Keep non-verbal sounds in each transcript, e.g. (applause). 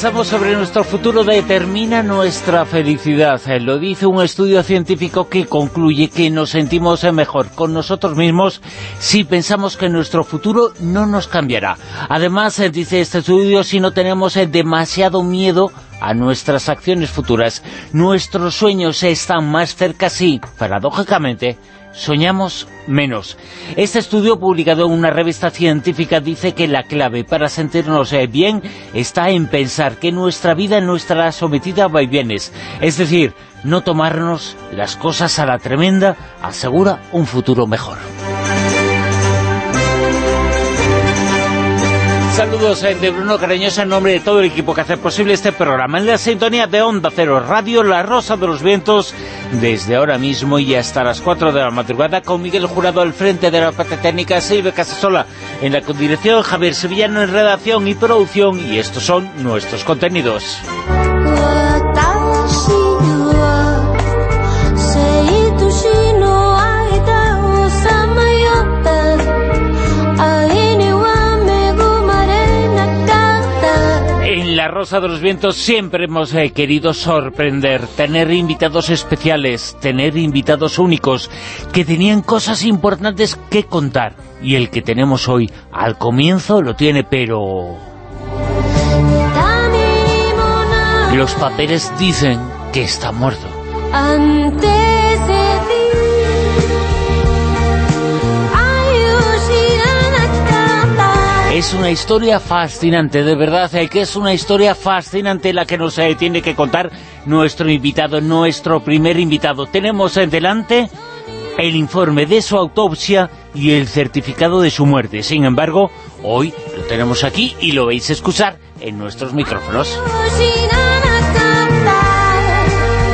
Pensamos sobre nuestro futuro determina nuestra felicidad. Eh, lo dice un estudio científico que concluye que nos sentimos mejor con nosotros mismos si pensamos que nuestro futuro no nos cambiará. Además, eh, dice este estudio, si no tenemos eh, demasiado miedo a nuestras acciones futuras, nuestros sueños están más cerca, sí, paradójicamente, soñamos menos. Este estudio publicado en una revista científica dice que la clave para sentirnos eh, bien está en pensar que nuestra vida no estará sometida a vaivenes, es decir, no tomarnos las cosas a la tremenda asegura un futuro mejor. Saludos eh, de Bruno Cariñosa en nombre de todo el equipo que hace posible este programa. En la sintonía de Onda Cero Radio, La Rosa de los Vientos, desde ahora mismo y hasta las 4 de la madrugada, con Miguel Jurado al frente de la parte técnica, Silvia Casasola en la dirección, Javier Sevillano en redacción y producción, y estos son nuestros contenidos. La Rosa de los Vientos siempre hemos eh, querido sorprender, tener invitados especiales, tener invitados únicos, que tenían cosas importantes que contar. Y el que tenemos hoy, al comienzo, lo tiene, pero... Los papeles dicen que está muerto. Es una historia fascinante, de verdad, eh, que es una historia fascinante la que nos eh, tiene que contar nuestro invitado, nuestro primer invitado. Tenemos en delante el informe de su autopsia y el certificado de su muerte. Sin embargo, hoy lo tenemos aquí y lo veis escuchar en nuestros micrófonos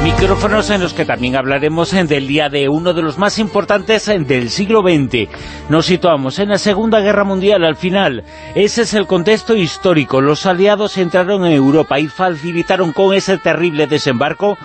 micrófonos en los que también hablaremos del día de uno de los más importantes del siglo XX. Nos situamos en la Segunda Guerra Mundial al final. Ese es el contexto histórico. Los aliados entraron en Europa y facilitaron con ese terrible desembarco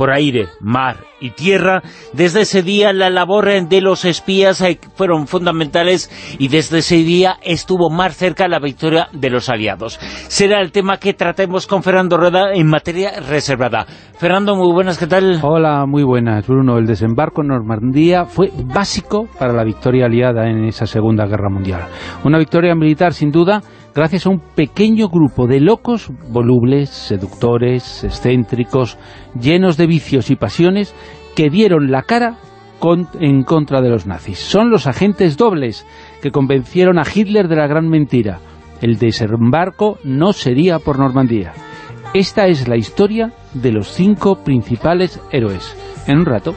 por aire, mar y tierra. Desde ese día la labor de los espías eh, fueron fundamentales y desde ese día estuvo más cerca la victoria de los aliados. Será el tema que tratemos con Fernando Rueda en materia reservada. Fernando, muy buenas, ¿qué tal? Hola, muy buenas, Bruno. El desembarco en Normandía fue básico para la victoria aliada en esa Segunda Guerra Mundial. Una victoria militar, sin duda, gracias a un pequeño grupo de locos volubles, seductores, excéntricos, llenos de vicios y pasiones, que dieron la cara en contra de los nazis. Son los agentes dobles que convencieron a Hitler de la gran mentira. El desembarco no sería por Normandía. Esta es la historia de los cinco principales héroes. En un rato.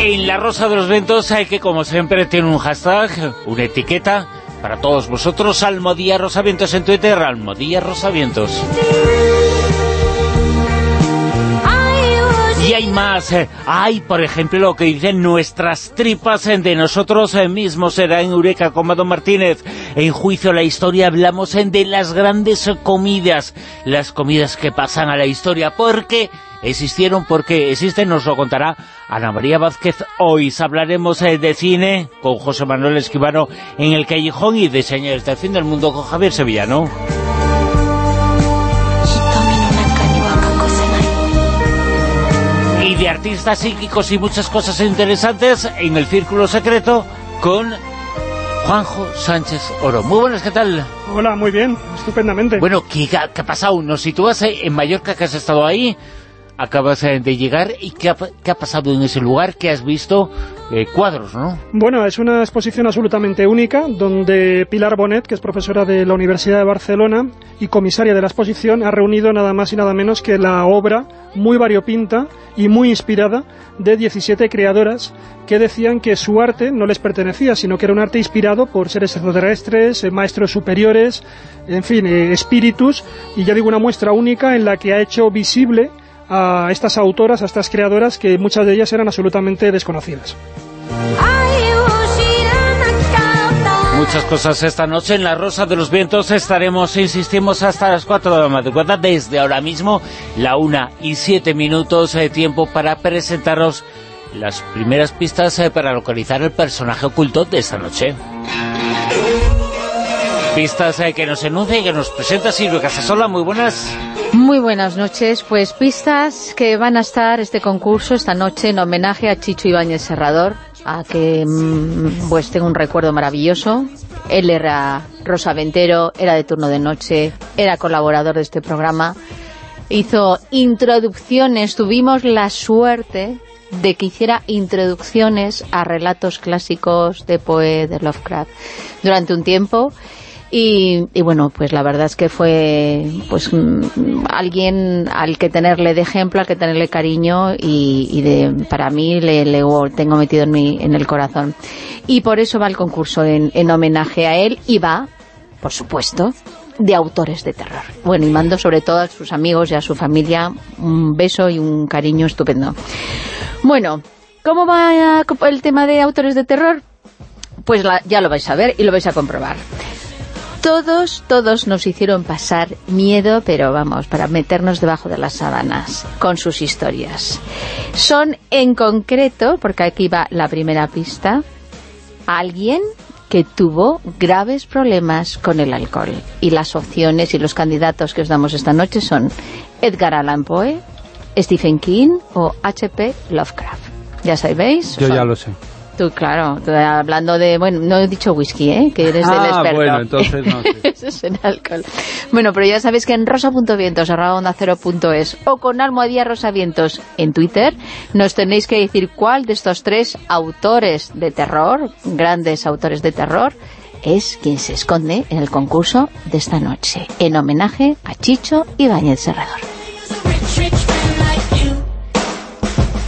En La Rosa de los Ventos hay que, como siempre, tiene un hashtag, una etiqueta para todos vosotros, Almodía Rosavientos en Twitter, Almodía Rosavientos. Y hay más. Eh, hay, por ejemplo, lo que dicen nuestras tripas eh, de nosotros eh, mismos. Será en Eureka con Mado Martínez. En Juicio la Historia hablamos de las grandes comidas. Las comidas que pasan a la historia. Porque existieron porque existen, nos lo contará Ana María Vázquez. Hoy hablaremos eh, de cine con José Manuel Esquivano en El Callejón y de Señores del Fin del Mundo con Javier Sevillano. Y de artistas psíquicos y muchas cosas interesantes en el Círculo Secreto con Juanjo Sánchez Oro. Muy buenas, ¿qué tal? Hola, muy bien, estupendamente. Bueno, ¿qué, qué ha pasado? ¿Nos sitúas en Mallorca, que has estado ahí? Acabas de llegar y qué ha, qué ha, pasado en ese lugar, qué has visto, eh, cuadros, ¿no? Bueno, es una exposición absolutamente única, donde Pilar Bonet, que es profesora de la Universidad de Barcelona y comisaria de la exposición, ha reunido nada más y nada menos que la obra muy variopinta y muy inspirada de 17 creadoras que decían que su arte no les pertenecía, sino que era un arte inspirado por seres extraterrestres, eh, maestros superiores, en fin, eh, espíritus, y ya digo, una muestra única en la que ha hecho visible a estas autoras, a estas creadoras, que muchas de ellas eran absolutamente desconocidas. Muchas cosas esta noche en La Rosa de los Vientos estaremos, insistimos, hasta las 4 de la madrugada, desde ahora mismo, la 1 y 7 minutos de tiempo para presentaros las primeras pistas eh, para localizar el personaje oculto de esta noche. Pistas eh, que nos enuncia y que nos presenta Silvia Casasola, muy buenas. Muy buenas noches, pues pistas que van a estar este concurso esta noche en homenaje a Chicho Ibáñez Serrador, a que mm, pues tengo un recuerdo maravilloso. Él era Ventero, era de turno de noche, era colaborador de este programa, hizo introducciones, tuvimos la suerte de que hiciera introducciones a relatos clásicos de Poe, de Lovecraft, durante un tiempo y, bueno, pues la verdad es que fue pues mm, alguien al que tenerle de ejemplo, al que tenerle cariño y, de, para mí le, tengo metido en, mi, en el corazón. Y por eso va el concurso en, en homenaje a él y va, por supuesto, de autores de terror. Bueno, y mando sobre todo a sus amigos y a su familia un beso y un cariño estupendo. Bueno, ¿cómo va el tema de autores de terror? Pues ya lo vais a ver y lo vais a comprobar todos, todos nos hicieron pasar miedo, pero vamos, para meternos debajo de las sábanas con sus historias. Son en concreto, porque aquí va la primera pista, alguien que tuvo graves problemas con el alcohol. Y las opciones y los candidatos que os damos esta noche son Edgar Allan Poe, Stephen King o H.P. Lovecraft. ¿Ya sabéis? Yo ya lo sé. Tú, claro, hablando de... Bueno, no he dicho whisky, ¿eh? Que eres el experto. bueno, entonces no (laughs) Eso es en alcohol. Bueno, pero ya sabéis que en rosa.vientos, arroba es o con almohadilla rosavientos en Twitter, nos tenéis que decir cuál de estos tres autores de terror, grandes autores de terror, es quien se esconde en el concurso de esta noche, en homenaje a Chicho y Ibáñez Serrador.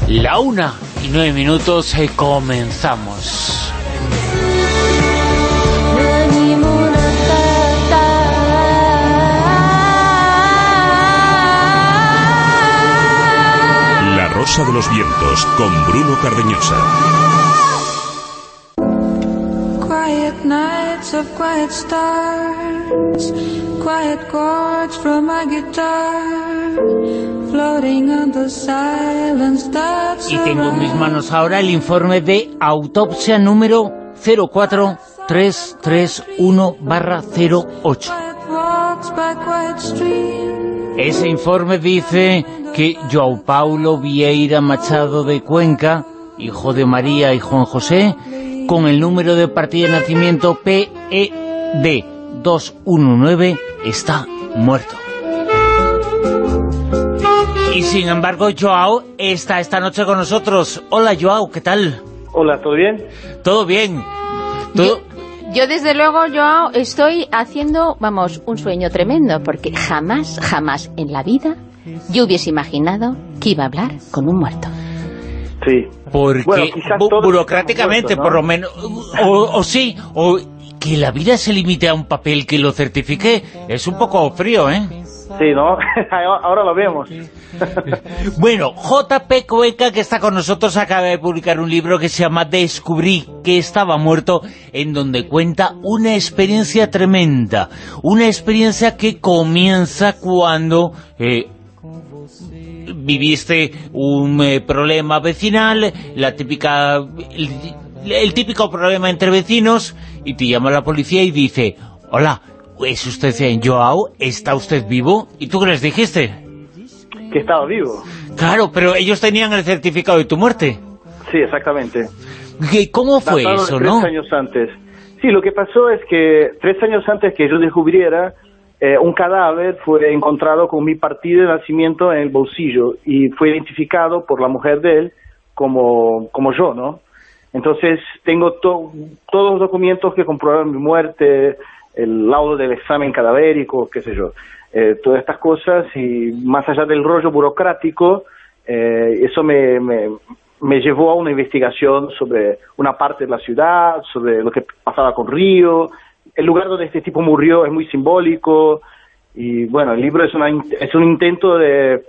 La una y nueve minutos y eh, comenzamos. La Rosa de los Vientos con Bruno Cardeñosa. Quiet nights of quiet stars, quiet chords from my guitar. Y tengo en mis manos ahora el informe de autopsia número 04331-08. Ese informe dice que Joao Paulo Vieira Machado de Cuenca, hijo de María y Juan José, con el número de partida de nacimiento PED 219, está muerto. Y sin embargo, Joao está esta noche con nosotros. Hola, Joao, ¿qué tal? Hola, ¿todo bien? Todo bien. Yo, desde luego, Joao, estoy haciendo, vamos, un sueño tremendo, porque jamás, jamás en la vida yo hubiese imaginado que iba a hablar con un muerto. Sí. Porque burocráticamente, por lo menos, o, o sí, o que la vida se limite a un papel que lo certifique, es un poco frío, ¿eh? Sí, ¿no? (laughs) Ahora lo vemos. (laughs) bueno, JP Cueca, que está con nosotros, acaba de publicar un libro que se llama Descubrí que estaba muerto, en donde cuenta una experiencia tremenda. Una experiencia que comienza cuando... Eh, viviste un eh, problema vecinal, la típica el, típico problema entre vecinos, y te llama la policía y dice, hola, ¿Es usted en Joao? ¿Está usted vivo? ¿Y tú qué les dijiste? Que estaba vivo. Claro, pero ellos tenían el certificado de tu muerte. Sí, exactamente. ¿Qué- ¿Cómo fue de eso, tres no? años antes. Sí, lo que pasó es que tres años antes que yo descubriera, eh, un cadáver fue encontrado con mi partida de nacimiento en el bolsillo y fue identificado por la mujer de él como, como yo, ¿no? Entonces tengo to- todos los documentos que comprueban mi muerte, el laudo del examen cadavérico, qué sé yo, eh, todas estas cosas y más allá del rollo burocrático, eh, eso me, me, me llevó a una investigación sobre una parte de la ciudad, sobre lo que pasaba con Río. El lugar donde este tipo murió es muy simbólico y bueno, el libro es, una, es un intento de,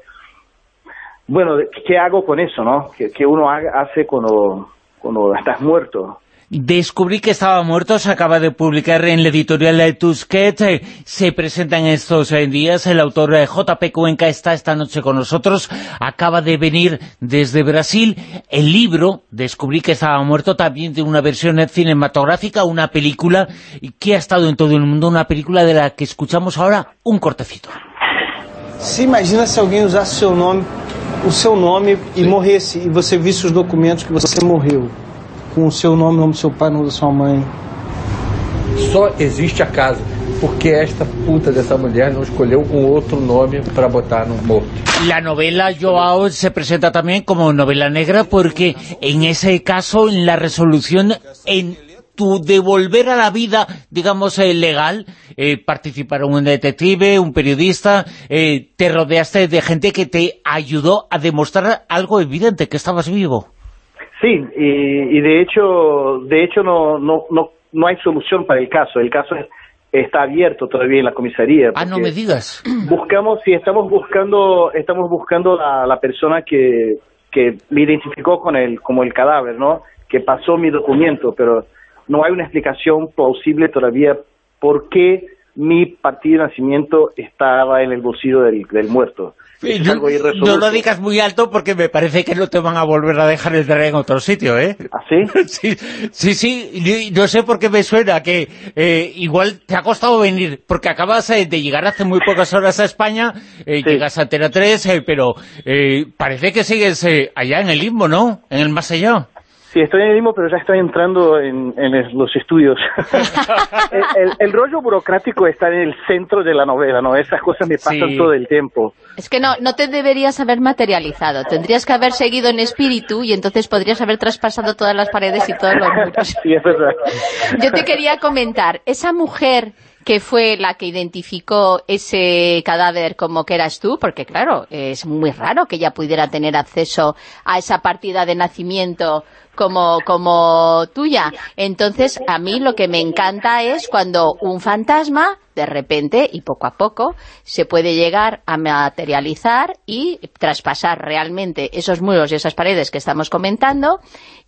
bueno, de- ¿qué hago con eso, no? ¿Qué, uno hace cuando, cuando estás muerto? Descubrí que estaba muerto, se acaba de publicar en la editorial de eh, se presenta en estos eh, días, el autor eh, J.P. Cuenca está esta noche con nosotros, acaba de venir desde Brasil, el libro, Descubrí que estaba muerto, también de una versión cinematográfica, una película que ha estado en todo el mundo, una película de la que escuchamos ahora un cortecito. Se imagina se alguém usasse seu nome, o seu nome e morresse e você visse os documentos que você morreu com o seu nome, o nome do seu pai, o nome da sua mãe. Só existe acaso, porque esta puta dessa mulher não escolheu um outro nome para botar no morto. La novela Joao se presenta también como novela negra porque en ese caso, en la resolución, en tu devolver a la vida, digamos, eh, legal, eh, participaron un detective, un periodista, eh, te rodeaste de gente que te ayudó a demostrar algo evidente, que estabas vivo. Sí, y, y de hecho, de hecho no, no, no, no hay solución para el caso. El caso es- está abierto todavía en la comisaría. Ah, no me digas. (clears throat) Buscamos, sí, estamos buscando, estamos buscando la, la persona que, que me identificó con el, como el cadáver, ¿no? Que pasó mi documento, pero no hay una explicación plausible todavía por qué mi partida de nacimiento estaba en el bolsillo del, del muerto. Es No, algo irresoluto. no lo digas muy alto porque me parece que no te van a volver a dejar entrar en otro sitio, ¿eh? ¿Así? (laughs) Sí, sí, sí, no sé por qué me suena que eh, igual te ha costado venir, porque acabas eh, de llegar hace muy pocas horas a España, eh, Sí. llegas a Antena 3, eh, pero eh, parece que sigues eh, allá en el limbo, ¿no? En el más allá. Sí, estoy en el mismo, pero ya estoy entrando en, los estudios. (laughs) el, el- el rollo burocrático está en el centro de la novela, ¿no? Esas cosas me pasan Sí. todo el tiempo. Es que no, no te deberías haber materializado. Tendrías que haber seguido en espíritu y entonces podrías haber traspasado todas las paredes y todos los (laughs) muros. sí, es verdad. Yo te quería comentar, esa mujer que fue la que identificó ese cadáver como que eras tú, porque claro, es muy raro que ella pudiera tener acceso a esa partida de nacimiento como, como tuya. Entonces, a mí lo que me encanta es cuando un fantasma, de repente y poco a poco, se puede llegar a materializar y traspasar realmente esos muros y esas paredes que estamos comentando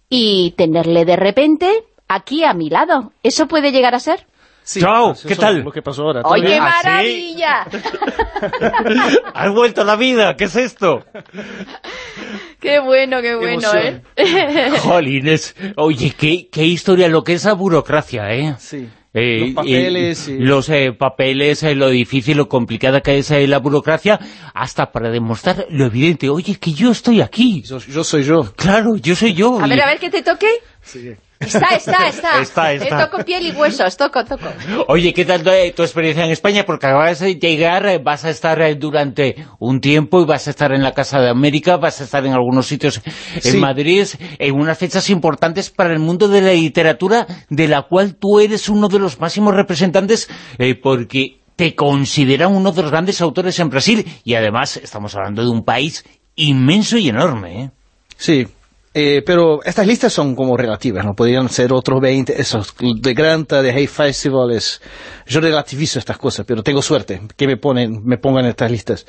y tenerle de repente aquí a mi lado. ¿Eso puede llegar a ser? Chao, ¿qué tal? Lo que pasó ahora. ¡Ay, qué ¿Ah, sí? maravilla! (laughs) Has vuelto a la vida, ¿qué es esto? ¡Qué bueno, qué bueno, emoción. eh! (laughs) Jolines, oye, qué, qué historia, lo que es la burocracia, ¿eh? Sí. Eh, Los papeles eh, y- los eh, papeles, eh, lo difícil, lo complicada que es eh, la burocracia, hasta para demostrar lo evidente. Oye, que yo estoy aquí. Yo, yo soy yo. Claro, yo soy yo. A Y- ver, a ver, que te toque. Está, está, está. Está, está. Eh, toco piel y huesos, toco, toco. Oye, ¿qué tal eh, tu experiencia en España? Porque acabas de llegar, eh, vas a estar durante un tiempo y vas a estar en la Casa de América, vas a estar en algunos sitios en Sí. Madrid, en unas fechas importantes para el mundo de la literatura, de la cual tú eres uno de los máximos representantes, eh, porque te consideran uno de los grandes autores en Brasil, y además estamos hablando de un país inmenso y enorme, ¿eh? Sí. Eh, pero estas listas son como relativas, ¿no? Podrían ser otros 20, esos de Granta, de Hay Festivals. Yo relativizo estas cosas, pero tengo suerte que me ponen, me pongan estas listas.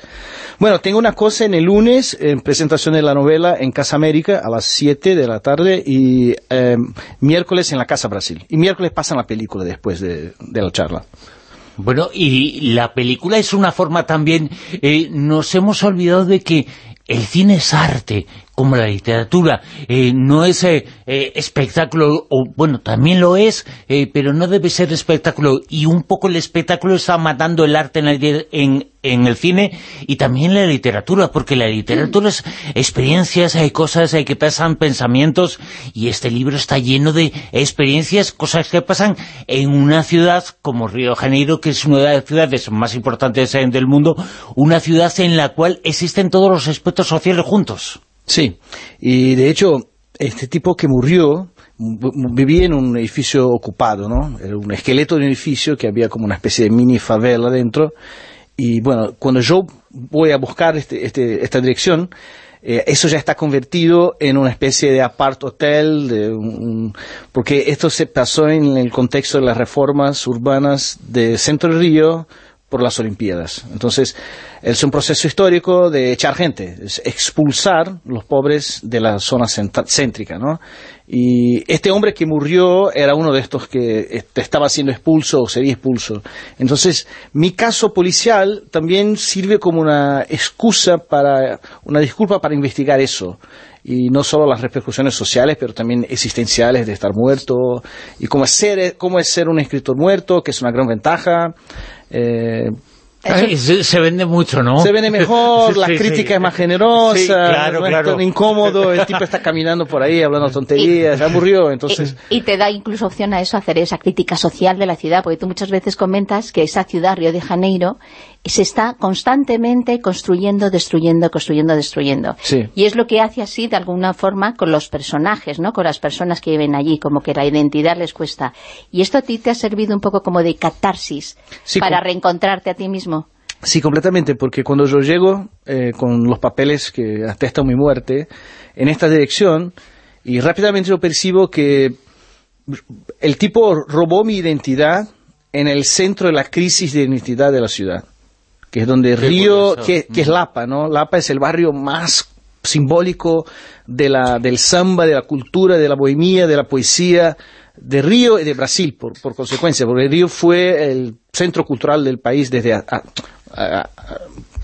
Bueno, tengo una cosa en el lunes, en presentación de la novela en Casa América a las 7 de la tarde y eh, miércoles en la Casa Brasil. Y miércoles pasan la película después de, de la charla. Bueno, y la película es una forma también... eh, nos hemos olvidado de que el cine es arte. Como la literatura. Eh, no es eh, eh, espectáculo, o bueno, también lo es, pero no debe ser espectáculo. Y un poco el espectáculo está matando el arte en el, en, el cine y también la literatura, porque la literatura es experiencias, hay cosas hay que pasan, pensamientos, y este libro está lleno de experiencias, cosas que pasan en una ciudad como Río Janeiro, que es una de las ciudades más importantes del mundo, una ciudad en la cual existen todos los aspectos sociales juntos. Sí, y de hecho, este tipo que murió vivía en un edificio ocupado, ¿no? Era un esqueleto de un edificio que había como una especie de mini favela dentro. Y bueno, cuando yo voy a buscar este, este, esta dirección, eh, eso ya está convertido en una especie de apart hotel, de porque esto se pasó en el contexto de las reformas urbanas de Centro Río, por las Olimpiadas. Entonces, es un proceso histórico de echar gente, es expulsar los pobres de la zona céntrica, ¿no? Y este hombre que murió era uno de estos que este, estaba siendo expulso o sería expulso. Entonces, mi caso policial también sirve como una excusa para, una disculpa para investigar eso y no solo las repercusiones sociales, pero también existenciales de estar muerto, y cómo es ser, cómo es ser un escritor muerto, que es una gran ventaja, eh, se, vende mucho, ¿no? Se vende mejor, (laughs) la crítica es más generosa, no es tan incómodo, el tipo está caminando por ahí hablando (laughs) tonterías, se aburrió, entonces... Y, te da incluso opción a eso, hacer esa crítica social de la ciudad, porque tú muchas veces comentas que esa ciudad, Río de Janeiro, se está constantemente construyendo, destruyendo, construyendo, destruyendo. Y es lo que hace así, de alguna forma, con los personajes, ¿no? Con las personas que viven allí, como que la identidad les cuesta. Y esto a ti te ha servido un poco como de catarsis para reencontrarte a ti mismo. Sí, completamente, porque cuando yo llego eh, con los papeles que atestan mi muerte, en esta dirección, y rápidamente yo percibo que el tipo robó mi identidad en el centro de la crisis de identidad de la ciudad que es donde Río, que, es Lapa, ¿no? Lapa es el barrio más simbólico de la, del samba, de la cultura, de la bohemia, de la poesía, de Río y de Brasil, por, por consecuencia, porque Río fue el centro cultural del país desde,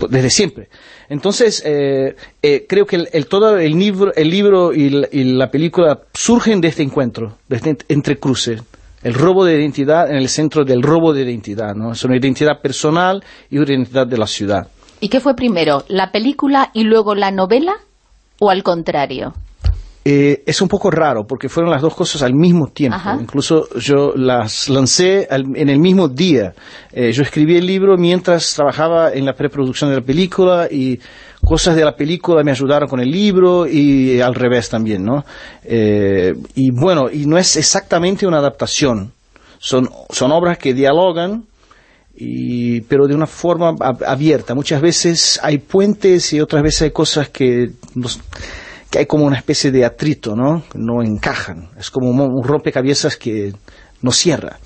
desde siempre. Entonces, eh, eh, creo que el, todo el libro, el libro y, la, película surgen de este encuentro, de este entrecruce el robo de identidad en el centro del robo de identidad, ¿no? Es una identidad personal y una identidad de la ciudad. ¿Y qué fue primero, la película y luego la novela o al contrario? Eh, es un poco raro porque fueron las dos cosas al mismo tiempo. Incluso yo las lancé en el mismo día. Eh, yo escribí el libro mientras trabajaba en la preproducción de la película y cosas de la película me ayudaron con el libro y al revés también, ¿no? Eh, y bueno, y no es exactamente una adaptación. Son, son obras que dialogan y, pero de una forma abierta. Muchas veces hay puentes y otras veces hay cosas que que hay como una especie de atrito, ¿no? No encajan. Es como un rompecabezas que no cierra.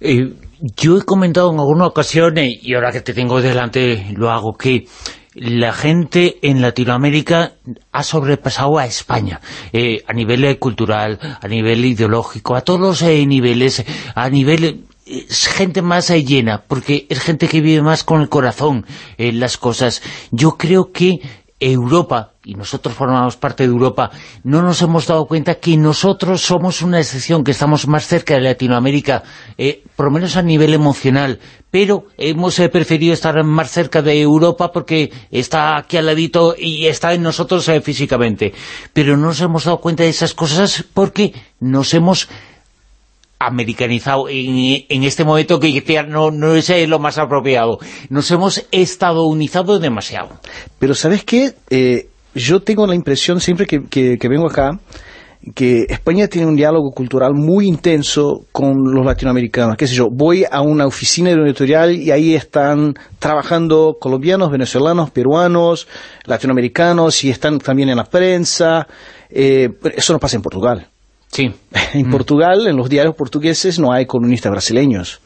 Eh, yo he comentado en alguna ocasión, eh, y ahora que te tengo delante lo hago, que la gente en Latinoamérica ha sobrepasado a España eh, a nivel cultural, a nivel ideológico, a todos los niveles, a nivel es gente más llena, porque es gente que vive más con el corazón en las cosas. Yo creo que Europa, y nosotros formamos parte de Europa, no nos hemos dado cuenta que nosotros somos una excepción, que estamos más cerca de Latinoamérica, eh, por lo menos a nivel emocional, pero hemos eh, preferido estar más cerca de Europa porque está aquí al ladito y está en nosotros eh, físicamente. Pero no nos hemos dado cuenta de esas cosas porque nos hemos americanizado en, este momento que no, no es lo más apropiado. Nos hemos estadounizado demasiado. Pero ¿sabes qué? Eh, yo tengo la impresión siempre que, que, vengo acá que España tiene un diálogo cultural muy intenso con los latinoamericanos. ¿Qué sé yo? Voy a una oficina de editorial y ahí están trabajando colombianos, venezolanos, peruanos, latinoamericanos y están también en la prensa. Eh, eso no pasa en Portugal. Sí. (laughs) En Portugal, en los diarios portugueses, no hay columnistas brasileños.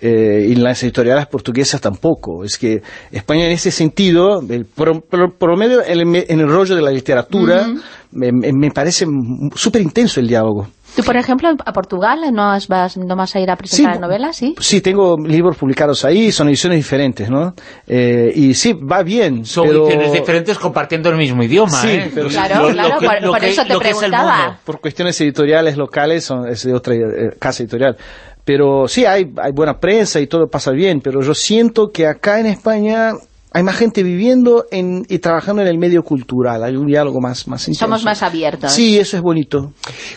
Eh, y en las editoriales portuguesas tampoco. Es que España en ese sentido, por, lo menos en el, rollo de la literatura, me, parece súper intenso el diálogo. Tú, por ejemplo, a Portugal no has- vas, no vas a ir a presentar Sí, novelas, ¿sí? Sí, tengo libros publicados ahí, son ediciones diferentes, ¿no? Eh, y sí, va bien, Son pero... ediciones diferentes compartiendo el mismo idioma, Sí, ¿eh? pero- Claro, claro, por- por eso te lo que es el preguntaba. mundo. por cuestiones editoriales locales son, es de otra eh, casa editorial. Pero sí, hay, hay buena prensa y todo pasa bien, pero yo siento que acá en España hay más gente viviendo en, y trabajando en el medio cultural, hay un diálogo más, más intenso. Somos más abiertos. Sí, eso es bonito.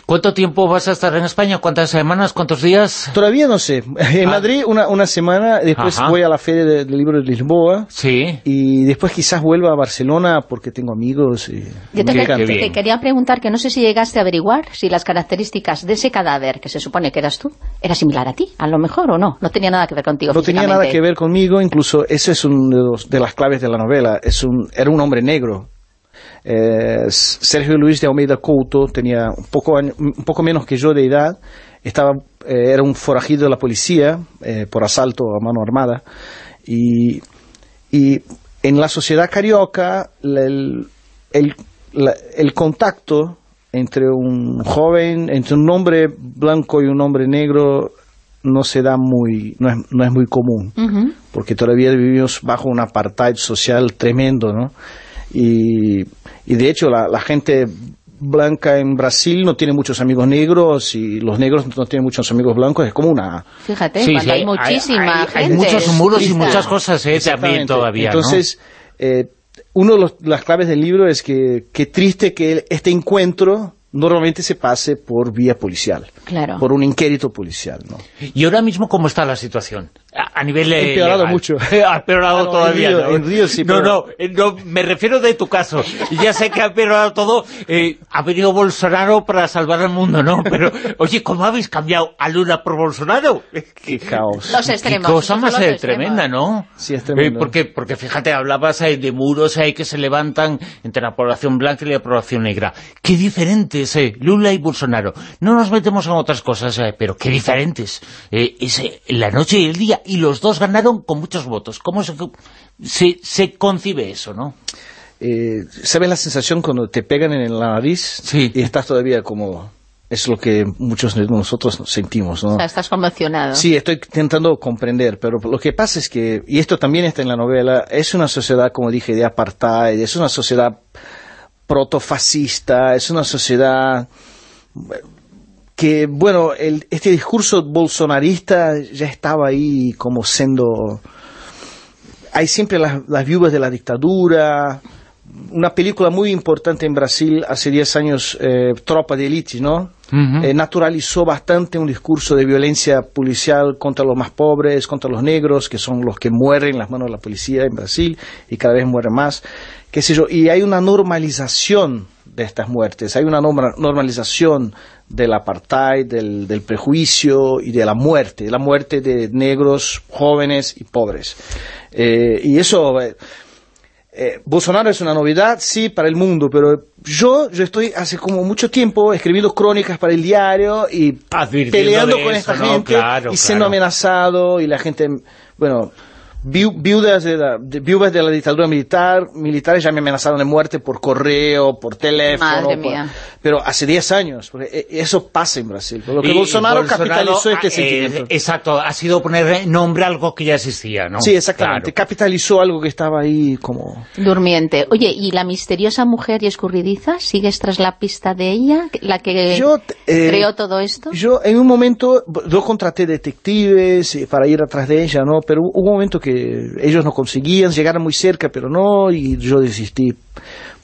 ¿Cuánto tiempo vas a estar en España? ¿Cuántas semanas? ¿Cuántos días? Todavía no sé. En Ah. Madrid una, una semana, después Ajá. voy a la Feria de- del Libro de Lisboa Sí. y después quizás vuelva a Barcelona porque tengo amigos. Y Yo te, te quería preguntar que no sé si llegaste a averiguar si las características de ese cadáver, que se supone que eras tú, era similar a ti, a lo mejor o no. No tenía nada que ver contigo No tenía nada que ver conmigo, incluso ese es uno de, los- de las claves de la novela. Es un, era un hombre negro. Eh, Sergio Luis de Almeida Couto tenía un poco, un poco menos que yo de edad. Estaba, eh, era un forajido de la policía eh, por asalto a mano armada. Y, y en la sociedad carioca, el, el, el contacto entre un joven, entre un hombre blanco y un hombre negro no se da muy, no es, no es muy común, porque todavía vivimos bajo un apartheid social tremendo, ¿no? Y, y de hecho la, la gente blanca en Brasil no tiene muchos amigos negros y los negros no tienen muchos amigos blancos, es como una... Fíjate, Sí, cuando sí, hay muchísima hay- hay gente. muchos muros y muchas cosas eh, también todavía, ¿no? Entonces, eh, uno de los- las claves del libro es que qué triste que este encuentro normalmente se pase por vía policial, Claro. por un inquérito policial, ¿no? ¿Y ahora mismo cómo está la situación? A, a nivel eh, Empeorado legal. mucho. (laughs) ha empeorado Ah, no, todavía, en Río- ¿no? en Río sí, no, pero- no, eh, no, me refiero de tu caso. Ya sé que ha empeorado todo. eh, ha venido Bolsonaro para salvar al mundo, ¿no? Pero, oye, ¿cómo habéis cambiado a Lula por Bolsonaro? Qué caos. Los Qué extremos. cosa esos más eh, extremos. tremenda, ¿no? Sí, es tremendo. Eh, porque, porque fíjate, hablabas eh, de muros eh, que se levantan entre la población blanca y la población negra. Qué diferentes, eh, Lula y Bolsonaro. No nos metemos en otras cosas, eh, pero qué diferentes. Eh, es, eh, la noche y el día, y los dos ganaron con muchos votos. ¿Cómo se, se, se concibe eso, no? Eh, ¿Sabes la sensación cuando te pegan en la nariz Sí. y estás todavía como... Es lo que muchos de nosotros sentimos, ¿no? O sea, estás conmocionado. Sí, estoy intentando comprender, pero lo que pasa es que, y esto también está en la novela, es una sociedad, como dije, de apartheid, es una sociedad protofascista, es una sociedad que, bueno, el- este discurso bolsonarista ya estaba ahí como siendo... Hay siempre las, las viudas de la dictadura, una película muy importante en Brasil hace 10 años, eh, Tropa de Elite, ¿no? Eh, naturalizó bastante un discurso de violencia policial contra los más pobres, contra los negros, que son los que mueren en las manos de la policía en Brasil y cada vez mueren más, qué sé yo. Y hay una normalización de estas muertes, hay una norma- normalización del apartheid, del, del prejuicio y de la muerte, de la muerte de negros, jóvenes y pobres. Eh, y eso... eh, eh, Bolsonaro es una novedad, sí, para el mundo, pero yo, yo estoy hace como mucho tiempo escribiendo crónicas para el diario y Advirtiendo peleando con eso, esta ¿no? gente Claro, y siendo claro. amenazado y la gente, bueno, viudas de la, de, viudas de la dictadura militar, militares ya me amenazaron de muerte por correo, por teléfono, Madre por- mía. pero hace 10 años, porque eh, eso pasa en Brasil. Lo que Y Bolsonaro, capitalizó ah, este eh, sentimiento. exacto, ha sido poner nombre a algo que ya existía, ¿no? Sí, exactamente. Claro. Capitalizó algo que estaba ahí como... Durmiente. Oye, ¿y la misteriosa mujer y escurridiza? ¿Sigues tras la pista de ella? ¿La que Yo, eh, creó todo esto? Yo en un momento, yo contraté detectives eh, para ir atrás de ella, ¿no? Pero hubo un momento que ellos no conseguían, llegaron muy cerca, pero no, y yo desistí.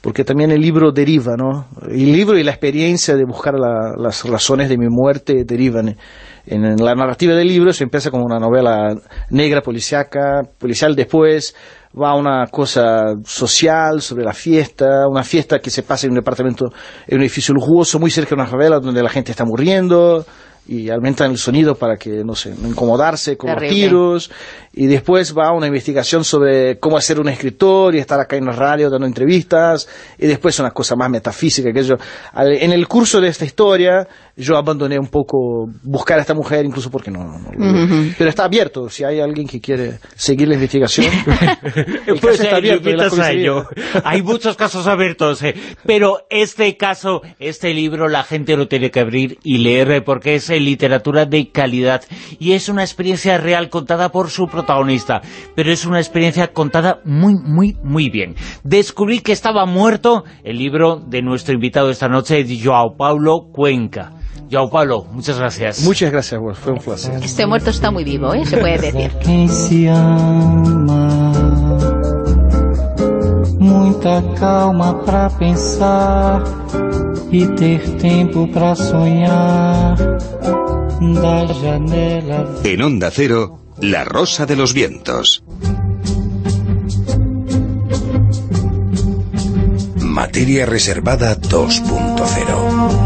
Porque también el libro deriva, ¿no? El libro y la experiencia de buscar la- las razones de mi muerte derivan. En, en la narrativa del libro se empieza como una novela negra policiaca, policial después va a una cosa social sobre la fiesta, una fiesta que se pasa en un departamento, en un edificio lujoso muy cerca de una favela donde la gente está muriendo y aumentan el sonido para que, no sé, no incomodarse con Terrible. los tiros y después va una investigación sobre cómo hacer un escritor y estar acá en la radio dando entrevistas y después una cosa más metafísica que yo. En el curso de esta historia yo abandoné un poco buscar a esta mujer, incluso porque no... no- no- Pero está abierto, si hay alguien que quiere seguir la investigación. (laughs) el Pues está abierto a ello. Hay muchos casos abiertos, eh, pero este caso, este libro, la gente lo tiene que abrir y leer eh, porque es eh, literatura de calidad y es una experiencia real contada por su protagonista, pero es una experiencia contada muy, muy, muy bien. Descubrí que estaba muerto el libro de nuestro invitado esta noche, Joao Paulo Cuenca. Joao Paulo, muchas gracias. Muchas gracias, vos, fue un placer. Este muerto está muy vivo, ¿eh? se puede decir. Quem se ama, muita calma pra pensar e ter tempo. Da janela En Onda Cero, La Rosa de los Vientos. Materia Reservada 2.0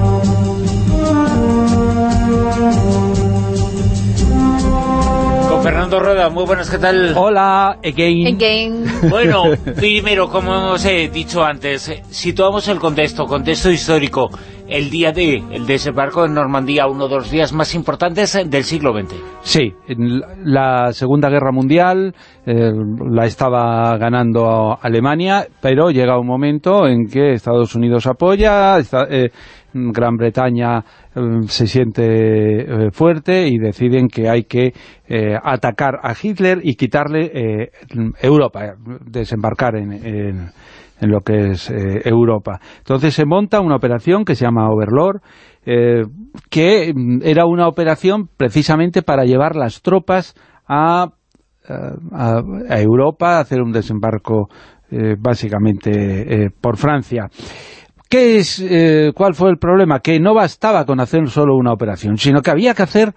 Fernando Rueda, muy buenas, ¿qué tal? Hola, again. Again. (laughs) Bueno, primero, como hemos eh, dicho antes, eh, situamos el contexto, contexto histórico. El día de el desembarco en Normandía, uno de los días más importantes del siglo XX. Sí, la- Segunda Guerra Mundial eh, la estaba ganando Alemania, pero llega un momento en que Estados Unidos apoya, eh, Gran Bretaña eh, se siente eh, fuerte y deciden que hay que atacar a Hitler y quitarle Europa, desembarcar en, en- en lo que es eh, Europa. Entonces se monta una operación que se llama Overlord, eh, que mm, era una operación precisamente para llevar las tropas a, eh, a, Europa, a hacer un desembarco básicamente por Francia. ¿Qué es, ¿Cuál fue el problema? Que no bastaba con hacer solo una operación, sino que había que hacer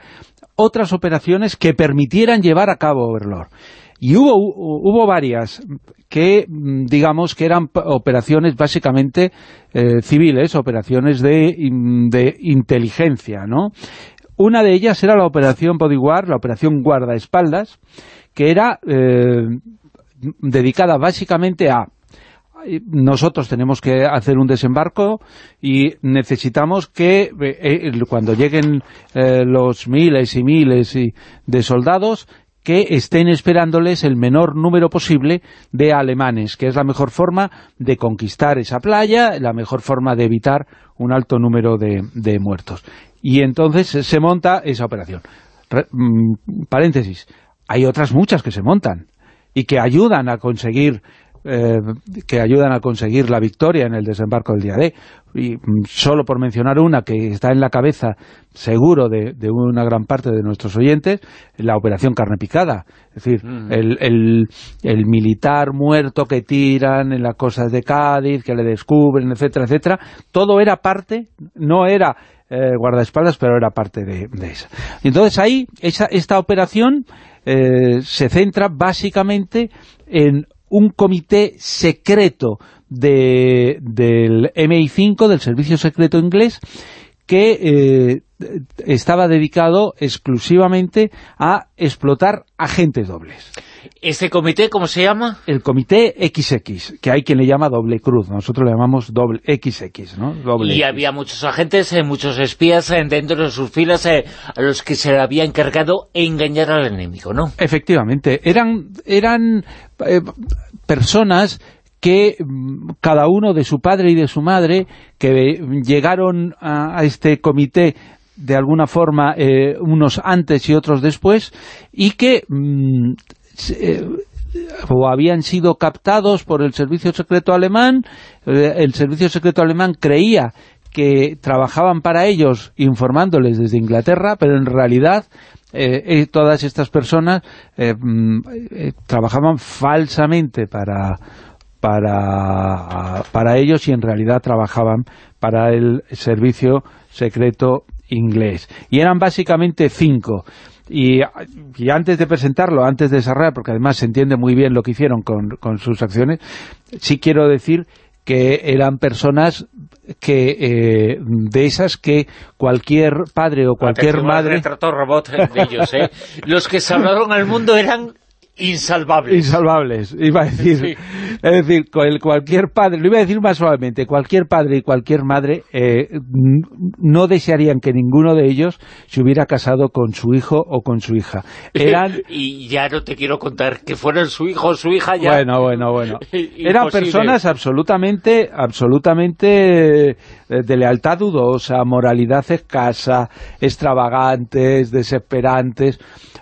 otras operaciones que permitieran llevar a cabo Overlord. Y hubo, hubo varias que, mm, digamos, que eran operaciones básicamente eh, civiles, operaciones de, de inteligencia, ¿no? Una de ellas era la operación Bodyguard, la operación guardaespaldas, que era eh, dedicada básicamente a nosotros tenemos que hacer un desembarco y necesitamos que eh, eh, cuando lleguen los miles y miles y- de soldados que estén esperándoles el menor número posible de alemanes, que es la mejor forma de conquistar esa playa, la mejor forma de evitar un alto número de, muertos. Y entonces se monta esa operación. Mm, paréntesis, hay otras muchas que se montan y que ayudan a conseguir eh, que ayudan a conseguir la victoria en el desembarco del día D. Y mm, solo por mencionar una que está en la cabeza seguro de, de una gran parte de nuestros oyentes, la operación carne picada. Es decir, el, el- el militar muerto que tiran en las costas de Cádiz, que le descubren, etcétera, etcétera, todo era parte, no era eh, guardaespaldas, pero era parte de, de esa. Y entonces ahí, esa, esta operación eh, se centra básicamente en un comité secreto de, del MI5, del Servicio Secreto Inglés, que eh, estaba dedicado exclusivamente a explotar agentes dobles. ¿Este comité cómo se llama? El comité XX, que hay quien le llama doble cruz, nosotros le llamamos doble XX, ¿no? Doble Y X. había muchos agentes, eh, muchos espías eh, dentro de sus filas eh, a los que se le había encargado engañar al enemigo, ¿no? Efectivamente, eran, eran eh, personas que mm, cada uno de su padre y de su madre, que llegaron a, a este comité de alguna forma eh, unos antes y otros después, y que mm, eh, o habían sido captados por el servicio secreto alemán, eh, el servicio secreto alemán creía que trabajaban para ellos informándoles desde Inglaterra, pero en realidad eh, eh, todas estas personas mm, trabajaban falsamente para, para, para ellos y en realidad trabajaban para el servicio secreto inglés. Y eran básicamente cinco. Y, y antes de presentarlo, antes de desarrollar, porque además se entiende muy bien lo que hicieron con, con sus acciones, sí quiero decir que eran personas que eh, de esas que cualquier padre o cualquier madre retrato robot de ellos, ¿eh? (laughs) Los que salvaron al mundo eran insalvables. Insalvables, iba a decir. Sí. Es decir, cual- cualquier padre, lo iba a decir más suavemente, cualquier padre y cualquier madre eh, no desearían que ninguno de ellos se hubiera casado con su hijo o con su hija. (laughs) Eran y ya no te quiero contar que fueran su hijo o su hija ya. Bueno, bueno, bueno. (laughs) Eran personas absolutamente, absolutamente eh, de lealtad dudosa, moralidad escasa, extravagantes, desesperantes,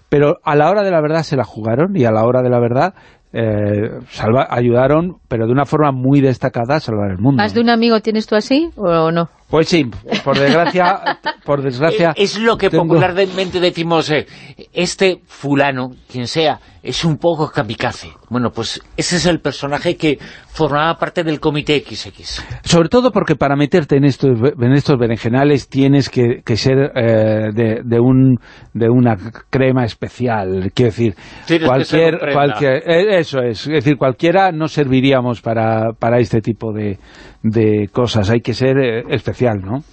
pero a la hora de la verdad se la jugaron y a la hora de la verdad eh, salva- ayudaron, pero de una forma muy destacada a salvar el mundo. ¿Más de un amigo tienes tú así o no? Pues sí, por desgracia, por desgracia... (laughs) Es lo que tengo- popularmente decimos, eh, este fulano, quien sea, es un poco kamikaze. Bueno, pues ese es el personaje que formaba parte del Comité XX. Sobre todo porque para meterte en estos, en estos berenjenales tienes que, que ser eh, de, de un, de una crema especial. Quiero decir, Tienes cualquier, cualquier eh, eso es. Es decir, cualquiera no serviríamos para, para este tipo de, de cosas. Hay que ser eh, especial, ¿no?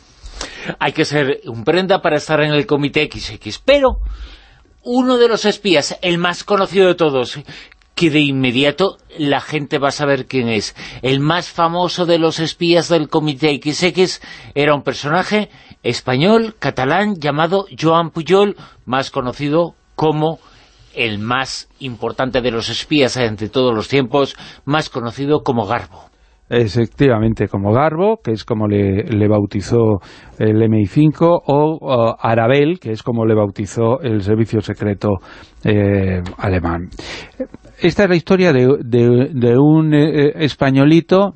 Hay que ser un prenda para estar en el Comité XX. Pero uno de los espías, el más conocido de todos, que de inmediato la gente va a saber quién es. El más famoso de los espías del Comité XX era un personaje español, catalán, llamado Joan Pujol, más conocido como el más importante de los espías entre todos los tiempos, más conocido como Garbo. Efectivamente, como Garbo, que es como le, le bautizó el MI5, o, o Arabel, que es como le bautizó el servicio secreto eh, alemán. Esta es la historia de, de- un eh, españolito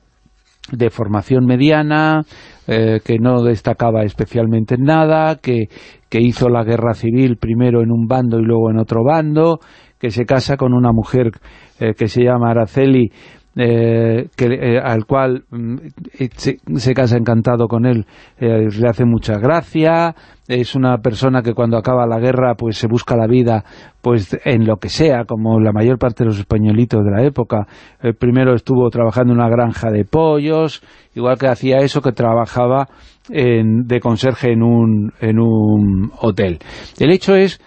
de formación mediana, eh, que no destacaba especialmente en nada, que, que hizo la guerra civil primero en un bando y luego en otro bando, que se casa con una mujer eh, que se llama Araceli, eh, que, eh, al cual mm, se, se casa encantado con él, eh, le hace mucha gracia, es una persona que cuando acaba la guerra pues se busca la vida pues en lo que sea, como la mayor parte de los españolitos de la época. Eh, primero estuvo trabajando en una granja de pollos, igual que hacía eso que trabajaba en- de conserje en un, en un hotel. El hecho es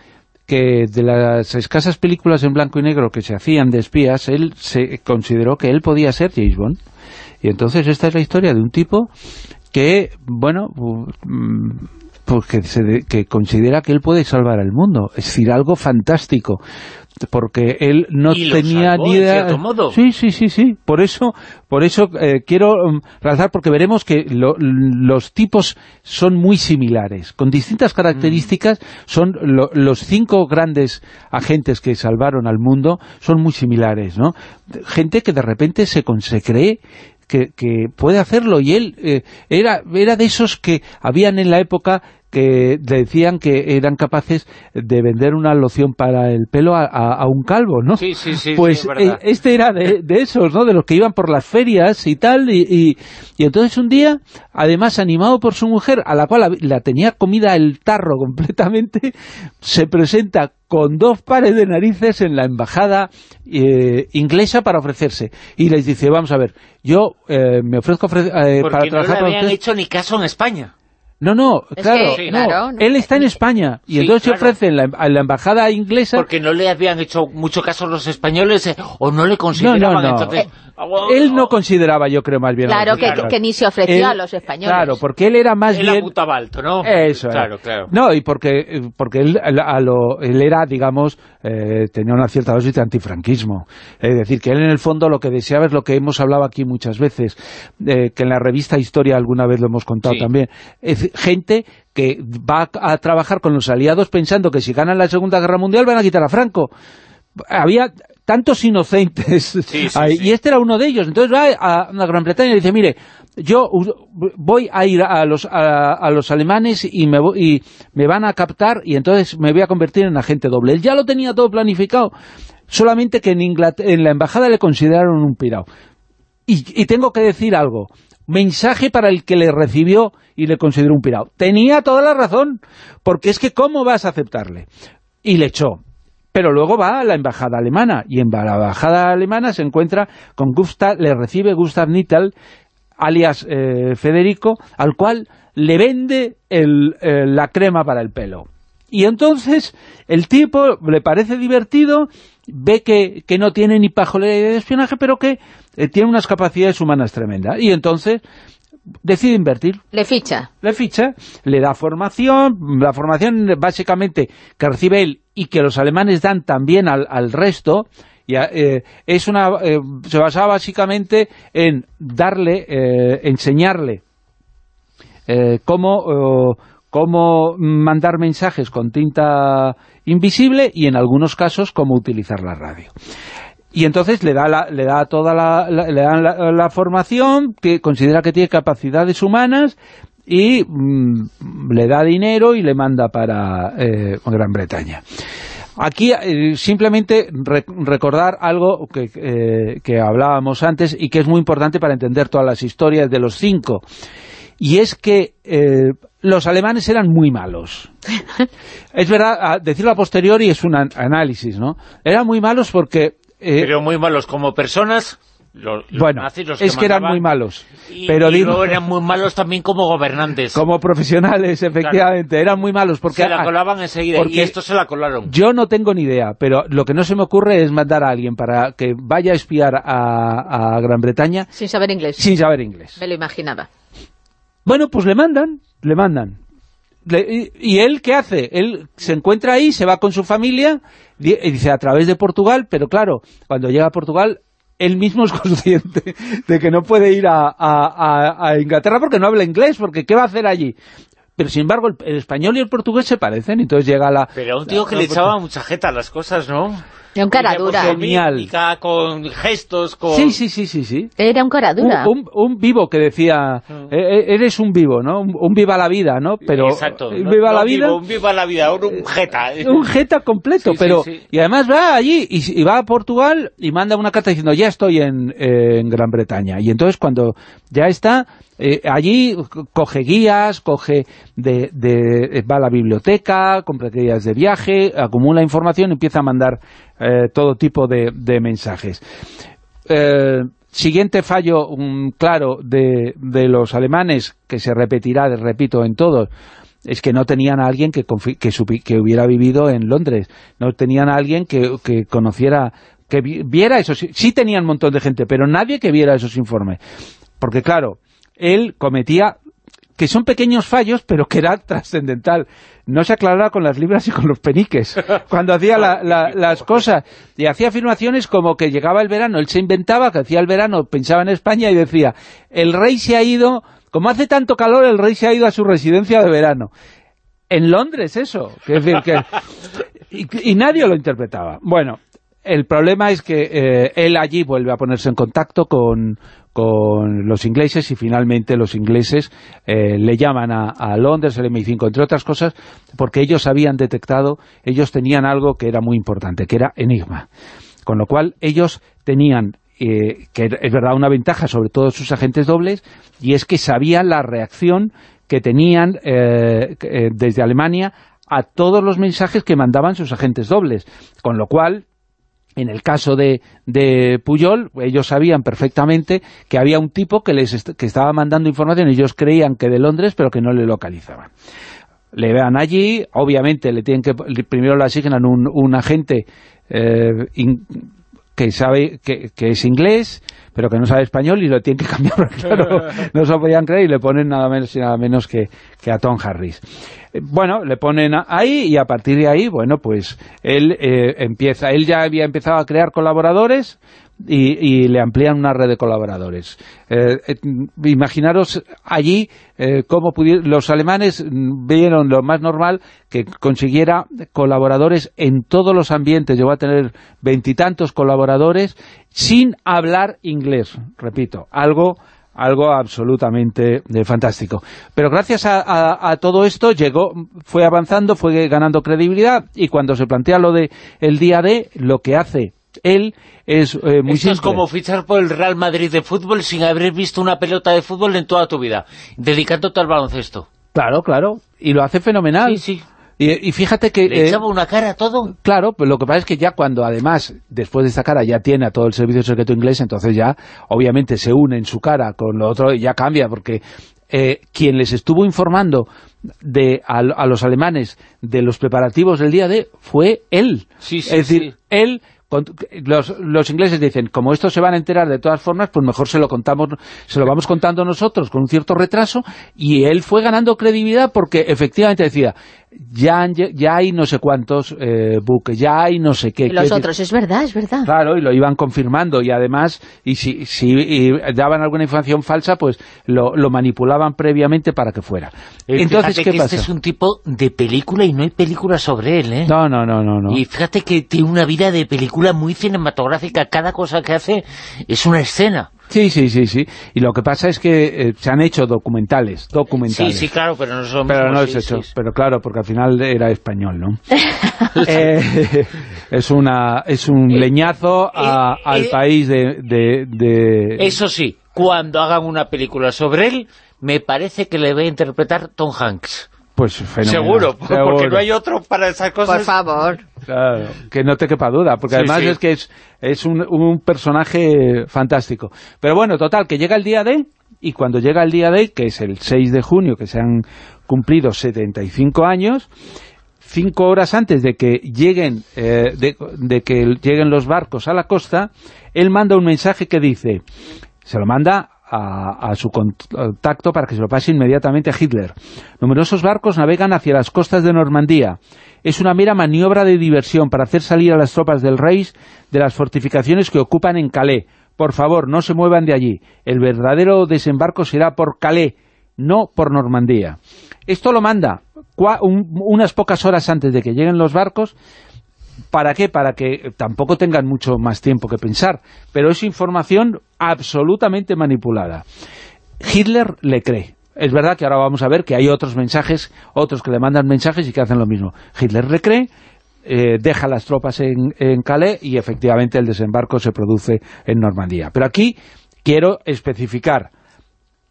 que de las escasas películas en blanco y negro que se hacían de espías, él se consideró que él podía ser James Bond. Y entonces esta es la historia de un tipo que, bueno, mm, pues que, se de- que considera que él puede salvar al mundo. Es decir, algo fantástico. Porque él no Y tenía salvó, ni en idea... cierto modo. Sí, sí, sí, sí. Por eso, por eso eh, quiero mm, realzar, porque veremos que lo- los tipos son muy similares, con distintas características. Son lo- los cinco grandes agentes que salvaron al mundo son muy similares, ¿no? Gente que de repente se, se cree que, que puede hacerlo. Y él eh, era, era de esos que habían en la época que decían que eran capaces de vender una loción para el pelo a, a- a un calvo, ¿no? Sí, sí, sí, Pues sí, es verdad. eh, este era de, de esos, ¿no? De los que iban por las ferias y tal, y, y, y entonces un día, además animado por su mujer, a la cual la, la tenía comida el tarro completamente, se presenta con dos pares de narices en la embajada eh, inglesa para ofrecerse. Y les dice, vamos a ver, yo eh, me ofrezco ofre- eh, Porque para no trabajar le para habían ustedes". hecho ni caso en España. No, no, Es claro, que, no, claro, no. él está en España y Sí, entonces claro. se ofrece en la, a la embajada inglesa Porque no le habían hecho mucho caso los españoles eh, o no le consideraban. no. Entonces, Él no consideraba, yo creo, más bien... Claro, que, ni se ofreció Él- a los españoles. Claro, porque él era más él bien... apuntaba alto, ¿no? Eso es. Claro, claro. No, y porque, porque él, a lo- a lo- él era, digamos, eh, tenía una cierta dosis de antifranquismo. Es decir, que él en el fondo lo que deseaba es lo que hemos hablado aquí muchas veces, eh, que en la revista Historia alguna vez lo hemos contado Sí. también. Es gente que va a trabajar con los aliados pensando que si ganan la Segunda Guerra Mundial van a quitar a Franco. Había tantos inocentes Sí, sí, y este era uno de ellos. Entonces va a, a Gran Bretaña y dice, mire, yo voy a ir a los, a, a los alemanes y me, y me van a captar y entonces me voy a convertir en agente doble. Él ya lo tenía todo planificado, solamente que en, en la embajada le consideraron un pirao. Y, y tengo que decir algo. Mensaje para el que le recibió y le consideró un pirao. Tenía toda la razón, porque es que ¿cómo vas a aceptarle? Y le echó. Pero luego va a la embajada alemana, y en la embajada alemana se encuentra con Gustav, le recibe Gustav Nittal, alias eh, Federico, al cual le vende el, eh, la crema para el pelo. Y entonces el tipo le parece divertido, ve que, que no tiene ni pajolera de espionaje, pero que eh, tiene unas capacidades humanas tremendas. Y entonces decide invertir. Le ficha. Le ficha, le da formación, la formación básicamente que recibe él y que los alemanes dan también al, al resto, y, eh, es una eh, se basaba básicamente en darle, eh, enseñarle eh, cómo, eh, cómo mandar mensajes con tinta invisible y en algunos casos cómo utilizar la radio. Y entonces le da, la, le da toda la, le dan la, la formación, que considera que tiene capacidades humanas y mm, le da dinero y le manda para eh, Gran Bretaña. Aquí eh, simplemente re- recordar algo que, eh, que hablábamos antes y que es muy importante para entender todas las historias de los cinco. Y es que eh, los alemanes eran muy malos. (laughs) es verdad, a- decirlo a posteriori es un an- análisis, ¿no? Eran muy malos porque... eh, Pero muy malos como personas, los, los bueno, nazis, los es que eran muy malos. Y, pero y digo, luego eran (laughs) muy malos también como gobernantes. como profesionales, efectivamente, eran muy malos. porque se la colaban enseguida, porque y estos se la colaron. Yo no tengo ni idea, pero lo que no se me ocurre es mandar a alguien para que vaya a espiar a, a Gran Bretaña Sin saber inglés. sin saber inglés. Me lo imaginaba. Bueno, pues le mandan, le mandan. Le- y, y él qué hace? Él se encuentra ahí, se va con su familia, y dice a través de Portugal, pero claro, cuando llega a Portugal, él mismo es (laughs) consciente de que no puede ir a, a- a- a Inglaterra porque no habla inglés, porque ¿qué va a hacer allí? Pero sin embargo, el, el español y el portugués se parecen, entonces llega la... Pero un tío que le echaba mucha jeta a las cosas, ¿no? Era un cara dura. con mímica, con gestos, con... Sí, sí, sí, sí, sí. Era un cara dura. Un, un- un vivo que decía, eh, eh, eres un vivo, ¿no? Un, un viva la vida, ¿no? Pero Exacto. eh, No- viva no la vida, vivo, un viva la vida, un, un jeta. un jeta completo, Sí, pero sí. y además va allí y, y va a Portugal y manda una carta diciendo ya estoy en, eh, en Gran Bretaña y entonces cuando ya está eh, allí co- coge guías, coge de, de- va a la biblioteca, compra guías de viaje, acumula información empieza a mandar eh, todo tipo de, mensajes. Eh, siguiente fallo claro de, los alemanes, que se repetirá, repito, en todos, es que no tenían a alguien que, hubiera vivido en Londres, no tenían a alguien que, conociera, que vi- viera esos... Sí tenían un montón de gente, pero nadie que viera esos informes. Porque claro, él cometía que son pequeños fallos, pero que era trascendental. No se aclaraba con las libras y con los peniques, (laughs) cuando hacía la- la- las cosas. Y hacía afirmaciones como que llegaba el verano, él se inventaba que hacía el verano, pensaba en España y decía, el rey se ha ido, como hace tanto calor, el rey se ha ido a su residencia de verano. En Londres, eso. Es decir, que... Y, y nadie lo interpretaba. Bueno, el problema es que eh, él allí vuelve a ponerse en contacto con, con los ingleses y finalmente los ingleses eh, le llaman a, a Londres, el MI5, entre otras cosas, porque ellos habían detectado, ellos tenían algo que era muy importante, que era enigma. Con lo cual ellos tenían, eh, que es verdad, una ventaja sobre todos sus agentes dobles, y es que sabían la reacción que tenían eh, eh, desde Alemania a todos los mensajes que mandaban sus agentes dobles. Con lo cual, en el caso de, de Puyol, ellos sabían perfectamente que había un tipo que les est- que estaba mandando información, ellos creían que de Londres, pero que no le localizaban. Le vean allí, obviamente le tienen que primero le asignan un, un agente eh, que sabe que, que es inglés, pero que no sabe español y lo tienen que cambiar, (laughs) no se lo podían creer y le ponen nada menos y nada menos que, que a Tom Harris. Eh, Bueno, le ponen ahí y a partir de ahí, bueno, pues él eh, empieza, él ya había empezado a crear colaboradores y, y le amplían una red de colaboradores. Eh, imaginaros allí eh, cómo los alemanes mm, vieron lo más normal que consiguiera colaboradores en todos los ambientes, llegó a tener veintitantos colaboradores sin hablar inglés, repito, algo algo absolutamente eh, fantástico. Pero gracias a, a- a todo esto llegó, fue avanzando, fue ganando credibilidad y cuando se plantea lo de el día D, lo que hace él es eh, muy Esto es simple. como fichar por el Real Madrid de fútbol sin haber visto una pelota de fútbol en toda tu vida, dedicándote al baloncesto. Claro, claro, y lo hace fenomenal. Sí, sí. Y, y fíjate que... Le eh, echaba una cara a todo. Claro, pero lo que pasa es que ya cuando además, después de esta cara, ya tiene a todo el servicio secreto inglés, entonces ya, obviamente, se une en su cara con lo otro y ya cambia, porque eh, quien les estuvo informando de a, a los alemanes de los preparativos del día D fue él. Sí, sí, es decir, sí. él los, los ingleses dicen, como estos se van a enterar de todas formas, pues mejor se lo contamos, se lo vamos contando nosotros con un cierto retraso, y él fue ganando credibilidad porque efectivamente decía, ya, han ya hay no sé cuántos eh, buques, ya hay no sé qué. Y los qué- otros, es verdad, es verdad. Claro, y lo iban confirmando y además, y si, si y daban alguna información falsa, pues lo, lo manipulaban previamente para que fuera. Eh, Entonces, fíjate ¿qué que pasa? este es un tipo de película y no hay película sobre él, ¿eh? No, no, no, no. no. Y fíjate que tiene una vida de película muy cinematográfica. Cada cosa que hace es una escena. Sí, sí, sí, sí. Y lo que pasa es que eh, se han hecho documentales, Sí, documentales. sí, claro, pero no son... Pero no sí, es hecho, sí, sí. pero claro, porque al final era español, ¿no? (laughs) Eh, es una es un leñazo a- eh, al eh, país de, de, de- Eso sí, cuando hagan una película sobre él, me parece que le va a interpretar Tom Hanks. pues fenomenal, Seguro, (laughs) porque seguro. no hay otro para esas cosas. Por favor. Claro, que no te quepa duda, porque Sí, además sí. es que es, es un, un personaje fantástico. Pero bueno, total, que llega el día D, y cuando llega el día D, que es el 6 de junio, que se han cumplido 75 años, cinco horas antes de que lleguen eh, de, de que lleguen los barcos a la costa, él manda un mensaje que dice, se lo manda a, a su contacto para que se lo pase inmediatamente a Hitler. Numerosos barcos navegan hacia las costas de Normandía. Es una mera maniobra de diversión para hacer salir a las tropas del Reich de las fortificaciones que ocupan en Calais. Por favor, no se muevan de allí. El verdadero desembarco será por Calais, no por Normandía. Esto lo manda unas pocas horas antes de que lleguen los barcos. ¿Para qué? Para que tampoco tengan mucho más tiempo que pensar. Pero es información absolutamente manipulada. Hitler le cree. Es verdad que ahora vamos a ver que hay otros mensajes, otros que le mandan mensajes y que hacen lo mismo. Hitler le cree, eh, deja las tropas en, Calais y efectivamente el desembarco se produce en Normandía. Pero aquí quiero especificar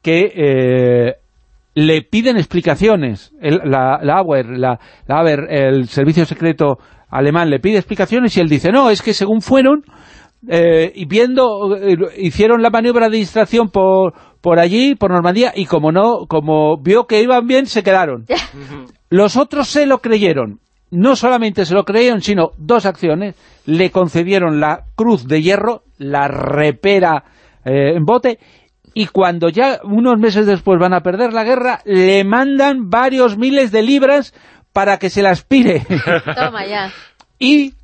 que eh, le piden explicaciones. El- la, la la, el servicio secreto alemán, le pide explicaciones y él dice, no, es que según fueron, eh, y viendo, eh, hicieron la maniobra de distracción por, por allí, por Normandía, y como no, como vio que iban bien, se quedaron. (laughs) Los otros se lo creyeron. No solamente se lo creyeron, sino dos acciones. Le concedieron la cruz de hierro, la repera eh, en bote, y cuando ya unos meses después van a perder la guerra, le mandan varios miles de libras para que se las pire. (laughs) Toma ya. y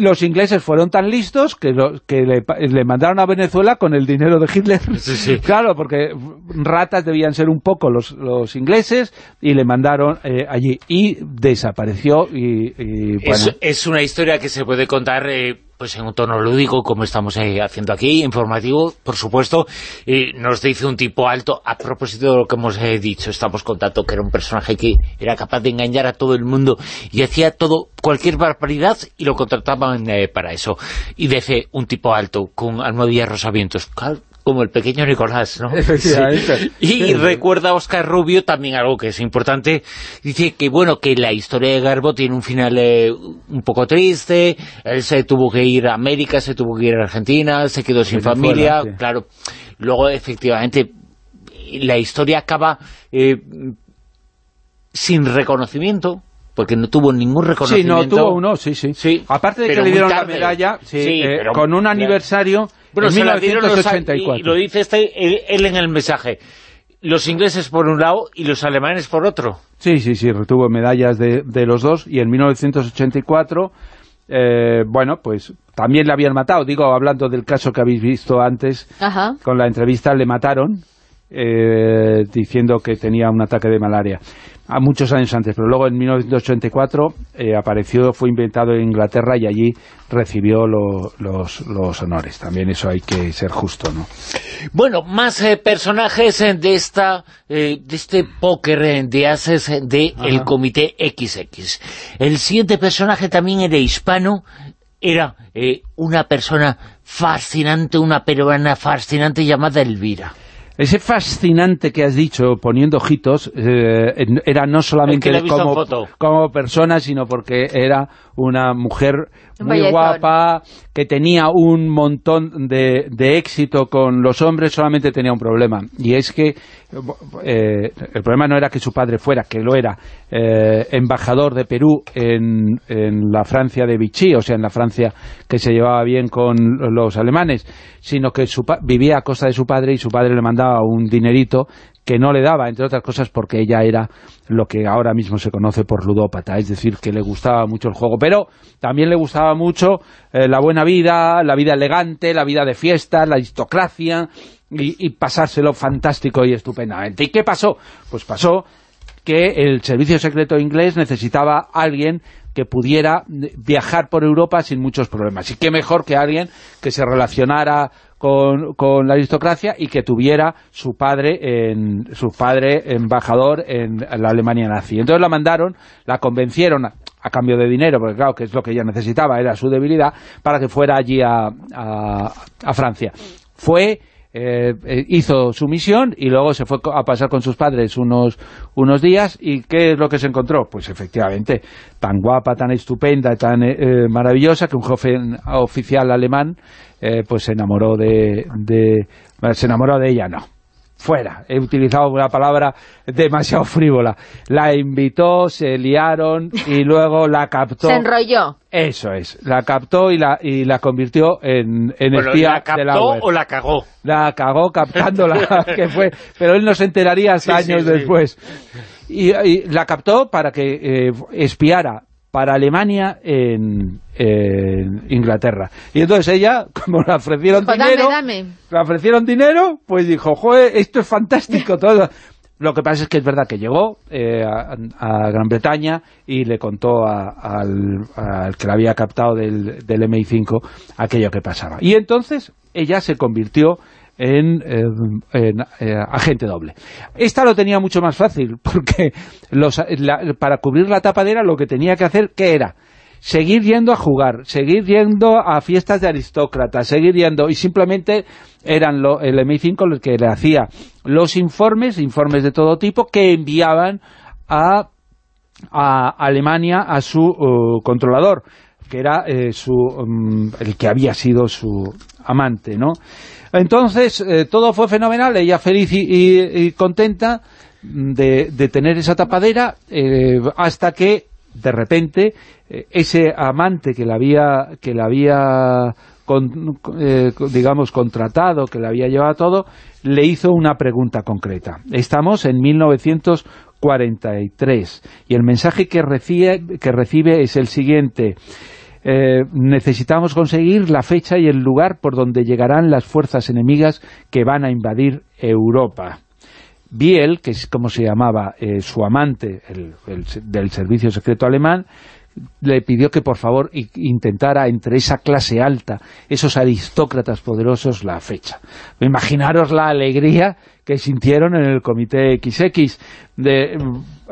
los ingleses fueron tan listos que, lo- que le, le mandaron a Venezuela con el dinero de Hitler. (laughs) Claro, porque ratas debían ser un poco los, los ingleses y le mandaron eh, allí. Y desapareció y, y, bueno... Es, es una historia que se puede contar eh, pues en un tono lúdico, como estamos eh, haciendo aquí, informativo, por supuesto. Y nos dice un tipo alto, a propósito de lo que hemos eh, dicho, estamos contando que era un personaje que era capaz de engañar a todo el mundo y hacía todo, cualquier barbaridad, y lo contrataban eh, para eso. Y dice un tipo alto, con almohadillas rosavientos, claro, como el pequeño Nicolás, ¿no? (laughs) Efectivamente. Y Sí. recuerda a Oscar Rubio también algo que es importante. Dice que, bueno, que la historia de Garbo tiene un final eh, un poco triste. Él se tuvo que ir a América, se tuvo que ir a Argentina, se quedó sin Venezuela, familia. sí. Claro, luego, efectivamente, la historia acaba eh, sin reconocimiento, porque no tuvo ningún Sí, reconocimiento. no, tuvo uno, sí, sí. Aparte de que le dieron la medalla, sí, Sí, eh, pero- con un claro. Bueno, en se la dieron los a- 1984. y lo dice este, él, él en el mensaje. Los ingleses por un lado y los alemanes por otro. Sí, sí, sí, retuvo medallas de, de los dos y en 1984, eh, bueno, pues también le habían matado. Digo, hablando del caso que habéis visto antes, Ajá. con la entrevista le mataron eh, diciendo que tenía un ataque de malaria a muchos años antes, pero luego en 1984 eh, apareció, fue inventado en Inglaterra y allí recibió lo- los, los honores. También eso hay que ser justo, ¿no? Bueno, más eh, personajes eh, de esta eh, de este póker de ases eh, de Ajá. el Comité XX. El siguiente personaje también era hispano, era eh, una persona fascinante, una peruana fascinante llamada Elvira. Ese fascinante que has dicho, poniendo ojitos, eh, era no solamente como, como persona, sino porque era una mujer muy guapa, que tenía un montón de, de éxito con los hombres, solamente tenía un problema. Y es que eh, el problema no era que su padre fuera, que lo era, eh, embajador de Perú en, en la Francia de Vichy, o sea, en la Francia que se llevaba bien con los alemanes, sino que su vivía a costa de su padre y su padre le mandaba un dinerito que no le daba, entre otras cosas porque ella era lo que ahora mismo se conoce por ludópata, es decir, que le gustaba mucho el juego, pero también le gustaba mucho eh, la buena vida, la vida elegante, la vida de fiesta, la aristocracia y, pasárselo fantástico y estupendamente. ¿Y qué pasó? Pues pasó que el servicio secreto inglés necesitaba a alguien que pudiera viajar por Europa sin muchos problemas. Y qué mejor que alguien que se relacionara con, con la aristocracia y que tuviera su padre en su padre embajador en la Alemania nazi. Entonces la mandaron, la convencieron a, cambio de dinero, porque claro que es lo que ella necesitaba, era su debilidad, para que fuera allí a- a Francia. Fue eh, eh, hizo su misión y luego se fue a pasar con sus padres unos, unos días y ¿qué es lo que se encontró? Pues efectivamente, tan guapa, tan estupenda, tan eh, eh, maravillosa que un joven oficial alemán eh, pues se enamoró de, de se enamoró de ella, no fuera, he utilizado una palabra demasiado frívola la invitó, se liaron y luego la captó Se enrolló. eso es, la captó y la, y la convirtió en, en Bueno, espía ¿la de la captó web. o la cagó? La cagó captándola, (laughs) que fue, pero él no se enteraría hasta Sí, sí, años sí. después. Y, y la captó para que eh, espiara para Alemania en, en Inglaterra. Y entonces ella, (laughs) como le ofrecieron Dijo, dinero, dame, dame. le ofrecieron dinero, pues dijo, joder, esto es fantástico (laughs) todo. Lo que pasa es que es verdad que llegó eh, a, a Gran Bretaña y le contó a- al, al que la había captado del, del MI5 aquello que pasaba. Y entonces ella se convirtió en, eh, en, eh, agente doble. Esta lo tenía mucho más fácil, (laughs) porque los, la- para cubrir la tapadera lo que tenía que hacer, ¿qué era? seguir yendo a jugar, seguir yendo a fiestas de aristócratas, seguir yendo, y simplemente eran lo, el MI5 los que le hacía los informes, informes de todo tipo, que enviaban a, a Alemania a su uh, controlador, que era eh, su, mm, el que había sido su amante, ¿no? Entonces, eh, todo fue fenomenal, ella feliz y, y- contenta de, de tener esa tapadera, eh, hasta que, de repente, eh, ese amante que la había, que la había eh, digamos, contratado, que le había llevado a todo, le hizo una pregunta concreta. Estamos en 1943 y el mensaje que recibe, que recibe es el siguiente. Eh, necesitamos conseguir la fecha y el lugar por donde llegarán las fuerzas enemigas que van a invadir Europa. Biel, que es como se llamaba eh, su amante el- el- del servicio secreto alemán, le pidió que por favor intentara entre esa clase alta, esos aristócratas poderosos, la fecha. Imaginaros la alegría que sintieron en el comité XX.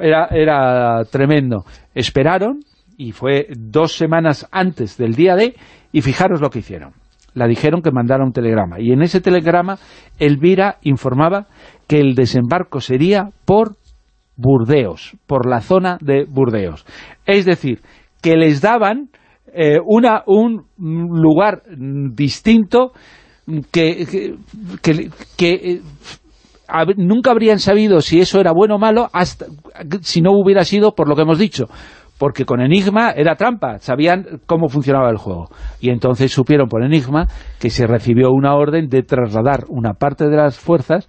Era tremendo. Esperaron, y fue dos semanas antes del día D, y fijaros lo que hicieron. La dijeron que mandara un telegrama, y en ese telegrama Elvira informaba que el desembarco sería por Burdeos, por la zona de Burdeos. Es decir, que les daban eh, una, un lugar distinto que, que, eh, nunca habrían sabido si eso era bueno o malo hasta si no hubiera sido por lo que hemos dicho porque con Enigma era trampa, sabían cómo funcionaba el juego. Y entonces supieron por Enigma que se recibió una orden de trasladar una parte de las fuerzas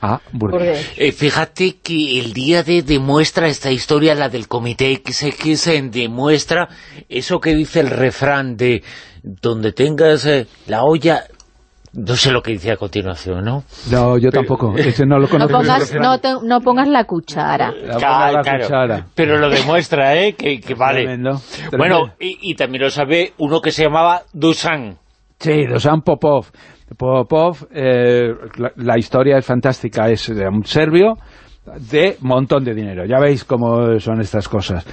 a Burdeos. Eh, fíjate que el día de demuestra esta historia, la del comité XX, demuestra eso que dice el refrán de donde tengas eh, la olla... No sé lo que dice a continuación, ¿no? No, yo tampoco, ese no lo No conozco. pongas, no, te- no pongas la cuchara. La ponga la Claro, cuchara. Pero lo demuestra, ¿eh? Que, que vale. Tremendo, Bueno, y, y también lo sabe uno que se llamaba Dusan. Sí, Dusan Popov. Popov, eh, la, la historia es fantástica, es de un serbio de montón de dinero. Ya veis cómo son estas cosas.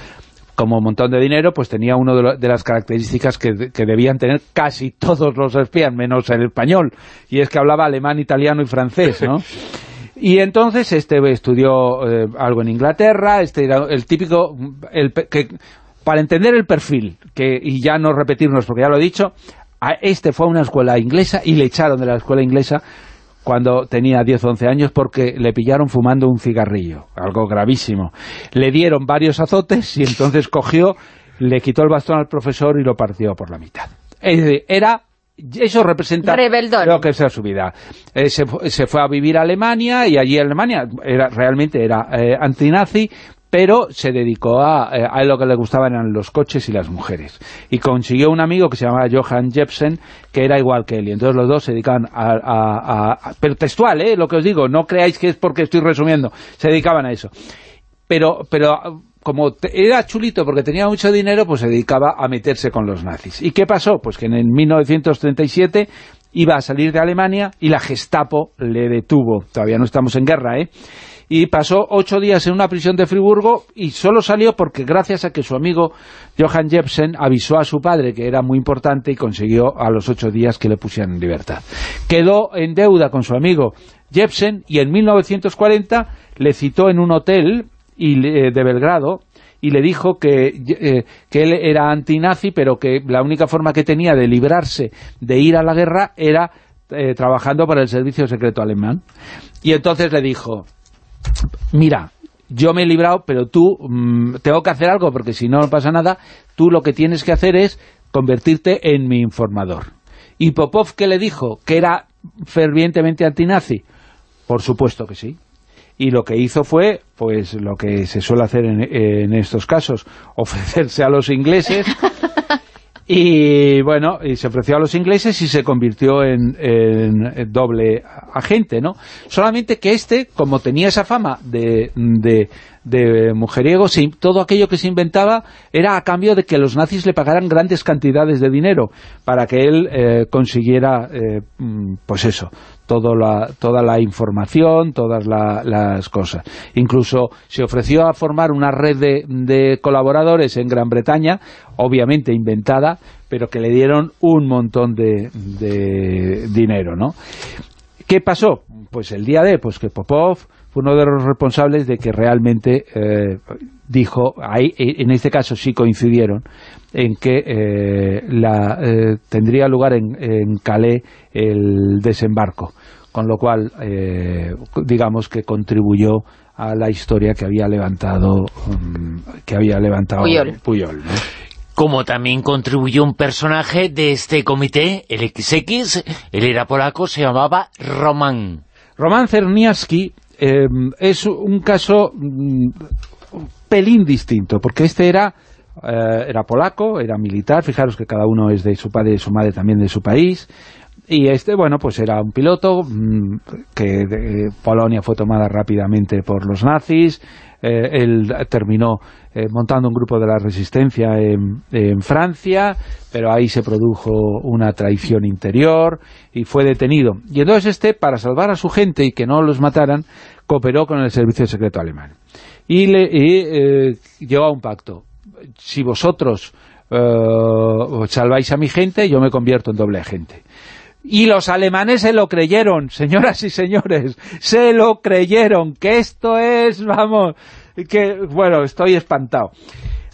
Como montón de dinero, pues tenía una de, de las características que, que debían tener casi todos los espías, menos el español, y es que hablaba alemán, italiano y francés, ¿no? Y entonces este estudió eh, algo en Inglaterra, este era el típico, el, que, para entender el perfil, que y ya no repetirnos porque ya lo he dicho, a este fue a una escuela inglesa y le echaron de la escuela inglesa cuando tenía 10 o 11 años porque le pillaron fumando un cigarrillo, algo gravísimo. Le dieron varios azotes y entonces cogió, le quitó el bastón al profesor y lo partió por la mitad. Era eso representa Rebeldón. lo que sea su vida. Eh, se, se, fue a vivir a Alemania y allí en Alemania era, realmente era eh, antinazi, pero se dedicó a, eh, a lo que le gustaban eran los coches y las mujeres. Y consiguió un amigo que se llamaba Johann Jepsen, que era igual que él. Y entonces los dos se dedicaban a... a, a pero textual, ¿eh? Lo que os digo, no creáis que es porque estoy resumiendo. Se dedicaban a eso. Pero, pero como era chulito porque tenía mucho dinero, pues se dedicaba a meterse con los nazis. ¿Y qué pasó? Pues que en 1937 iba a salir de Alemania y la Gestapo le detuvo. Todavía no estamos en guerra, ¿eh? Y pasó ocho días en una prisión de Friburgo y solo salió porque gracias a que su amigo Johann Jepsen avisó a su padre que era muy importante y consiguió a los ocho días que le pusieran en libertad. Quedó en deuda con su amigo Jepsen y en 1940 le citó en un hotel y, eh, de Belgrado y le dijo que, eh, que él era antinazi, pero que la única forma que tenía de librarse de ir a la guerra era eh, trabajando para el servicio secreto alemán. Y entonces le dijo, mira, yo me he librado, pero tú mmm, tengo que hacer algo, porque si no pasa nada, tú lo que tienes que hacer es convertirte en mi informador. ¿Y Popov qué le dijo? ¿Que era fervientemente antinazi? Por supuesto que sí y lo que hizo fue, pues lo que se suele hacer en, en estos casos, (laughs) ofrecerse a los ingleses y bueno, y se ofreció a los ingleses y se convirtió en, doble agente, ¿no? Solamente que este, como tenía esa fama de, de, de mujeriego, se, todo aquello que se inventaba era a cambio de que los nazis le pagaran grandes cantidades de dinero para que él eh, consiguiera, eh, pues eso, todo la, toda la información, todas la, las cosas. Incluso se ofreció a formar una red de, de, colaboradores en Gran Bretaña, obviamente inventada, pero que le dieron un montón de, de dinero, ¿no? ¿Qué pasó? Pues el día de, pues que Popov fue uno de los responsables de que realmente eh, dijo, ahí, en este caso sí coincidieron, en que eh, la, eh, tendría lugar en, en, Calais el desembarco, con lo cual, eh, digamos que contribuyó a la historia que había levantado um, que había levantado Puyol. Puyol ¿no? Como también contribuyó un personaje de este comité, el XX, él era polaco, se llamaba Roman. Roman Cerniawski eh, es un caso mm, pelín distinto, porque este era eh, era polaco, era militar, fijaros que cada uno es de su padre y su madre también de su país, y este, bueno, pues era un piloto mmm, que de, Polonia fue tomada rápidamente por los nazis, eh, él terminó eh, montando un grupo de la resistencia en, en, Francia, pero ahí se produjo una traición interior y fue detenido. Y entonces este, para salvar a su gente y que no los mataran, cooperó con el servicio secreto alemán. Y, le, y eh, llegó a un pacto. Si vosotros salváis a mi gente, yo me convierto en doble agente. Y los alemanes se lo creyeron, señoras y señores, se lo creyeron, que esto es, vamos, que, bueno, estoy espantado.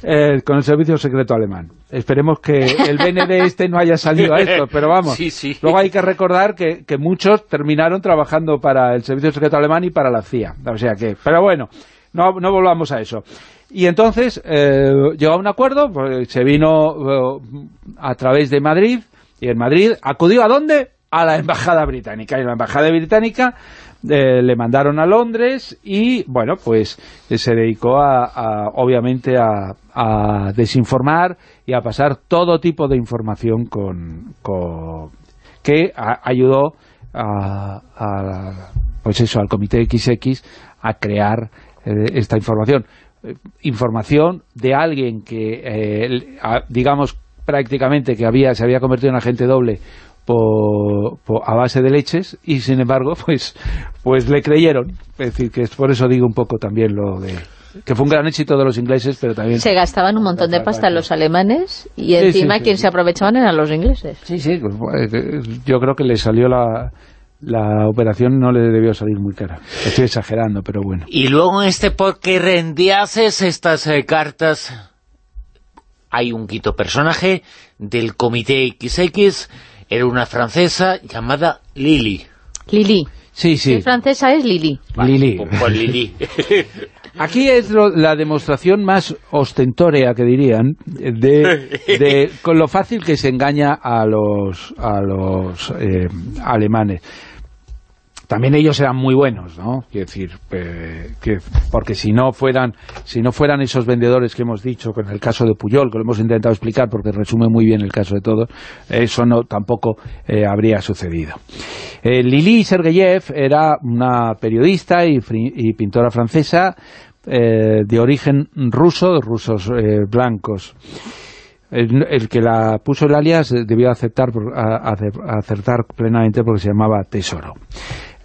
Eh, con el servicio secreto alemán. Esperemos que el BND este no haya salido a esto, pero vamos. (laughs) Sí, sí. Luego hay que recordar que, que, muchos terminaron trabajando para el servicio secreto alemán y para la CIA. O sea que, pero bueno, no, no volvamos a eso. Y entonces eh, llegó a un acuerdo, pues, se vino eh, a través de Madrid, y en Madrid acudió ¿a dónde? A la embajada británica. Y la embajada británica eh, le mandaron a Londres y, bueno, pues eh, se dedicó a, a obviamente a, a, desinformar y a pasar todo tipo de información con, con que ayudó a, pues eso, al Comité XX a crear eh, esta información. Información de alguien que, digamos, prácticamente que había se había convertido en agente doble por, por, a base de leches y sin embargo (laughs) pues pues le creyeron. Es decir que es por eso digo un poco también lo de que fue un gran éxito de los ingleses pero también se gastaban un montón de pasta los alemanes y encima sí, sí, quien se aprovechaban eran los ingleses. Sí sí pues, yo creo que le salió la la operación no le debió salir muy cara. Estoy exagerando, pero bueno. Y luego en este por qué rendiases estas eh, cartas hay un quito personaje del Comité XX, era una francesa llamada Lily. Lili. Sí, sí. Si francesa es Lili. Lili. Pues, pues Lily. (laughs) Aquí es lo- la demostración más ostentórea, que dirían, de, de- (laughs) con lo fácil que se engaña a los, a los eh, alemanes. También ellos eran muy buenos, ¿no? Quiero decir, que, porque si no fueran si no fueran esos vendedores que hemos dicho, con el caso de Puyol, que lo hemos intentado explicar porque resume muy bien el caso de todos, eso no tampoco eh, habría sucedido. Eh, Lili Sergeyev era una periodista y, pintora francesa eh, de origen ruso, de rusos eh, blancos. El, que la puso el alias debió aceptar a- a- acertar plenamente porque se llamaba Tesoro.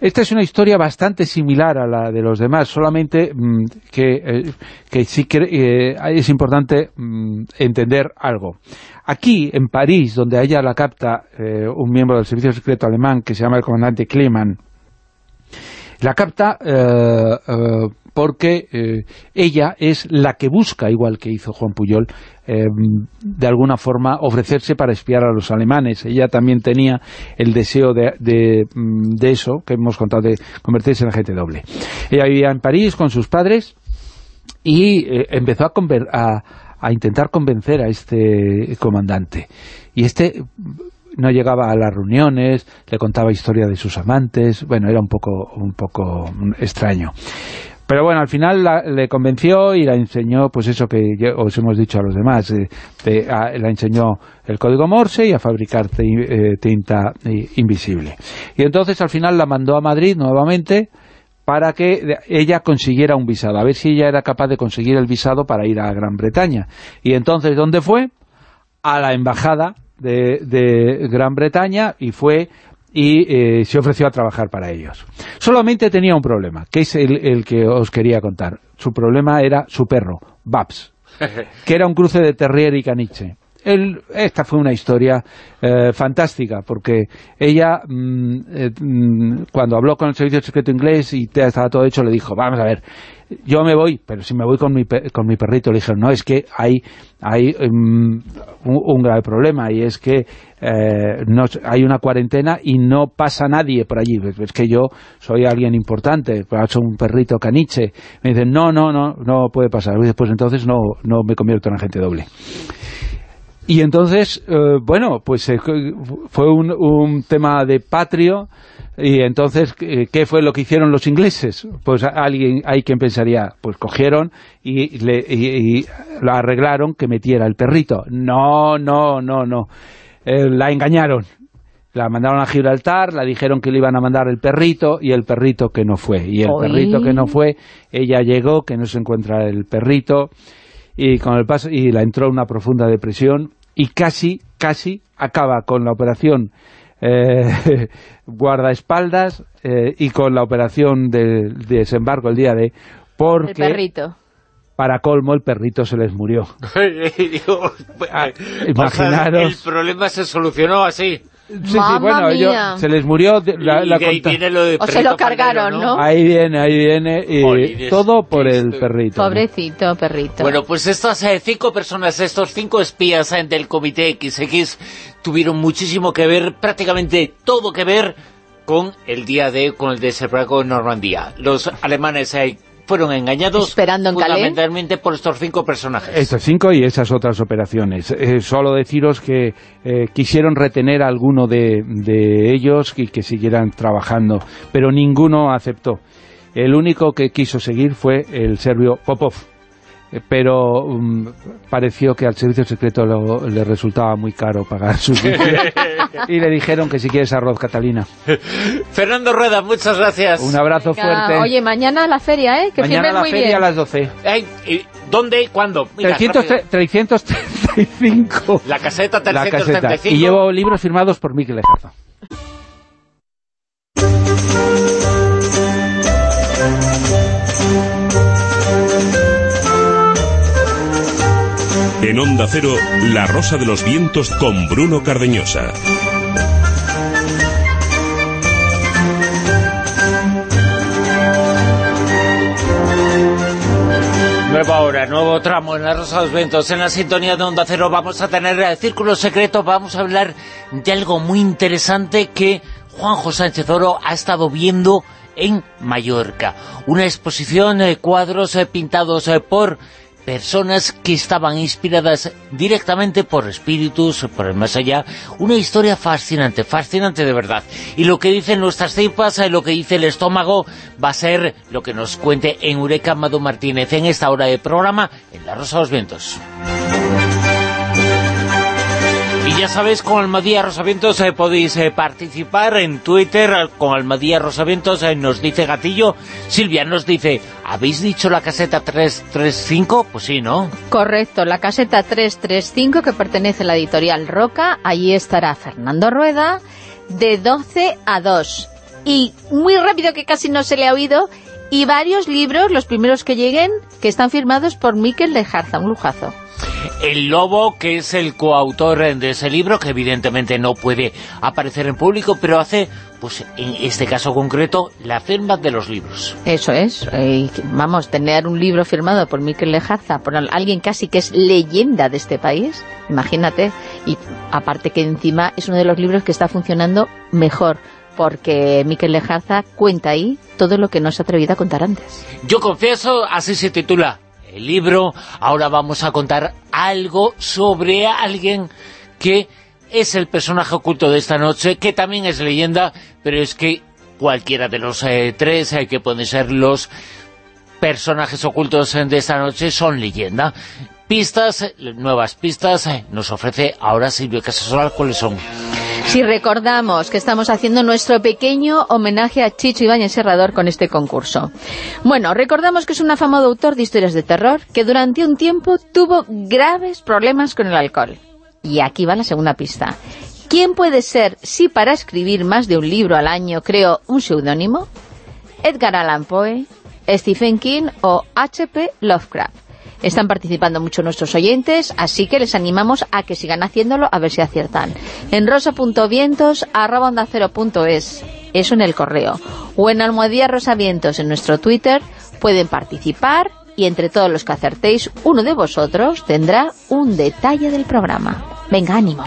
Esta es una historia bastante similar a la de los demás, solamente mm, que, eh, que sí eh, es importante mm, entender algo. Aquí, en París, donde ella la capta eh, un miembro del servicio secreto alemán que se llama el comandante Kleman, la capta porque ella es la que busca, igual que hizo Juan Puyol, eh, de alguna forma ofrecerse para espiar a los alemanes. Ella también tenía el deseo de, de, mm, de eso, que hemos contado, de convertirse en agente doble. Ella vivía en París con sus padres y eh, empezó a, a, a intentar convencer a este comandante. Y este no llegaba a las reuniones, le contaba historia de sus amantes, bueno, era un poco, un poco extraño. Pero bueno, al final la- le convenció y la enseñó, pues eso que os hemos dicho a los demás, eh, la enseñó el código Morse y a fabricar eh, tinta eh, invisible. Y entonces al final la mandó a Madrid nuevamente para que ella consiguiera un visado, a ver si ella era capaz de conseguir el visado para ir a Gran Bretaña. Y entonces, ¿dónde fue? A la embajada de Gran Bretaña y fue y eh, se ofreció a trabajar para ellos. Solamente tenía un problema, que es el, el que os quería contar. Su problema era su perro, Babs, (laughs) que era un cruce de terrier y caniche. Él- esta fue una historia eh, fantástica, porque ella, mm, eh, mm, cuando habló con el servicio secreto inglés y estaba todo hecho, le dijo, vamos a ver, yo me voy, pero si me voy con mi, con mi perrito, le dijeron, no, es que hay, hay mm, un, grave problema, y es que eh, no, hay una cuarentena y no pasa nadie por allí, es, es que yo soy alguien importante, soy un perrito caniche, me dicen, no, no, no, no puede pasar, después entonces no, no me convierto en agente doble. Y entonces, eh, bueno, pues eh, fue un, un tema de patrio y entonces, eh, ¿qué fue lo que hicieron los ingleses? Pues alguien, hay quien pensaría, pues cogieron y, le, y, y lo arreglaron que metiera el perrito. No, no, no, no. La engañaron. La mandaron a Gibraltar, la dijeron que le iban a mandar el perrito y el perrito que no fue. Y el Oy. perrito que no fue, ella llegó, que no se encuentra el perrito y con el paso y la entró en una profunda depresión y casi, casi acaba con la operación eh, (laughs) guardaespaldas eh, y con la operación de, de desembarco el día de El porque perrito. para colmo el perrito se les murió. (laughs) Digo, Ah, o sea, imaginaros. el problema se solucionó así. Sí, sí, bueno, se les murió la, la ahí viene lo de O se lo cargaron, ¿no? Ahí viene, ahí viene, y todo por el perrito. ¿no? Pobrecito perrito. Bueno, pues estas eh, cinco personas, estos cinco espías eh, del Comité XX tuvieron muchísimo que ver, prácticamente todo que ver con el día de, con el desembarco en Normandía. Los alemanes eh, fueron engañados Esperando en Calais. fundamentalmente por estos cinco personajes. Estos cinco y esas otras operaciones. Eh, solo deciros que eh, quisieron retener a alguno de, de ellos y que siguieran trabajando, pero ninguno aceptó. El único que quiso seguir fue el serbio Popov, eh, pero mm, pareció que al servicio secreto lo- le resultaba muy caro pagar sus (laughs) y le dijeron que si quieres arroz Catalina. (laughs) Fernando Rueda, muchas gracias. Un abrazo Venga, fuerte. Oye, mañana la feria, ¿eh? Que Mañana la muy feria bien. a las 12. Ay, ¿y ¿Dónde? ¿Cuándo? Mira, 300, rápido. 335. La caseta La caseta. 335. Y llevo libros firmados por Miquel Ejarza. En Onda Cero, La Rosa de los Vientos con Bruno Cardeñosa. Nueva hora, nuevo tramo en la Rosa de los Vientos. en la sintonía de Onda Cero. Vamos a tener el Círculo Secreto, vamos a hablar de algo muy interesante que Juanjo Sánchez Oro ha estado viendo en Mallorca. Una exposición de cuadros eh, pintados por personas que estaban inspiradas directamente por espíritus, por el más allá. Una historia fascinante, fascinante de verdad. Y lo que dicen nuestras tripas, eh, lo que dice el estómago, va a ser lo que nos cuente en Eureka Amado Martínez en esta hora de programa en La Rosa de los Vientos. Ya sabéis, con Almadía Rosavientos eh, podéis eh, participar en Twitter, con Almadía Rosavientos eh, nos dice Gatillo, Silvia nos dice, ¿habéis dicho la caseta 335? Pues sí, ¿no? Correcto, la caseta 335 que pertenece a la editorial Roca, allí estará Fernando Rueda, de 12 a 2. Y muy rápido, que casi no se le ha oído, y varios libros, los primeros que lleguen, que están firmados por Miquel Lejarza, un lujazo. El Lobo, que es el coautor de ese libro, que evidentemente no puede aparecer en público, pero hace, pues en este caso concreto, la firma de los libros. Eso es. Eh, vamos, tener un libro firmado por Miquel Lejarza, por alguien casi que es leyenda de este país, imagínate. Y aparte que encima es uno de los libros que está funcionando mejor, porque Miquel Lejarza cuenta ahí todo lo que no se ha atrevido a contar antes. Yo confieso, así se titula libro. Ahora vamos a contar algo sobre alguien que es el personaje oculto de esta noche, que también es leyenda, pero es que cualquiera de los eh, tres eh, que pueden ser los personajes ocultos de esta noche son leyenda. Pistas, nuevas pistas, eh, nos ofrece ahora Silvio Casasola, ¿cuáles son? Si recordamos que estamos haciendo nuestro pequeño homenaje a Chicho Ibáñez Serrador con este concurso. Bueno, recordamos que es un afamado autor de historias de terror que durante un tiempo tuvo graves problemas con el alcohol. Y aquí va la segunda pista. ¿Quién puede ser si para escribir más de un libro al año creó un seudónimo? Edgar Allan Poe, Stephen King o H.P. Lovecraft. Están participando mucho nuestros oyentes, así que les animamos a que sigan haciéndolo a ver si aciertan. En rosa.vientos.es, eso en el correo. O en almohadilla rosavientos en nuestro Twitter, pueden participar y entre todos los que acertéis, uno de vosotros tendrá un detalle del programa. Venga, ánimo.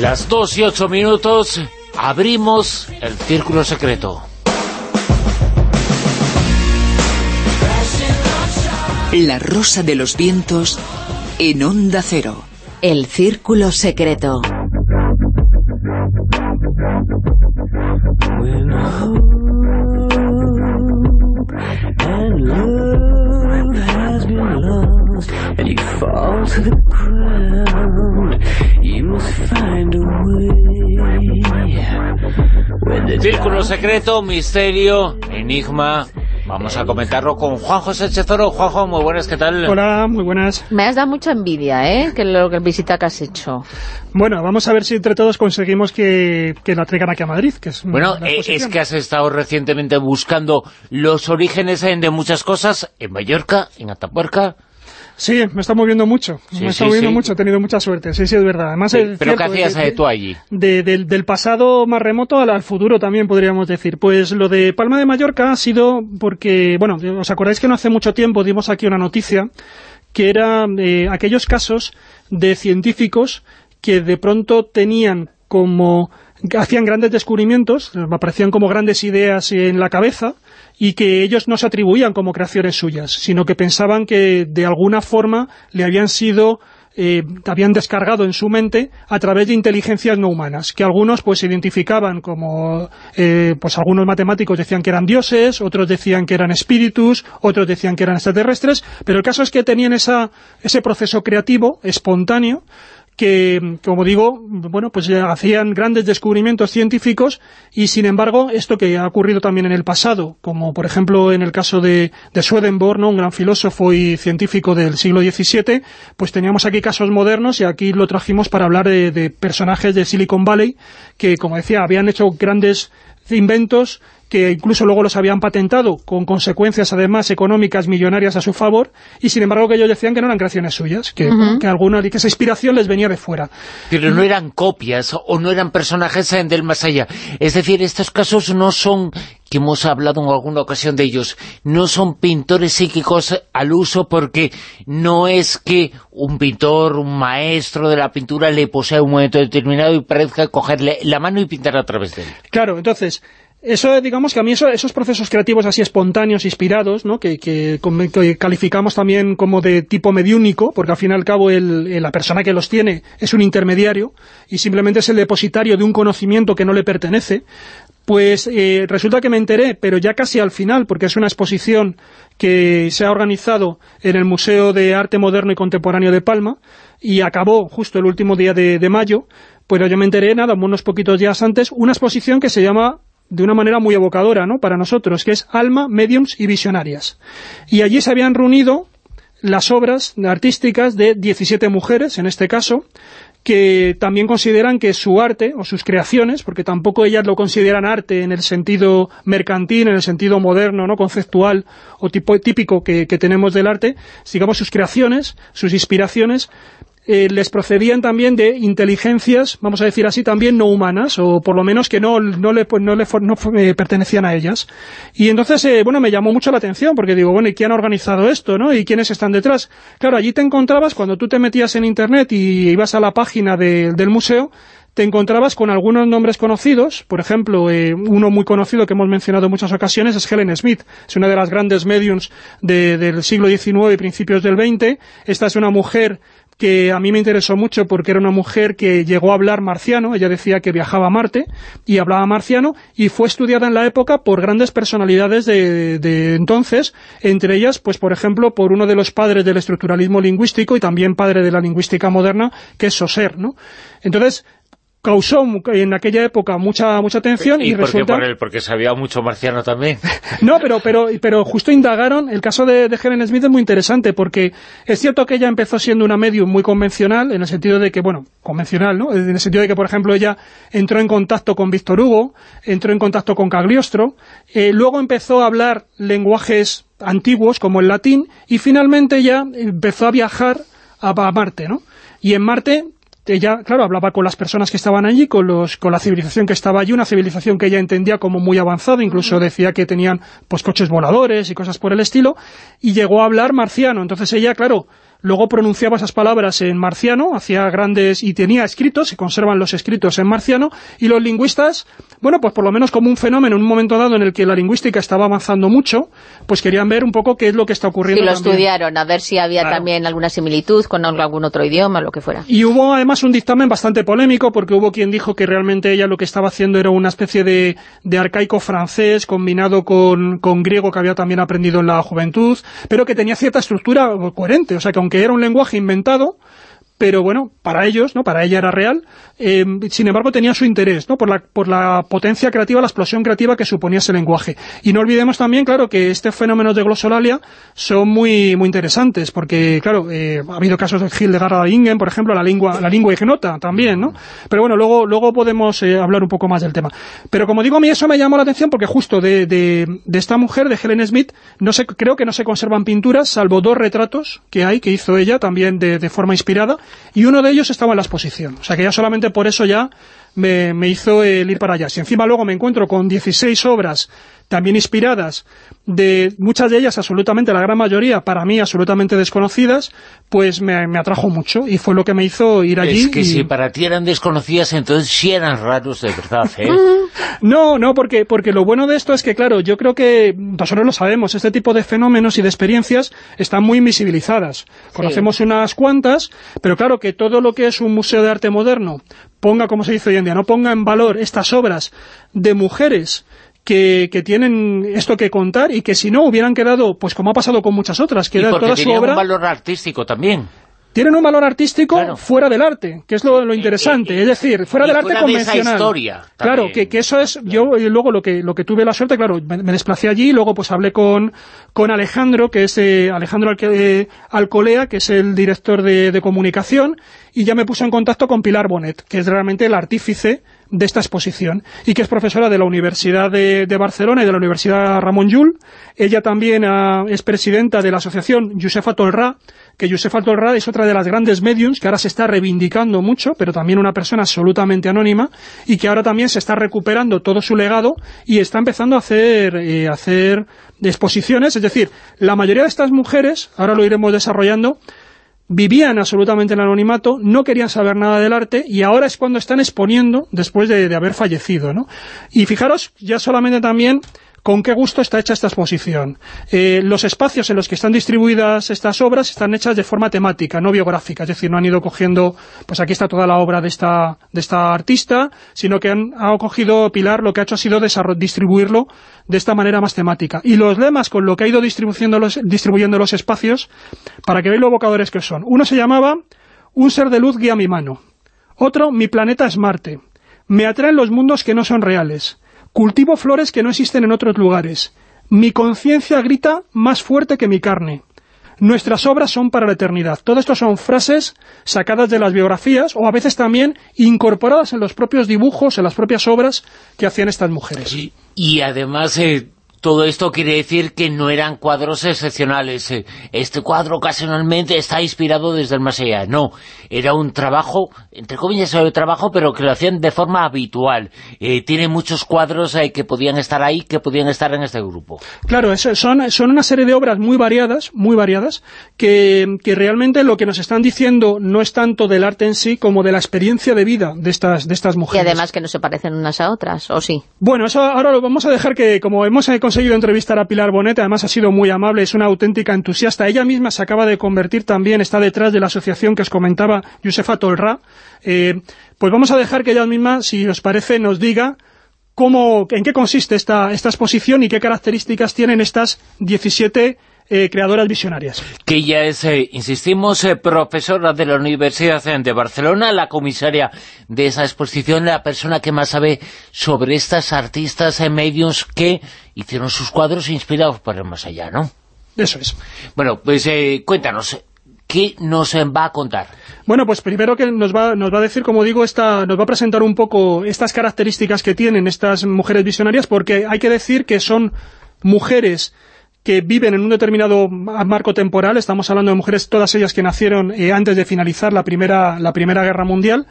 Las dos y ocho minutos, abrimos el círculo secreto. La Rosa de los Vientos en Onda Cero. El Círculo Secreto. Círculo secreto, misterio, enigma. Vamos a comentarlo con Juan José Chezoro. Juanjo, muy buenas, ¿qué tal? Hola, muy buenas. Me has dado mucha envidia, ¿eh? Que lo que visita que has hecho. Bueno, vamos a ver si entre todos conseguimos que, que la traigan aquí a Madrid, que es Bueno, eh, es que has estado recientemente buscando los orígenes de muchas cosas en Mallorca, en Atapuerca. Sí, me está moviendo mucho, Sí, me está sí, moviendo sí. mucho, he tenido mucha suerte, sí, sí, es verdad. Además, es ¿Pero qué cierto, hacías de- eh, tú allí? de- del, del pasado más remoto al, al futuro también podríamos decir. Pues lo de Palma de Mallorca ha sido porque, bueno, ¿os acordáis que no hace mucho tiempo dimos aquí una noticia que era eh, aquellos casos de científicos que de pronto tenían como hacían grandes descubrimientos, aparecían como grandes ideas en la cabeza y que ellos no se atribuían como creaciones suyas, sino que pensaban que de alguna forma le habían sido eh, habían descargado en su mente a través de inteligencias no humanas, que algunos pues se identificaban como, eh, pues algunos matemáticos decían que eran dioses, otros decían que eran espíritus, otros decían que eran extraterrestres, pero el caso es que tenían esa, ese proceso creativo, espontáneo, que, como digo, bueno, pues hacían grandes descubrimientos científicos y, sin embargo, esto que ha ocurrido también en el pasado, como por ejemplo en el caso de, de Swedenborg, ¿no? un gran filósofo y científico del siglo XVII, pues teníamos aquí casos modernos y aquí lo trajimos para hablar de, de personajes de Silicon Valley que, como decía, habían hecho grandes inventos que incluso luego los habían patentado, con consecuencias además económicas millonarias a su favor, y sin embargo que ellos decían que no eran creaciones suyas, que, Ujú. que alguna que esa inspiración les venía de fuera. Pero no eran copias o no eran personajes del más allá. Es decir, estos casos no son, que hemos hablado en alguna ocasión de ellos, no son pintores psíquicos al uso porque no es que un pintor, un maestro de la pintura le posea un momento determinado y parezca cogerle la mano y pintar a través de él. Claro, entonces, eso digamos que a mí eso- esos procesos creativos así espontáneos, inspirados, ¿no? que, calificamos también como de tipo mediúnico, porque al fin y al cabo el- el- la persona que los tiene es un intermediario y simplemente es el depositario de un conocimiento que no le pertenece, pues eh, resulta que me enteré, pero ya casi al final, porque es una exposición que se ha organizado en el Museo de Arte Moderno y Contemporáneo de Palma, y acabó justo el último día de, mayo, pero yo me enteré, nada, unos poquitos días antes, una exposición que se llama de una manera muy evocadora, ¿no?, para nosotros, que es Alma, Mediums y Visionarias. Y allí se habían reunido las obras artísticas de 17 mujeres, en este caso, que también consideran que su arte, o sus creaciones, porque tampoco ellas lo consideran arte en el sentido mercantil, en el sentido moderno, no conceptual o tipo, típico que, que tenemos del arte, digamos sus creaciones, sus inspiraciones, eh, les procedían también de inteligencias, vamos a decir así, también no humanas, o por lo menos que no, no le, no le no eh, pertenecían a ellas. Y entonces, eh, bueno, me llamó mucho la atención, porque digo, bueno, ¿y quién ha organizado esto, no? ¿Y quiénes están detrás? Claro, allí te encontrabas, cuando tú te metías en internet y ibas a la página de- del museo, te encontrabas con algunos nombres conocidos, por ejemplo, eh, uno muy conocido que hemos mencionado en muchas ocasiones es Helen Smith, es una de las grandes mediums de- del siglo XIX y principios del XX, esta es una mujer que a mí me interesó mucho porque era una mujer que llegó a hablar marciano, ella decía que viajaba a Marte y hablaba marciano y fue estudiada en la época por grandes personalidades de, de entonces, entre ellas, pues por ejemplo, por uno de los padres del estructuralismo lingüístico y también padre de la lingüística moderna, que es Saussure, ¿no? Entonces, causó en aquella época mucha mucha atención y, ¿Y por qué resulta... por él? Porque sabía mucho marciano también. (laughs) No, pero, pero, pero justo indagaron, el caso de, de Helen Smith es muy interesante, porque es cierto que ella empezó siendo una medium muy convencional, en el sentido de que, bueno, convencional, ¿no? En el sentido de que, por ejemplo, ella entró en contacto con Víctor Hugo, entró en contacto con Cagliostro, eh, luego empezó a hablar lenguajes antiguos, como el latín, y finalmente ya empezó a viajar a, a Marte, ¿no? Y en Marte ella, claro, hablaba con las personas que estaban allí, con los con la civilización que estaba allí, una civilización que ella entendía como muy avanzada, incluso decía que tenían pues coches voladores y cosas por el estilo, y llegó a hablar marciano. Entonces ella, claro, luego pronunciaba esas palabras en marciano, hacía grandes, y tenía escritos, se conservan los escritos en marciano, y los lingüistas, bueno, pues por lo menos como un fenómeno, en un momento dado en el que la lingüística estaba avanzando mucho, pues querían ver un poco qué es lo que está ocurriendo Si lo también. estudiaron, a ver si había Claro. también alguna similitud con algún otro idioma, lo que fuera. Y hubo además un dictamen bastante polémico porque hubo quien dijo que realmente ella lo que estaba haciendo era una especie de, de arcaico francés combinado con, con griego que había también aprendido en la juventud, pero que tenía cierta estructura coherente, o sea que aunque era un lenguaje inventado, pero bueno, para ellos, ¿no? para ella era real, eh, sin embargo tenía su interés, ¿no? por, la, por la potencia creativa, la explosión creativa que suponía ese lenguaje. Y no olvidemos también, claro, que estos fenómenos de glosolalia son muy muy interesantes, porque, claro, eh, ha habido casos de Hildegard de Bingen, por ejemplo, la lengua la lengua ignota también, ¿no? Pero bueno, luego luego podemos eh, hablar un poco más del tema. Pero como digo, a mí eso me llamó la atención porque justo de, de, de esta mujer, de Helen Smith, no sé, creo que no se conservan pinturas, salvo dos retratos que hay, que hizo ella también de, de forma inspirada, y uno de ellos estaba en la exposición. O sea que ya solamente por eso ya me, me hizo el ir para allá. Si encima luego me encuentro con 16 obras también inspiradas, de muchas de ellas absolutamente, la gran mayoría, para mí absolutamente desconocidas, pues me, me atrajo mucho y fue lo que me hizo ir allí. Es que y- si para ti eran desconocidas, entonces sí eran raros de verdad, ¿eh? (laughs) No, no, porque, porque lo bueno de esto es que, claro, yo creo que nosotros lo sabemos, este tipo de fenómenos y de experiencias están muy invisibilizadas. Conocemos unas cuantas, pero claro que todo lo que es un museo de arte moderno ponga, como se dice hoy en día, no ponga en valor estas obras de mujeres que, que tienen esto que contar y que si no hubieran quedado, pues como ha pasado con muchas otras, que Y era porque toda su obra un valor artístico también. tienen un valor artístico fuera del arte, que es lo, lo interesante, es decir, fuera del arte fuera de esa convencional. historia Claro, que, que eso es, yo y luego lo que lo que tuve la suerte, claro, me, me desplacé allí, y luego pues hablé con, con Alejandro, que es eh, Alejandro Alque- eh, Alcolea, que es el director de, de comunicación, y ya me puso en contacto con Pilar Bonet, que es realmente el artífice de esta exposición y que es profesora de la Universidad de, Barcelona y de la Universidad Ramón Llull. Ella también ah, es presidenta de la asociación Josefa Tolrà, que Josefa Tolrà es otra de las grandes mediums que ahora se está reivindicando mucho, pero también una persona absolutamente anónima y que ahora también se está recuperando todo su legado y está empezando a hacer, eh, hacer exposiciones, es decir, la mayoría de estas mujeres, ahora lo iremos desarrollando, vivían absolutamente en anonimato, no querían saber nada del arte y ahora es cuando están exponiendo después de, de haber fallecido. ¿no? Y fijaros ya solamente también con qué gusto está hecha esta exposición. Eh, los espacios en los que están distribuidas estas obras están hechas de forma temática, no biográfica, es decir, no han ido cogiendo, pues aquí está toda la obra de esta, de esta artista, sino que han, cogido Pilar, lo que ha hecho ha sido distribuirlo de esta manera más temática. Y los lemas con lo que ha ido distribuyendo los, distribuyendo los espacios, para que veáis lo evocadores que son. Uno se llamaba Un ser de luz guía mi mano. Otro, Mi planeta es Marte. Me atraen los mundos que no son reales. Cultivo flores que no existen en otros lugares. Mi conciencia grita más fuerte que mi carne. Nuestras obras son para la eternidad. Todo esto son frases sacadas de las biografías o a veces también incorporadas en los propios dibujos, en las propias obras que hacían estas mujeres. Y, además... Eh, todo esto quiere decir que no eran cuadros excepcionales. Eh, este cuadro ocasionalmente está inspirado desde el más allá. No, era un trabajo, entre comillas el trabajo, pero que lo hacían de forma habitual. Eh, tiene muchos cuadros eh, que podían estar ahí, que podían estar en este grupo. Claro, son, son una serie de obras muy variadas, muy variadas, que, que realmente lo que nos están diciendo no es tanto del arte en sí, como de la experiencia de vida de estas, de estas mujeres. Y además que no se parecen unas a otras, ¿o sí? Bueno, eso ahora lo vamos a dejar que, como hemos conseguido entrevistar a Pilar Bonet, además ha sido muy amable, es una auténtica entusiasta. Ella misma se acaba de convertir también, está detrás de la asociación que os comentaba, Josefa Tolra. Eh, pues vamos a dejar que ella misma, si os parece, nos diga cómo, en qué consiste esta, esta exposición y qué características tienen estas 17 eh, creadoras visionarias. Que ella es, eh, insistimos, eh, profesora de la Universidad de Barcelona, la comisaria de esa exposición, la persona que más sabe sobre estas artistas en medios que hicieron sus cuadros inspirados por el más allá, ¿no? Eso es. Bueno, pues cuéntanos, ¿qué nos va a contar? Bueno, pues primero que nos va, nos va a decir, como digo, esta, nos va a presentar un poco estas características que tienen estas mujeres visionarias, porque hay que decir que son mujeres que viven en un determinado marco temporal, estamos hablando de mujeres, todas ellas que nacieron eh, antes de finalizar la primera, la primera Guerra Mundial,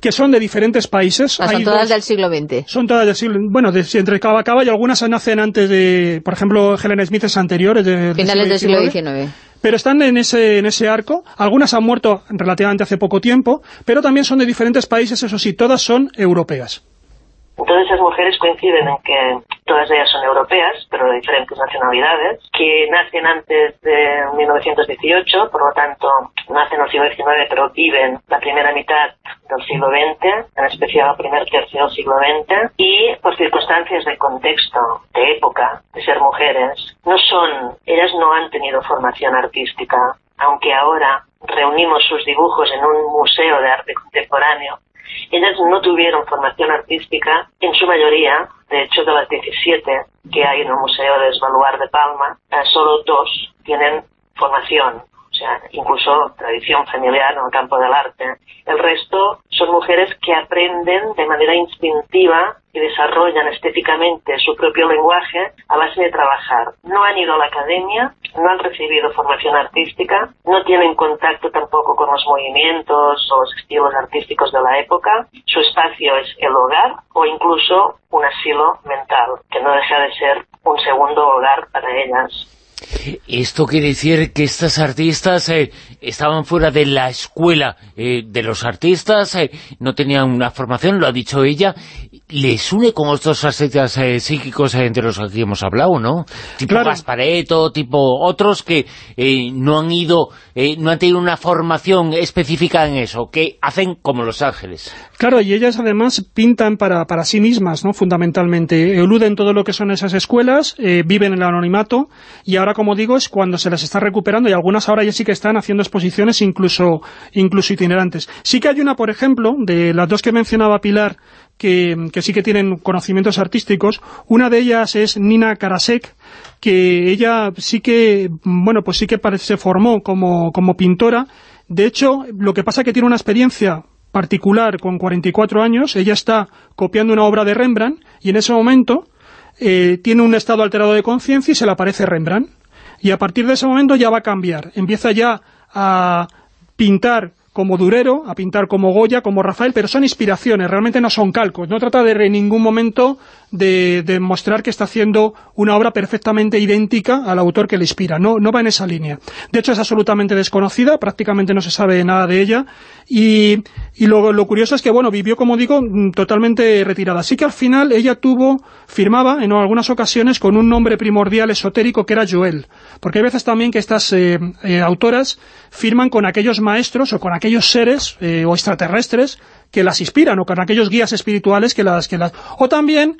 que son de diferentes países. Ah, son todas del siglo XX. Son todas del siglo bueno, de, entre cava cava y algunas nacen antes de, por ejemplo, Helen Smith es anterior, de, Finales del siglo XIX. Pero están en ese, en ese arco, algunas han muerto relativamente hace poco tiempo, pero también son de diferentes países, eso sí, todas son europeas. Todas esas mujeres coinciden en que todas ellas son europeas, pero de diferentes nacionalidades, que nacen antes de 1918, por lo tanto nacen en el siglo XIX, pero viven la primera mitad del siglo XX, en especial el primer tercio del siglo XX, y por circunstancias de contexto, de época, de ser mujeres, no son, ellas no han tenido formación artística, aunque ahora reunimos sus dibujos en un museo de arte contemporáneo ellas no tuvieron formación artística, en su mayoría, de hecho de las 17 que hay en el Museo de Esvaluar de Palma, eh, solo dos tienen formación sea, incluso tradición familiar en el campo del arte. El resto son mujeres que aprenden de manera instintiva y desarrollan estéticamente su propio lenguaje a base de trabajar. No han ido a la academia, no han recibido formación artística, no tienen contacto tampoco con los movimientos o los estilos artísticos de la época. Su espacio es el hogar o incluso un asilo mental, que no deja de ser un segundo hogar para ellas. Esto quiere decir que estas artistas eh, estaban fuera de la escuela eh, de los artistas, eh, no tenían una formación, lo ha dicho ella, les une con estos artistas psíquicos entre los que hemos hablado, ¿no? Tipo Gaspareto, tipo otros que no han ido, no han tenido una formación específica en eso, que hacen como Los Ángeles. Claro, y ellas además pintan para, para sí mismas, ¿no? Fundamentalmente, eluden todo lo que son esas escuelas, viven en el anonimato, y ahora como digo, es cuando se las está recuperando y algunas ahora ya sí que están haciendo exposiciones incluso, incluso itinerantes. Sí que hay una, por ejemplo, de las dos que mencionaba Pilar, que, sí que tienen conocimientos artísticos. Una de ellas es Nina Karasek, que ella sí que, bueno, pues sí que se formó como, como pintora. De hecho, lo que pasa es que tiene una experiencia particular con 44 años, ella está copiando una obra de Rembrandt y en ese momento eh, tiene un estado alterado de conciencia y se le aparece Rembrandt. Y a partir de ese momento ya va a cambiar, empieza ya a pintar como Durero, a pintar como Goya, como Rafael, pero son inspiraciones, realmente no son calcos. No trata de en ningún momento de, de, mostrar que está haciendo una obra perfectamente idéntica al autor que le inspira. No, no va en esa línea. De hecho, es absolutamente desconocida, prácticamente no se sabe nada de ella. Y, y lo, lo, curioso es que, bueno, vivió, como digo, totalmente retirada. Así que al final ella tuvo, firmaba en algunas ocasiones con un nombre primordial esotérico que era Joel. Porque hay veces también que estas eh, eh, autoras firman con aquellos maestros o con aquellos seres eh, o extraterrestres que las inspiran o con aquellos guías espirituales que las... Que las o también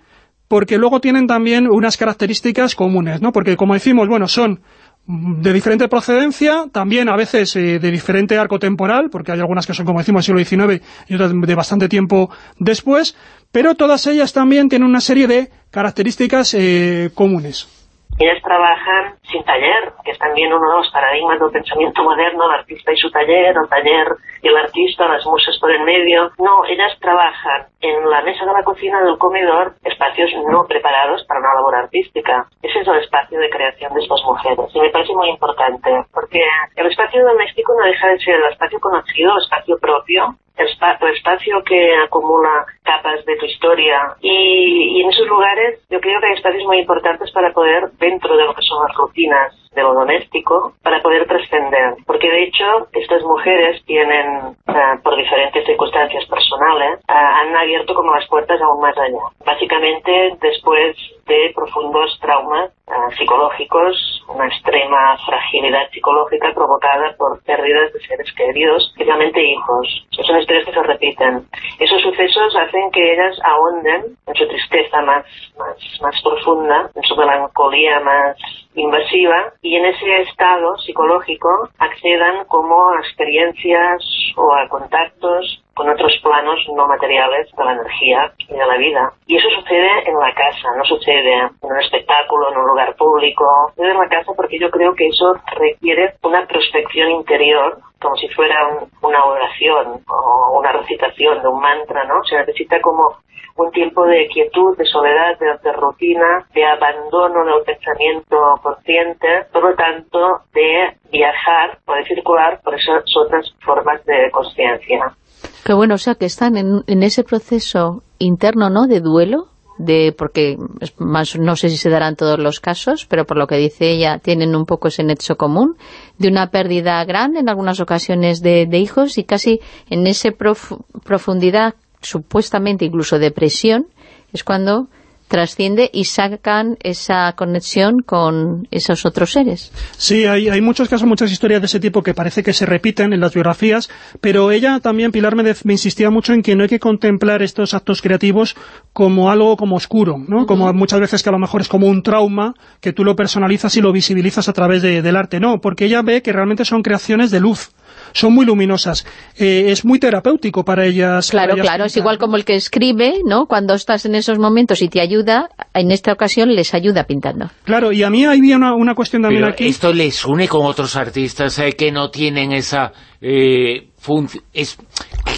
porque luego tienen también unas características comunes, ¿no? Porque, como decimos, bueno, son de diferente procedencia, también a veces eh, de diferente arco temporal, porque hay algunas que son, como decimos, del siglo XIX y otras de bastante tiempo después, pero todas ellas también tienen una serie de características eh, comunes. Ellas trabajan sin taller, que es también uno de los paradigmas del pensamiento moderno, el artista y su taller, el taller y el artista, las musas por el medio. No, ellas trabajan en la mesa de la cocina del comedor, espacios no preparados para una labor artística. Ese es el espacio de creación de estas mujeres. Y me parece muy importante, porque el espacio doméstico no deja de ser el espacio conocido, el espacio propio, espacio que acumula capas de tu historia. Y, y, en esos lugares yo creo que hay espacios muy importantes para poder, dentro de lo que son las rutinas de lo doméstico, para poder trascender. Porque de hecho estas mujeres tienen, por diferentes circunstancias personales, uh, han abierto como las puertas aún más allá. Básicamente después de profundos traumas uh, psicológicos, una extrema fragilidad psicológica provocada por pérdidas de seres queridos, especialmente hijos. Son historias que se repiten. Esos sucesos hacen que ellas ahonden en su tristeza más, más, más profunda, en su melancolía más invasiva y en ese estado psicológico accedan como a experiencias o a contactos con otros planos no materiales de la energía y de la vida. Y eso sucede en la casa, no sucede en un espectáculo, en un lugar público, sucede en la casa porque yo creo que eso requiere una prospección interior como si fuera un, una oración o una recitación de un mantra, ¿no? Se necesita como un tiempo de quietud, de soledad, de, de, rutina, de abandono del pensamiento consciente, por lo tanto, de viajar, poder circular por esas otras formas de conciencia. Qué bueno, o sea, que están en, en ese proceso interno, ¿no?, de duelo, de porque más no sé si se darán todos los casos, pero por lo que dice ella, tienen un poco ese nexo común, de una pérdida grande en algunas ocasiones de, de hijos y casi en esa prof, profundidad, supuestamente incluso depresión, es cuando trasciende y sacan esa conexión con esos otros seres. Sí, hay, hay muchos casos, muchas historias de ese tipo que parece que se repiten en las biografías, pero ella también, Pilar, me, me insistía mucho en que no hay que contemplar estos actos creativos como algo como oscuro, ¿no? Uh -huh. Como muchas veces que a lo mejor es como un trauma que tú lo personalizas y lo visibilizas a través de, del arte. No, porque ella ve que realmente son creaciones de luz son muy luminosas. Eh, es muy terapéutico para ellas. Claro, para ellas claro, es igual como el que escribe, ¿no? Cuando estás en esos momentos y te ayuda, en esta ocasión les ayuda pintando. Claro, y a mí había una, una cuestión también Pero aquí. esto les une con otros artistas eh, que no tienen esa... Eh, es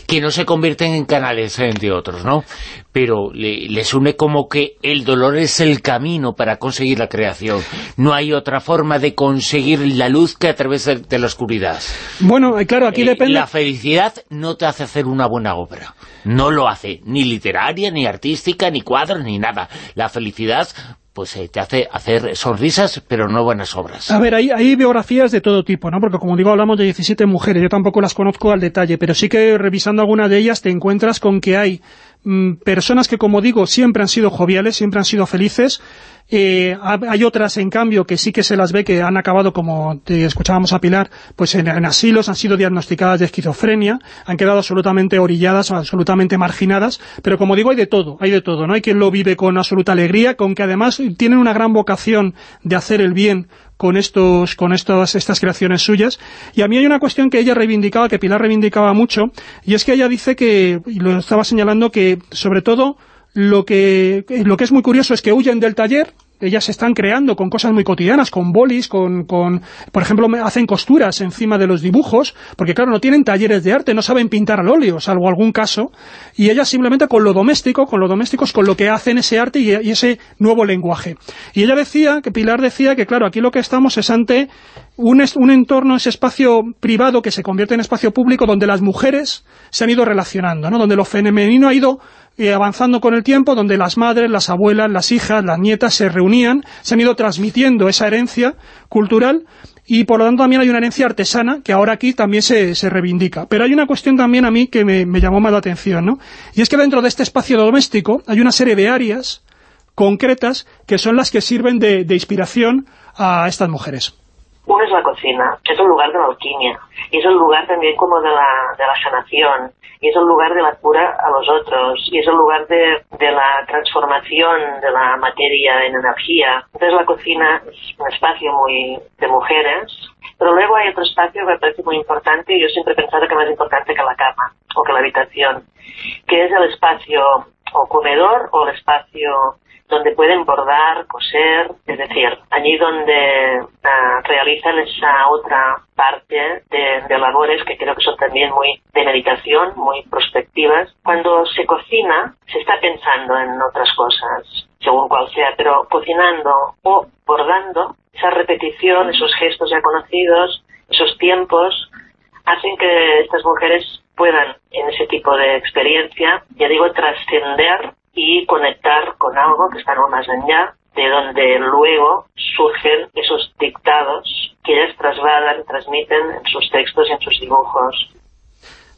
que no se convierten en canales eh, de otros, ¿no? Pero le, les une como que el dolor es el camino para conseguir la creación. No hay otra forma de conseguir la luz que a través de, de la oscuridad. Bueno, claro, aquí Eh, depende... La felicidad no te hace hacer una buena obra. No lo hace, ni literaria, ni artística, ni cuadros, ni nada. La felicidad pues eh, te hace hacer sonrisas, pero no buenas obras. A ver, hay, hay biografías de todo tipo, ¿no? Porque como digo, hablamos de 17 mujeres, yo tampoco las conozco al detalle, pero sí que revisando algunas de ellas te encuentras con que hay mm, personas que, como digo, siempre han sido joviales, siempre han sido felices, eh, hay otras, en cambio, que sí que se las ve que han acabado, como te escuchábamos a Pilar, pues en, en, asilos, han sido diagnosticadas de esquizofrenia, han quedado absolutamente orilladas, absolutamente marginadas, pero como digo, hay de todo, hay de todo, ¿no? Hay quien lo vive con absoluta alegría, con que además tienen una gran vocación de hacer el bien con estos con estas estas creaciones suyas. Y a mí hay una cuestión que ella reivindicaba que Pilar reivindicaba mucho y es que ella dice que y lo estaba señalando que sobre todo lo que lo que es muy curioso es que huyen del taller ellas se están creando con cosas muy cotidianas, con bolis, con, con, por ejemplo, hacen costuras encima de los dibujos, porque claro, no tienen talleres de arte, no saben pintar al óleo, salvo algún caso, y ellas simplemente con lo doméstico, con lo doméstico es con lo que hacen ese arte y, y ese nuevo lenguaje. Y ella decía, que Pilar decía que claro, aquí lo que estamos es ante un, un entorno, ese espacio privado que se convierte en espacio público donde las mujeres se han ido relacionando, ¿no? donde lo femenino ha ido eh, avanzando con el tiempo, donde las madres, las abuelas, las hijas, las nietas se reunían, se han ido transmitiendo esa herencia cultural y por lo tanto también hay una herencia artesana que ahora aquí también se, se reivindica. Pero hay una cuestión también a mí que me, llamó más la atención, ¿no? Y es que dentro de este espacio doméstico hay una serie de áreas concretas que son las que sirven de inspiración a estas mujeres. Uno es la cocina, es un lugar de la alquimia, y es un lugar también como de la, de la sanación, y es un lugar de la cura a los otros, y es un lugar de, de la transformación de la materia en energía. Entonces la cocina es un espacio muy de mujeres, pero luego hay otro espacio que me parece muy importante, y yo siempre he pensado que más importante que la cama, o que la habitación, que es el espacio o comedor o el espacio donde pueden bordar, coser, es decir, allí donde uh, realizan esa otra parte de, de, labores que creo que son también muy de meditación, muy prospectivas. Cuando se cocina, se está pensando en otras cosas, según cual sea, pero cocinando o bordando, esa repetición, esos gestos ya conocidos, esos tiempos, hacen que estas mujeres puedan, en ese tipo de experiencia, ya digo, trascender y conectar con algo que está más allá, de donde luego surgen esos dictados que ellas trasladan, transmiten en sus textos y en sus dibujos.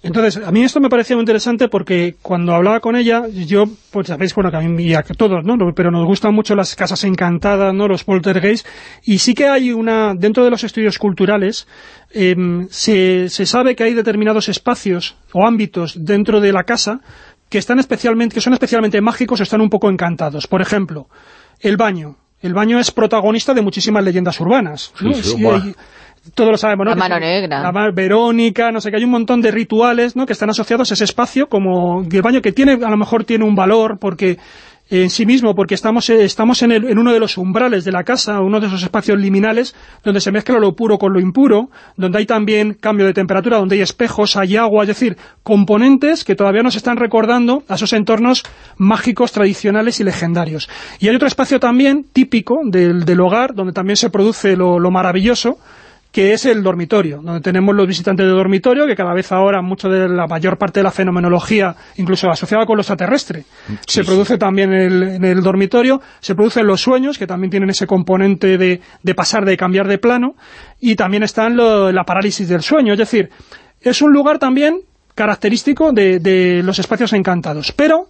Entonces, a mí esto me parecía muy interesante porque cuando hablaba con ella, yo, pues sabéis, bueno, que a mí a todos, ¿no? Pero nos gustan mucho las casas encantadas, ¿no? Los poltergeist, y sí que hay una, dentro de los estudios culturales, eh, se, se sabe que hay determinados espacios o ámbitos dentro de la casa que están especialmente, que son especialmente mágicos o están un poco encantados. Por ejemplo, el baño. El baño es protagonista de muchísimas leyendas urbanas. ¿no? Sí, sí, Sí, hay- todos lo sabemos, ¿no? La mano negra. la ma- Verónica, no sé, que hay un montón de rituales, ¿no? Que están asociados a ese espacio, como el baño que tiene, a lo mejor tiene un valor, porque en sí mismo, porque estamos, eh, estamos en, el- en uno de los umbrales de la casa, uno de esos espacios liminales, donde se mezcla lo puro con lo impuro, donde hay también cambio de temperatura, donde hay espejos, hay agua, es decir, componentes que todavía nos están recordando a esos entornos mágicos, tradicionales y legendarios. Y hay otro espacio también típico del, del hogar, donde también se produce lo, lo maravilloso, que es el dormitorio, donde tenemos los visitantes de dormitorio, que cada vez ahora mucho de la mayor parte de la fenomenología, incluso asociada con lo extraterrestre, se produce también en el, en el dormitorio, se producen los sueños, que también tienen ese componente de, de pasar, de cambiar de plano, y también están lo- la parálisis del sueño, es decir, es un lugar también característico de, de los espacios encantados, pero,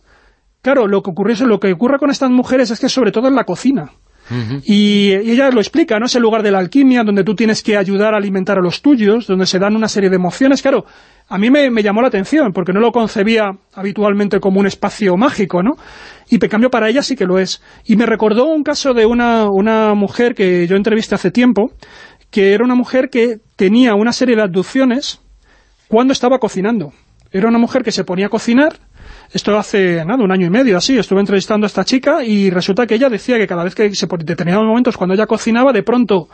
claro, lo que, ocurre, lo que ocurre con estas mujeres es que sobre todo en la cocina, y, ella lo explica, ¿no? Es el lugar de la alquimia, donde tú tienes que ayudar a alimentar a los tuyos, donde se dan una serie de emociones. Claro, a mí me, llamó la atención, porque no lo concebía habitualmente como un espacio mágico, ¿no? Y cambio para ella sí que lo es. Y me recordó un caso de una, una mujer que yo entrevisté hace tiempo, que era una mujer que tenía una serie de abducciones cuando estaba cocinando. Era una mujer que se ponía a cocinar, esto hace nada, un año y medio así, estuve entrevistando a esta chica y resulta que ella decía que cada vez que se ponía determinados momentos cuando ella cocinaba, de pronto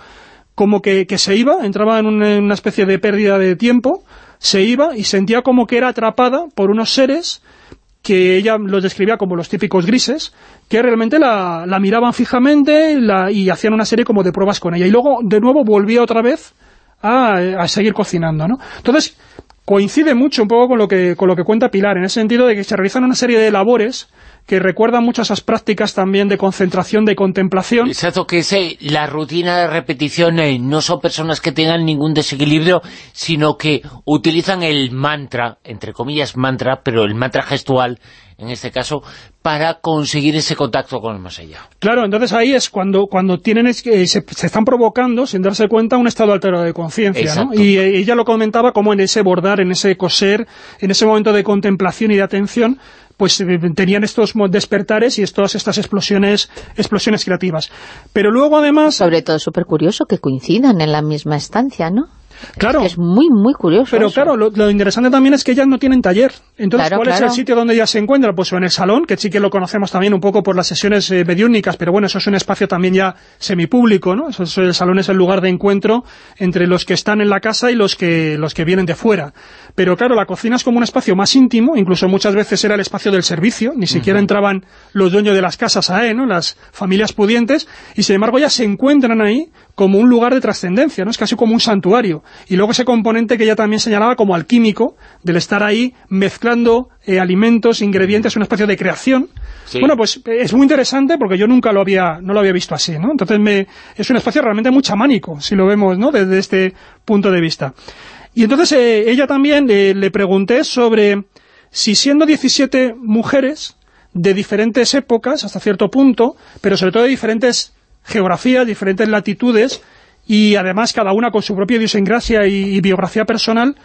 como que, se iba, entraba en una, especie de pérdida de tiempo, se iba y sentía como que era atrapada por unos seres que ella los describía como los típicos grises, que realmente la, la miraban fijamente y hacían una serie como de pruebas con ella. Y luego, de nuevo, volvía otra vez a, a seguir cocinando, ¿no? Entonces, coincide mucho un poco con lo que con lo que cuenta Pilar, en ese sentido de que se realizan una serie de labores que recuerdan mucho esas prácticas también de concentración, de contemplación. Exacto, que es la rutina de repetición, no son personas que tengan ningún desequilibrio, sino que utilizan el mantra, entre comillas mantra, pero el mantra gestual, en este caso, para conseguir ese contacto con el más allá. Claro, entonces ahí es cuando cuando tienen es que se, se están provocando, sin darse cuenta, un estado alterado de conciencia, ¿no? Y eh, ella lo comentaba como en ese bordar, en ese coser, en ese momento de contemplación y de atención, pues eh, tenían estos mo- despertares y todas estas explosiones explosiones creativas. Pero luego además... Sobre todo súper curioso que coincidan en la misma estancia, ¿no? Claro. Es, que es muy, muy curioso Pero eso. claro, lo, lo interesante también es que ellas no tienen taller. Entonces, Claro, ¿cuál es el sitio donde ella se encuentra? Pues en el salón, que sí que lo conocemos también un poco por las sesiones eh, mediúnicas, pero bueno, eso es un espacio también ya semipúblico, ¿no? Eso, es- el salón es el lugar de encuentro entre los que están en la casa y los que, los que vienen de fuera. Pero claro, la cocina es como un espacio más íntimo, incluso muchas veces era el espacio del servicio, ni siquiera entraban los dueños de las casas a él, ¿no? Las familias pudientes, y sin embargo ya se encuentran ahí como un lugar de trascendencia, ¿no? Es casi como un santuario. Y luego ese componente que ella también señalaba como alquímico, del estar ahí mezclando eh, alimentos, ingredientes, un espacio de creación. Sí. Bueno, pues eh, es muy interesante porque yo nunca lo había, no lo había visto así, ¿no? Entonces me, es un espacio realmente muy chamánico, si lo vemos, ¿no? Desde este punto de vista. Y entonces eh, ella también eh, le pregunté sobre si siendo 17 mujeres de diferentes épocas, hasta cierto punto, pero sobre todo de diferentes geografías, diferentes latitudes, y además cada una con su propia idiosincrasia y, y biografía personal,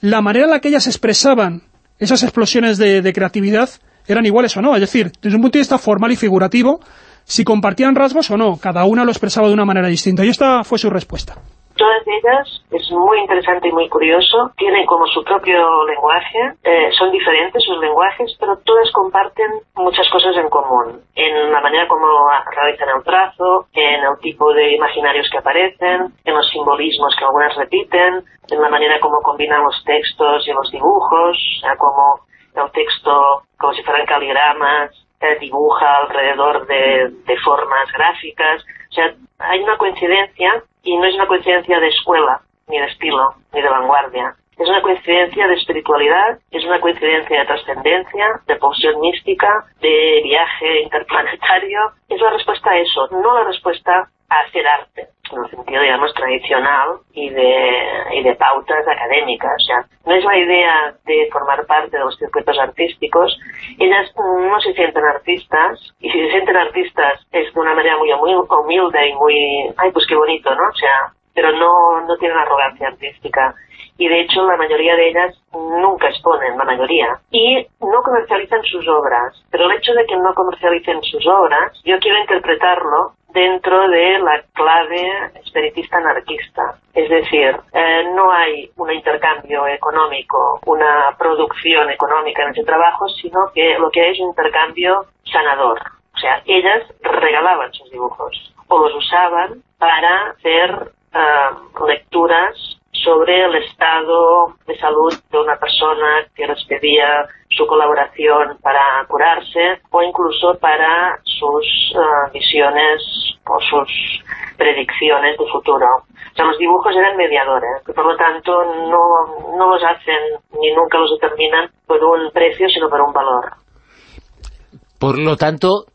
la manera en la que ellas expresaban esas explosiones de, de creatividad eran iguales o no. Es decir, desde un punto de vista formal y figurativo, si compartían rasgos o no, cada una lo expresaba de una manera distinta. Y esta fue su respuesta. Todas ellas, es muy interesante y muy curioso, tienen como su propio lenguaje, eh, son diferentes sus lenguajes, pero todas comparten muchas cosas en común. En la manera como realizan el trazo, en el tipo de imaginarios que aparecen, en los simbolismos que algunas repiten, en la manera como combinan los textos y los dibujos, como el texto, como si fueran caligramas, eh, dibuja alrededor de, de formas gráficas. O sea, hay una coincidencia y no es una coincidencia de escuela, ni de estilo, ni de vanguardia. Es una coincidencia de espiritualidad, es una coincidencia de trascendencia, de pulsión mística, de viaje interplanetario. Es la respuesta a eso, no la respuesta a hacer arte, en el sentido, digamos, tradicional y de, y de pautas académicas. O sea, no es la idea de formar parte de los circuitos artísticos. Ellas no se sienten artistas, y si se sienten artistas es de una manera muy humil- humilde y muy, ay, pues qué bonito, ¿no? O sea, pero no, no tienen arrogancia artística. Y de hecho la mayoría de ellas nunca exponen, la mayoría. Y no comercializan sus obras. Pero el hecho de que no comercialicen sus obras, yo quiero interpretarlo dentro de la clave espiritista anarquista. Es decir, eh, no hay un intercambio económico, una producción económica en ese trabajo, sino que lo que hay es un intercambio sanador. O sea, ellas regalaban sus dibujos o los usaban para hacer eh, lecturas sobre el estado de salud de una persona que les pedía su colaboración para curarse o incluso para sus eh, visiones o sus predicciones de futuro. O sea, los dibujos eran mediadores, que por lo tanto no, no los hacen ni nunca los determinan por un precio, sino por un valor. Por lo tanto,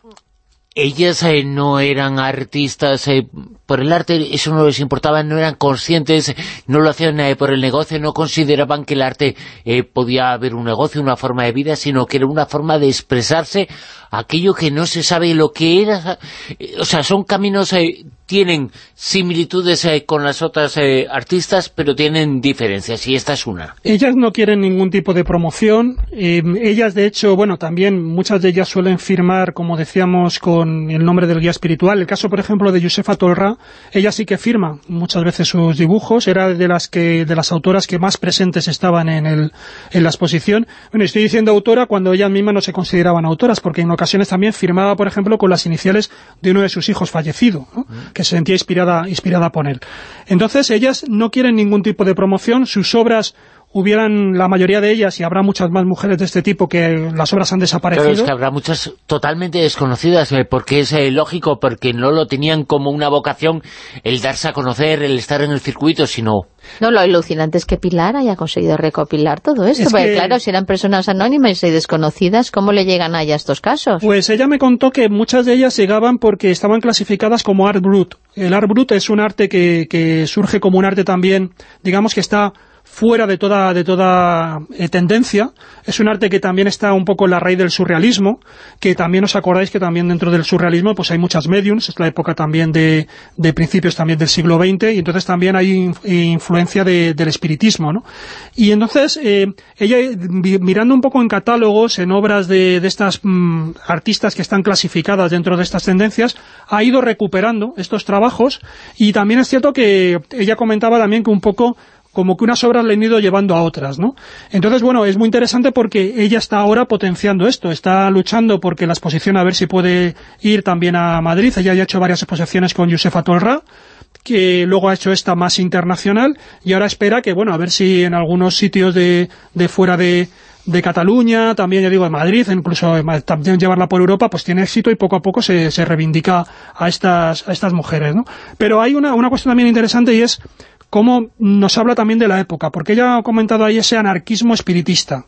ellas eh, no eran artistas eh, por el arte, eso no les importaba, no eran conscientes, no lo hacían eh, por el negocio, no consideraban que el arte eh, podía haber un negocio, una forma de vida, sino que era una forma de expresarse aquello que no se sabe lo que era. Eh, o sea, son caminos, eh, tienen similitudes eh, con las otras eh, artistas, pero tienen diferencias, y esta es una. Ellas no quieren ningún tipo de promoción. eh, ellas, de hecho, bueno, también muchas de ellas suelen firmar, como decíamos, con el nombre del guía espiritual. El caso, por ejemplo, de Josefa Tolra, ella sí que firma muchas veces sus dibujos. Era de las que de las autoras que más presentes estaban en, el, en la exposición. Bueno, estoy diciendo autora cuando ellas mismas no se consideraban autoras, porque en ocasiones también firmaba, por ejemplo, con las iniciales de uno de sus hijos fallecido, ¿no? que se sentía inspirada, inspirada por él. Entonces, ellas no quieren ningún tipo de promoción. Sus obras hubieran la mayoría de ellas, y habrá muchas más mujeres de este tipo, que las obras han desaparecido. Claro, es que habrá muchas totalmente desconocidas, eh, porque es eh, lógico, porque no lo tenían como una vocación el darse a conocer, el estar en el circuito, sino... No, lo alucinante es que Pilar haya conseguido recopilar todo esto, Es porque que- claro, si eran personas anónimas y desconocidas, ¿cómo le llegan a ella estos casos? Pues ella me contó que muchas de ellas llegaban porque estaban clasificadas como art brut. El art brut es un arte que, que surge como un arte también, digamos que está fuera de toda, de toda eh, tendencia. Es un arte que también está un poco en la raíz del surrealismo, que también os acordáis que también dentro del surrealismo pues hay muchas mediums, es la época también de, de principios también del siglo XX, y entonces también hay in- influencia de- del espiritismo, ¿no? Y entonces, eh, ella, mirando un poco en catálogos, en obras de, de estas mm, artistas que están clasificadas dentro de estas tendencias, ha ido recuperando estos trabajos, y también es cierto que ella comentaba también que un poco como que unas obras le han ido llevando a otras, ¿no? Entonces, bueno, es muy interesante porque ella está ahora potenciando esto, está luchando porque la exposición a ver si puede ir también a Madrid, ella ya ha hecho varias exposiciones con Josefa Tolra, que luego ha hecho esta más internacional y ahora espera que, bueno, a ver si en algunos sitios de, de fuera de, de Cataluña, también ya digo de Madrid, incluso también llevarla por Europa, pues tiene éxito y poco a poco se, se reivindica a estas, a estas mujeres, ¿no? Pero hay una, una cuestión también interesante y es cómo nos habla también de la época, porque ella ha comentado ahí ese anarquismo espiritista.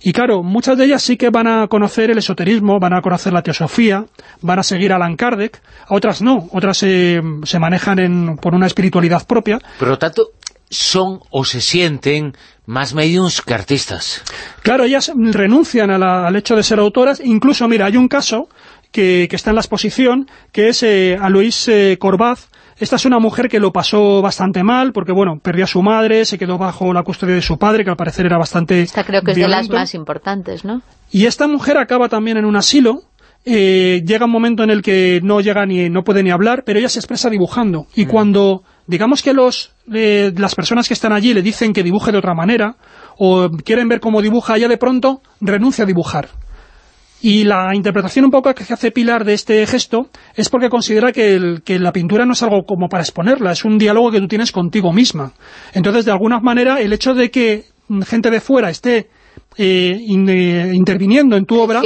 Y claro, muchas de ellas sí que van a conocer el esoterismo, van a conocer la teosofía, van a seguir a Allan Kardec, a otras no, otras se, se manejan en, por una espiritualidad propia. Por lo tanto, son o se sienten más mediums que artistas. Claro, ellas renuncian a la, al hecho de ser autoras, incluso, mira, hay un caso que, que está en la exposición, que es eh, Alois eh, Corbaz, esta es una mujer que lo pasó bastante mal, porque bueno, perdió a su madre, se quedó bajo la custodia de su padre, que al parecer era bastante Esta creo que violento. es de las más importantes, ¿no? Y esta mujer acaba también en un asilo, eh, llega un momento en el que no llega ni no puede ni hablar, pero ella se expresa dibujando. Y cuando, digamos que los eh, las personas que están allí le dicen que dibuje de otra manera, o quieren ver cómo dibuja, ella de pronto renuncia a dibujar. Y la interpretación un poco que hace Pilar de este gesto es porque considera que, que la pintura no es algo como para exponerla, es un diálogo que tú tienes contigo misma. Entonces, de alguna manera, el hecho de que gente de fuera esté eh, in- eh, interviniendo en tu obra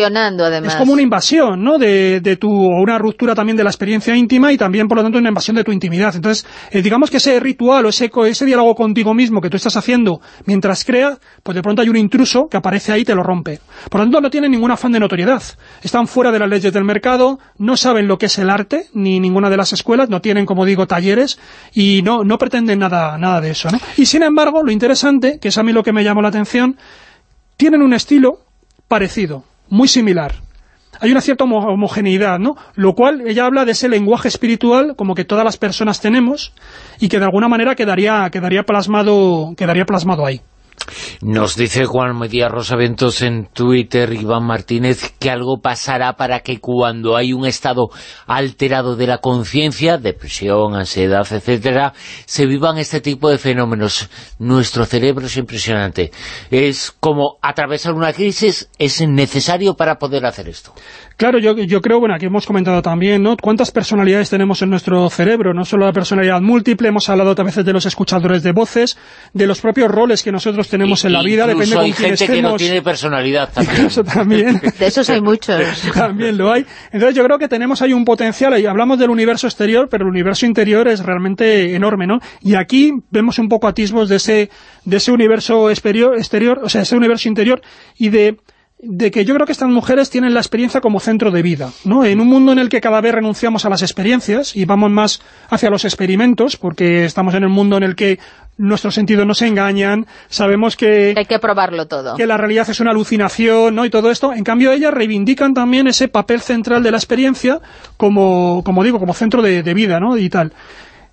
además. es como una invasión, ¿no? De, de tu, o una ruptura también de la experiencia íntima y también, por lo tanto, una invasión de tu intimidad. Entonces, eh, digamos que ese ritual o ese, ese diálogo contigo mismo que tú estás haciendo mientras creas, pues de pronto hay un intruso que aparece ahí y te lo rompe. Por lo tanto, no tienen ningún afán de notoriedad. Están fuera de las leyes del mercado, no saben lo que es el arte, ni ninguna de las escuelas, no tienen, como digo, talleres y no, no pretenden nada, nada de eso, ¿no? Y sin embargo, lo interesante, que es a mí lo que me llamó la atención, tienen un estilo parecido, muy similar. Hay una cierta homo- homogeneidad, ¿no? Lo cual ella habla de ese lenguaje espiritual como que todas las personas tenemos y que de alguna manera quedaría, quedaría, plasmado, quedaría plasmado ahí. Nos dice Juan Medía Rosaventos en Twitter, Iván Martínez, que algo pasará para que cuando hay un estado alterado de la conciencia, depresión, ansiedad, etcétera, se vivan este tipo de fenómenos. Nuestro cerebro es impresionante. Es como atravesar una crisis, es necesario para poder hacer esto. Claro, yo, yo creo, bueno, aquí hemos comentado también, ¿no? ¿Cuántas personalidades tenemos en nuestro cerebro? No solo la personalidad múltiple, hemos hablado a veces de los escuchadores de voces, de los propios roles que nosotros tenemos en la vida, depende con hay quién gente que no estemos. tiene personalidad (laughs) también. Eso también. De esos hay muchos. (laughs) También lo hay. Entonces yo creo que tenemos ahí un potencial, y hablamos del universo exterior, pero el universo interior es realmente enorme, ¿no? Y aquí vemos un poco atisbos de ese, de ese universo exterior, exterior, o sea, ese universo interior, y de de que yo creo que estas mujeres tienen la experiencia como centro de vida, ¿no? En un mundo en el que cada vez renunciamos a las experiencias y vamos más hacia los experimentos, porque estamos en un mundo en el que nuestros sentidos nos engañan, sabemos que Hay que probarlo todo. que la realidad es una alucinación, ¿no? Y todo esto. En cambio, ellas reivindican también ese papel central de la experiencia como, como digo, como centro de, de vida, ¿no? Y tal.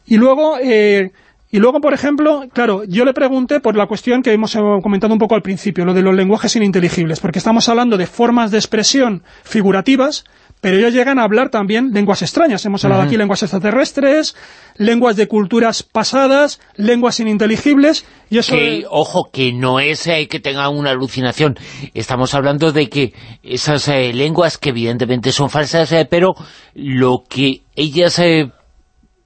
Y luego, eh, y luego, por ejemplo, claro, yo le pregunté por la cuestión que hemos eh, comentado un poco al principio, lo de los lenguajes ininteligibles, porque estamos hablando de formas de expresión figurativas, pero ellos llegan a hablar también lenguas extrañas. Hemos hablado aquí lenguas extraterrestres, lenguas de culturas pasadas, lenguas ininteligibles, y eso... que, ojo, que no es eh, que tengan una alucinación. Estamos hablando de que esas eh, lenguas, que evidentemente son falsas, eh, pero lo que ellas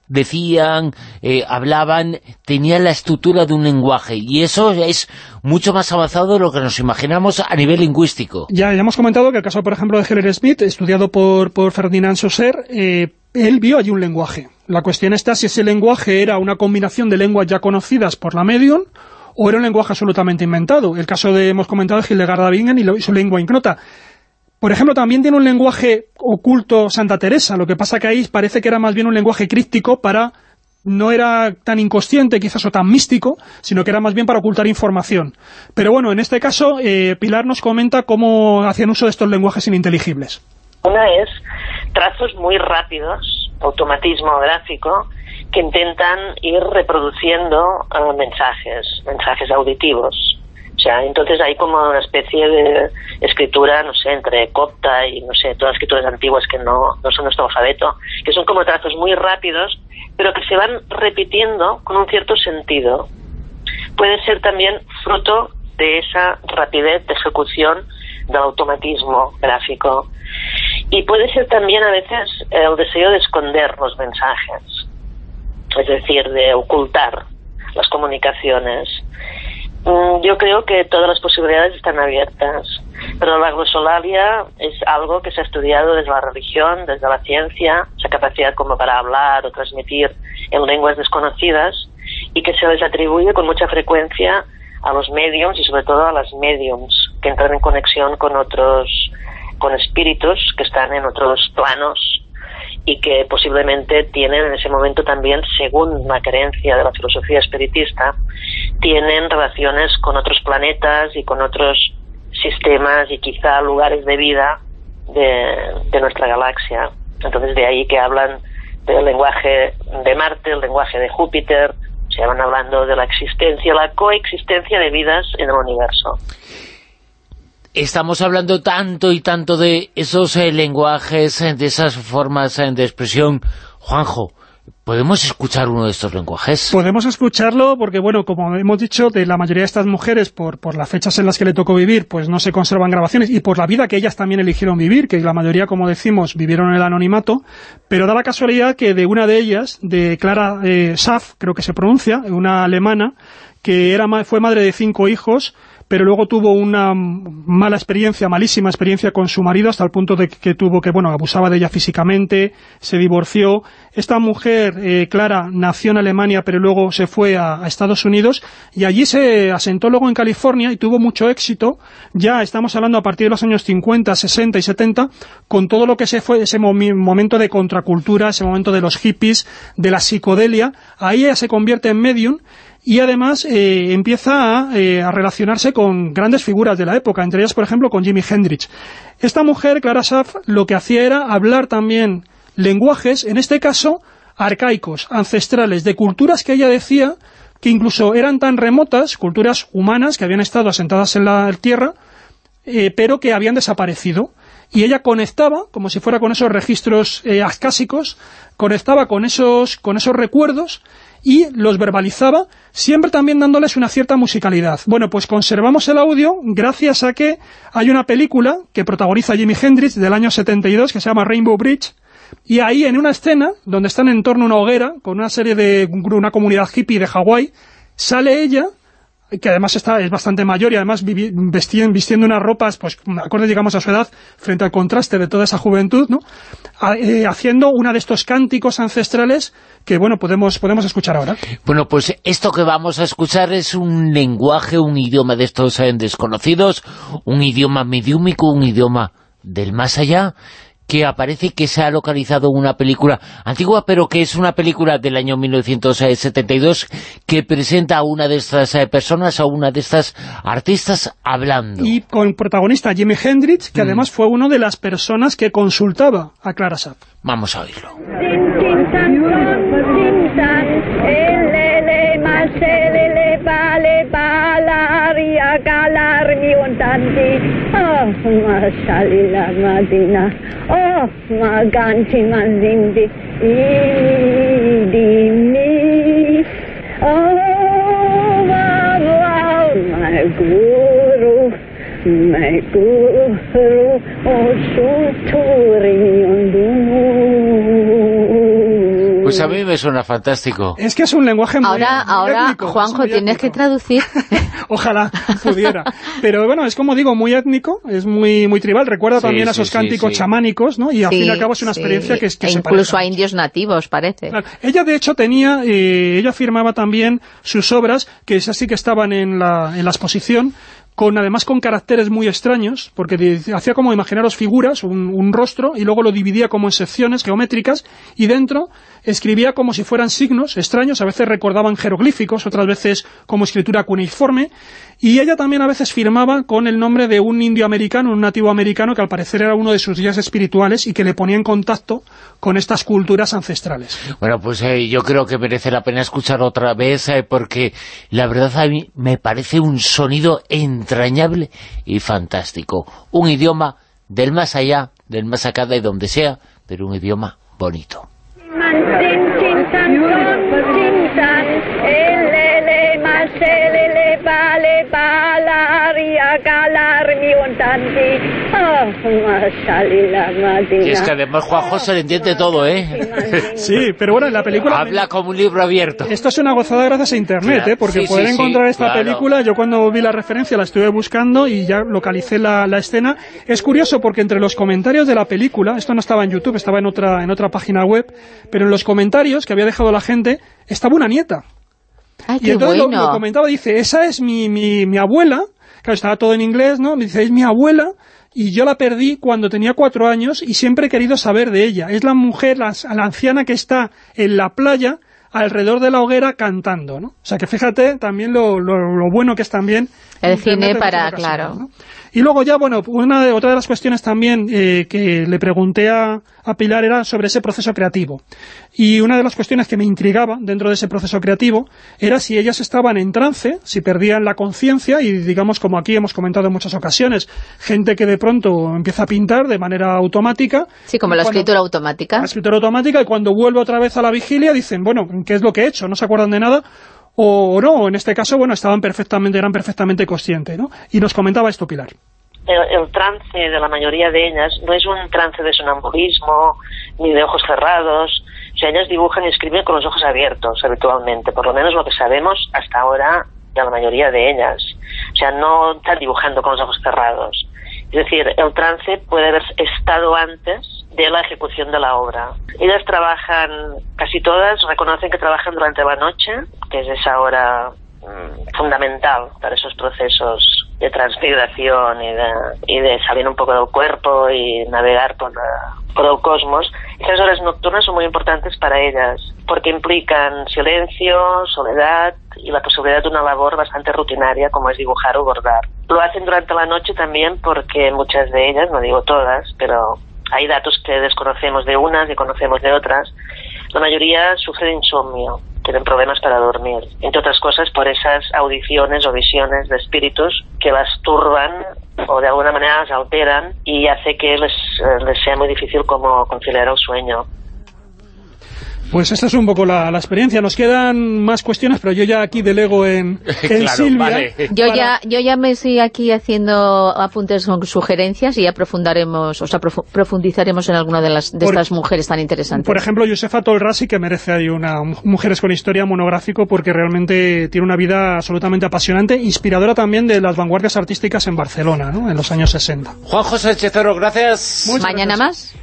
decían, eh, hablaban, tenían la estructura de un lenguaje. Y eso es mucho más avanzado de lo que nos imaginamos a nivel lingüístico. Ya, hemos comentado que el caso, por ejemplo, de Heller Smith, estudiado por, por Ferdinand Saussure, eh, él vio allí un lenguaje. La cuestión está si ese lenguaje era una combinación de lenguas ya conocidas por la medium o era un lenguaje absolutamente inventado. El caso de, hemos comentado, de Hildegard de Bingen y su lengua ignota. Por ejemplo, también tiene un lenguaje oculto Santa Teresa, lo que pasa que ahí parece que era más bien un lenguaje críptico para no era tan inconsciente quizás o tan místico, sino que era más bien para ocultar información. Pero bueno, en este caso, eh, Pilar nos comenta cómo hacían uso de estos lenguajes ininteligibles. Una es trazos muy rápidos, automatismo gráfico, que intentan ir reproduciendo eh, mensajes, mensajes auditivos. O sea, entonces hay como una especie de escritura, no sé, entre copta y, no sé, todas las escrituras antiguas que no, no son nuestro alfabeto, que son como trazos muy rápidos, pero que se van repitiendo con un cierto sentido. puede ser también fruto de esa rapidez de ejecución del automatismo gráfico. Y puede ser también a veces el deseo de esconder los mensajes, es decir, de ocultar las comunicaciones. Mm, yo creo que todas las posibilidades están abiertas, pero la glosolalia es algo que se ha estudiado desde la religión, desde la ciencia, esa capacidad como para hablar o transmitir en lenguas desconocidas y que se les atribuye con mucha frecuencia a los mediums y sobre todo a las mediums que entran en conexión con otros, con espíritus que están en otros planos y que posiblemente tienen en ese momento también, según la creencia de la filosofía espiritista, tienen relaciones con otros planetas y con otros sistemas y quizá lugares de vida de, nuestra galaxia. Entonces de ahí que hablan del lenguaje de Marte, el lenguaje de Júpiter, se van hablando de la existencia, la coexistencia de vidas en el universo. Estamos hablando tanto y tanto de esos eh, lenguajes, eh, de esas formas eh, de expresión. Juanjo, ¿Podemos escuchar uno de estos lenguajes? Podemos escucharlo porque, bueno, como hemos dicho, de la mayoría de estas mujeres, por, por las fechas en las que le tocó vivir, pues no se conservan grabaciones, y por la vida que ellas también eligieron vivir, que la mayoría, como decimos, vivieron en el anonimato, pero da la casualidad que de una de ellas, de Clara eh, Schaff, creo que se pronuncia, una alemana, que era fue madre de cinco hijos, pero luego tuvo una mala experiencia, malísima experiencia con su marido, hasta el punto de que tuvo que, bueno, abusaba de ella físicamente, se divorció. Esta mujer, eh, Clara, nació en Alemania, pero luego se fue a, Estados Unidos, y allí se asentó luego en California y tuvo mucho éxito, ya estamos hablando a partir de los años 50, 60 y 70, con todo lo que se fue ese momento de contracultura, ese momento de los hippies, de la psicodelia, ahí ella se convierte en medium, y además eh, empieza eh, a, relacionarse con grandes figuras de la época, entre ellas, por ejemplo, con Jimi Hendrix. Esta mujer, Clara Schaff, lo que hacía era hablar también lenguajes, en este caso, arcaicos, ancestrales, de culturas que ella decía que incluso eran tan remotas, culturas humanas que habían estado asentadas en la tierra, eh, pero que habían desaparecido. Y ella conectaba, como si fuera con esos registros eh, conectaba con esos, con esos recuerdos y los verbalizaba, siempre también dándoles una cierta musicalidad. Bueno, pues conservamos el audio gracias a que hay una película que protagoniza Jimi Hendrix del año 72 que se llama Rainbow Bridge, y ahí en una escena donde están en torno a una hoguera con una serie de una comunidad hippie de Hawái, sale ella que además está, es bastante mayor y además vistiendo, vistiendo unas ropas, pues acorde digamos a su edad, frente al contraste de toda esa juventud, ¿no? Eh, haciendo uno de estos cánticos ancestrales que, bueno, podemos, podemos escuchar ahora. Bueno, pues esto que vamos a escuchar es un lenguaje, un idioma de estos eh, desconocidos, un idioma mediúmico, un idioma del más allá, que aparece que se ha localizado una película antigua, pero que es una película del año 1972 que presenta a una de estas eh, personas, a una de estas artistas hablando. Y con protagonista Jimi Hendrix, que mm. además fue una de las personas que consultaba a Clara Sapp. Vamos a oírlo. Oh, masalila madina. Oh, maganti mazindi. Idimi. Oh, wow, my guru. My guru. Oh, suturi Pues a mí me suena fantástico. Es que es un lenguaje muy Ahora, ahora Juanjo, tienes que traducir. (laughs) Ojalá pudiera. Pero bueno, es como digo, muy étnico, es muy muy tribal. Recuerda también a esos cánticos chamánicos, ¿no? Y al fin y al cabo es una experiencia que, es, que e incluso a indios nativos, parece. Ella, de hecho, tenía... Eh, ella firmaba también sus obras, que esas sí que estaban en la, en la exposición, con además con caracteres muy extraños, porque hacía como imaginaros figuras, un, rostro, y luego lo dividía como en secciones geométricas, y dentro escribía como si fueran signos extraños, a veces recordaban jeroglíficos, otras veces como escritura cuneiforme, y ella también a veces firmaba con el nombre de un indio americano, un nativo americano, que al parecer era uno de sus guías espirituales y que le ponía en contacto con estas culturas ancestrales. Bueno, pues eh, yo creo que merece la pena escuchar otra vez, eh, porque la verdad a mí me parece un sonido entrañable y fantástico. Un idioma del más allá, del más acá, de donde sea, pero un idioma bonito. Thank you. Y es que además Juanjo se le entiende todo, ¿eh? Sí, pero bueno, en la película... Habla como un libro abierto. Esto es una gozada gracias a Internet, Claro. ¿eh? porque Sí, poder sí, sí, encontrar esta claro. película, yo cuando vi la referencia la estuve buscando y ya localicé la, la escena. Es curioso porque entre los comentarios de la película, esto no estaba en YouTube, estaba en otra, en otra página web, pero en los comentarios que había dejado la gente, estaba una nieta. Ay, Y entonces lo, comentaba, dice, esa es mi, mi, mi abuela, claro, estaba todo en inglés, ¿no? Dice, es mi abuela, y yo la perdí cuando tenía cuatro años y siempre he querido saber de ella. Es la mujer, la, la anciana que está en la playa, alrededor de la hoguera, cantando, ¿no? O sea que fíjate también lo, lo, lo bueno que es también... El cine para, claro. ¿no? Y luego ya, bueno, una de, otra de las cuestiones también eh, que le pregunté a, a Pilar era sobre ese proceso creativo. Y una de las cuestiones que me intrigaba dentro de ese proceso creativo era si ellas estaban en trance, si perdían la conciencia y, digamos, como aquí hemos comentado en muchas ocasiones, gente que de pronto empieza a pintar de manera automática. Sí, como la Cuando- escritura automática. la escritura automática y cuando vuelve otra vez a la vigilia dicen, bueno, ¿qué es lo que he hecho? No se acuerdan de nada o no, en este caso, bueno, estaban perfectamente, eran perfectamente conscientes, ¿no? Y nos comentaba esto Pilar. El, el trance de la mayoría de ellas no es un trance de sonambulismo ni de ojos cerrados. O sea, ellas dibujan y escriben con los ojos abiertos habitualmente, por lo menos lo que sabemos hasta ahora de la mayoría de ellas. O sea, no están dibujando con los ojos cerrados. Es decir, el trance puede haber estado antes de la ejecución de la obra. Ellas trabajan, casi todas reconocen que trabajan durante la noche, que es esa hora mm, fundamental para esos procesos de transmigración y de, y de salir un poco del cuerpo y navegar por, la- por el cosmos. Esas horas nocturnas son muy importantes para ellas porque implican silencio, soledad y la posibilidad de una labor bastante rutinaria como es dibujar o bordar. Lo hacen durante la noche también porque muchas de ellas, no digo todas, pero hay datos que desconocemos de unas y conocemos de otras. La mayoría sufre de insomnio, tienen problemas para dormir, entre otras cosas por esas audiciones o visiones de espíritus que las turban o de alguna manera las alteran y hace que les, eh, les sea muy difícil como conciliar el sueño. Pues esta es un poco la, la experiencia. Nos quedan más cuestiones, pero yo ya aquí delego en, (laughs) en Claro, Silvia. vale. Yo para- ya, yo ya me estoy aquí haciendo apuntes con sugerencias y ya profundaremos, o sea, profu- profundizaremos en alguna de las de Por- estas mujeres tan interesantes. Por ejemplo, Josefa Tolrasi, que merece ahí una Mujeres con Historia monográfico, porque realmente tiene una vida absolutamente apasionante, inspiradora también de las vanguardias artísticas en Barcelona, ¿no? en los años 60. Juan José Chezoro, gracias. Mañana más.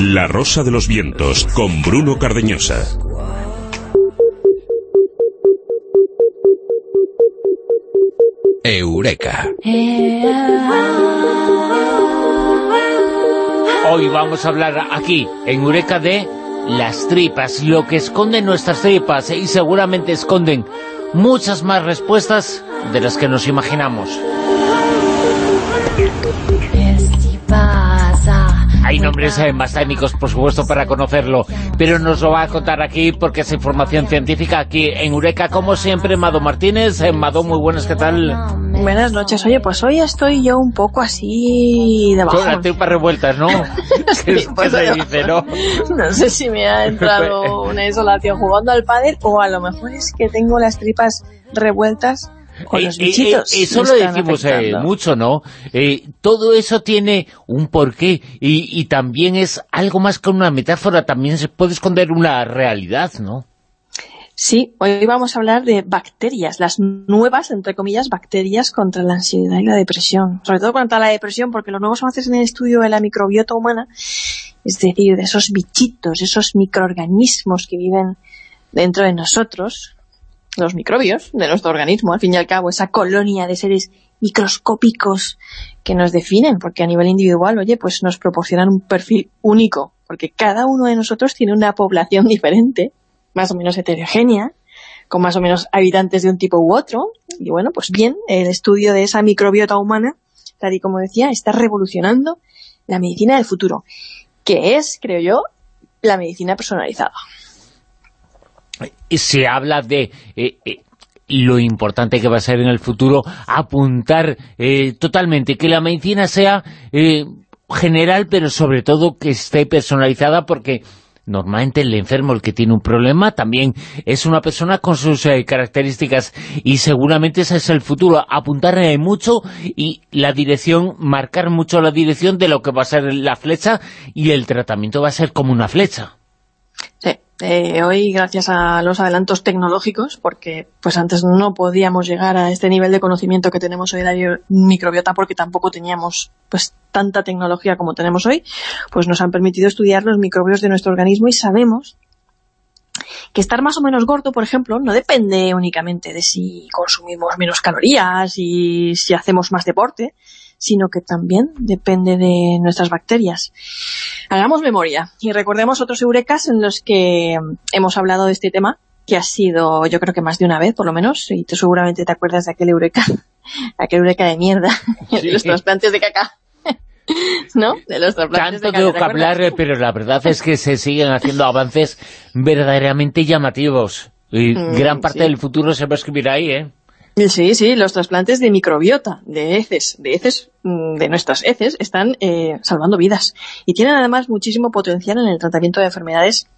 La Rosa de los Vientos con Bruno Cardeñosa. Eureka. Hoy vamos a hablar aquí, en Eureka, de las tripas, lo que esconden nuestras tripas, y seguramente esconden muchas más respuestas de las que nos imaginamos. Hay nombres eh, más técnicos, por supuesto, para conocerlo, pero nos lo va a contar aquí porque es información científica aquí en Eureka, como siempre, Mado Martínez. Eh, Mado, muy buenas, ¿qué tal? Buenas noches. Oye, pues hoy estoy yo un poco así de Con las bajón. tripas revueltas, ¿no? (laughs) ¿Qué, Sí, pues qué se yo- dice, no? (laughs) No sé si me ha entrado (laughs) una insolación jugando al pádel o a lo mejor es que tengo las tripas revueltas con los Eh, eh, bichitos. eh, eso me lo decimos eh, mucho, ¿no? Eh, todo eso tiene un porqué y, y también es algo más que una metáfora, también se puede esconder una realidad, ¿no? Sí, hoy vamos a hablar de bacterias, las nuevas, entre comillas, bacterias contra la ansiedad y la depresión. Sobre todo contra la depresión, porque los nuevos avances en el estudio de la microbiota humana, es decir, de esos bichitos, esos microorganismos que viven dentro de nosotros, los microbios de nuestro organismo, al fin y al cabo, esa colonia de seres microscópicos que nos definen, porque a nivel individual, oye, pues nos proporcionan un perfil único, porque cada uno de nosotros tiene una población (laughs) diferente, más o menos heterogénea, con más o menos habitantes de un tipo u otro, y bueno, pues bien, el estudio de esa microbiota humana, tal y como decía, está revolucionando la medicina del futuro, que es, creo yo, la medicina personalizada. Se habla de eh, eh, lo importante que va a ser en el futuro apuntar eh, totalmente, que la medicina sea eh, general, pero sobre todo que esté personalizada, porque normalmente el enfermo, el que tiene un problema, también es una persona con sus eh, características y seguramente ese es el futuro, apuntar eh, mucho y la dirección, marcar mucho la dirección de lo que va a ser la flecha y el tratamiento va a ser como una flecha. Sí, eh, hoy gracias a los adelantos tecnológicos, porque pues antes no podíamos llegar a este nivel de conocimiento que tenemos hoy de la microbiota porque tampoco teníamos pues tanta tecnología como tenemos hoy, pues nos han permitido estudiar los microbios de nuestro organismo y sabemos que estar más o menos gordo, por ejemplo, no depende únicamente de si consumimos menos calorías y si hacemos más deporte, sino que también depende de nuestras bacterias. Hagamos memoria y recordemos otros eurekas en los que hemos hablado de este tema, que ha sido, yo creo que más de una vez, por lo menos, y tú seguramente te acuerdas de aquel eureka, (laughs) aquel eureka de mierda, (laughs) de los trasplantes de caca. ¿no? De los trasplantes Tanto tengo que hablar, pero la verdad es que se siguen haciendo avances verdaderamente llamativos. Y Mm, gran parte sí. del futuro se va a escribir ahí, ¿eh? Sí, sí, los trasplantes de microbiota, de heces, de heces, de nuestras heces, están eh, salvando vidas. Y tienen además muchísimo potencial en el tratamiento de enfermedades.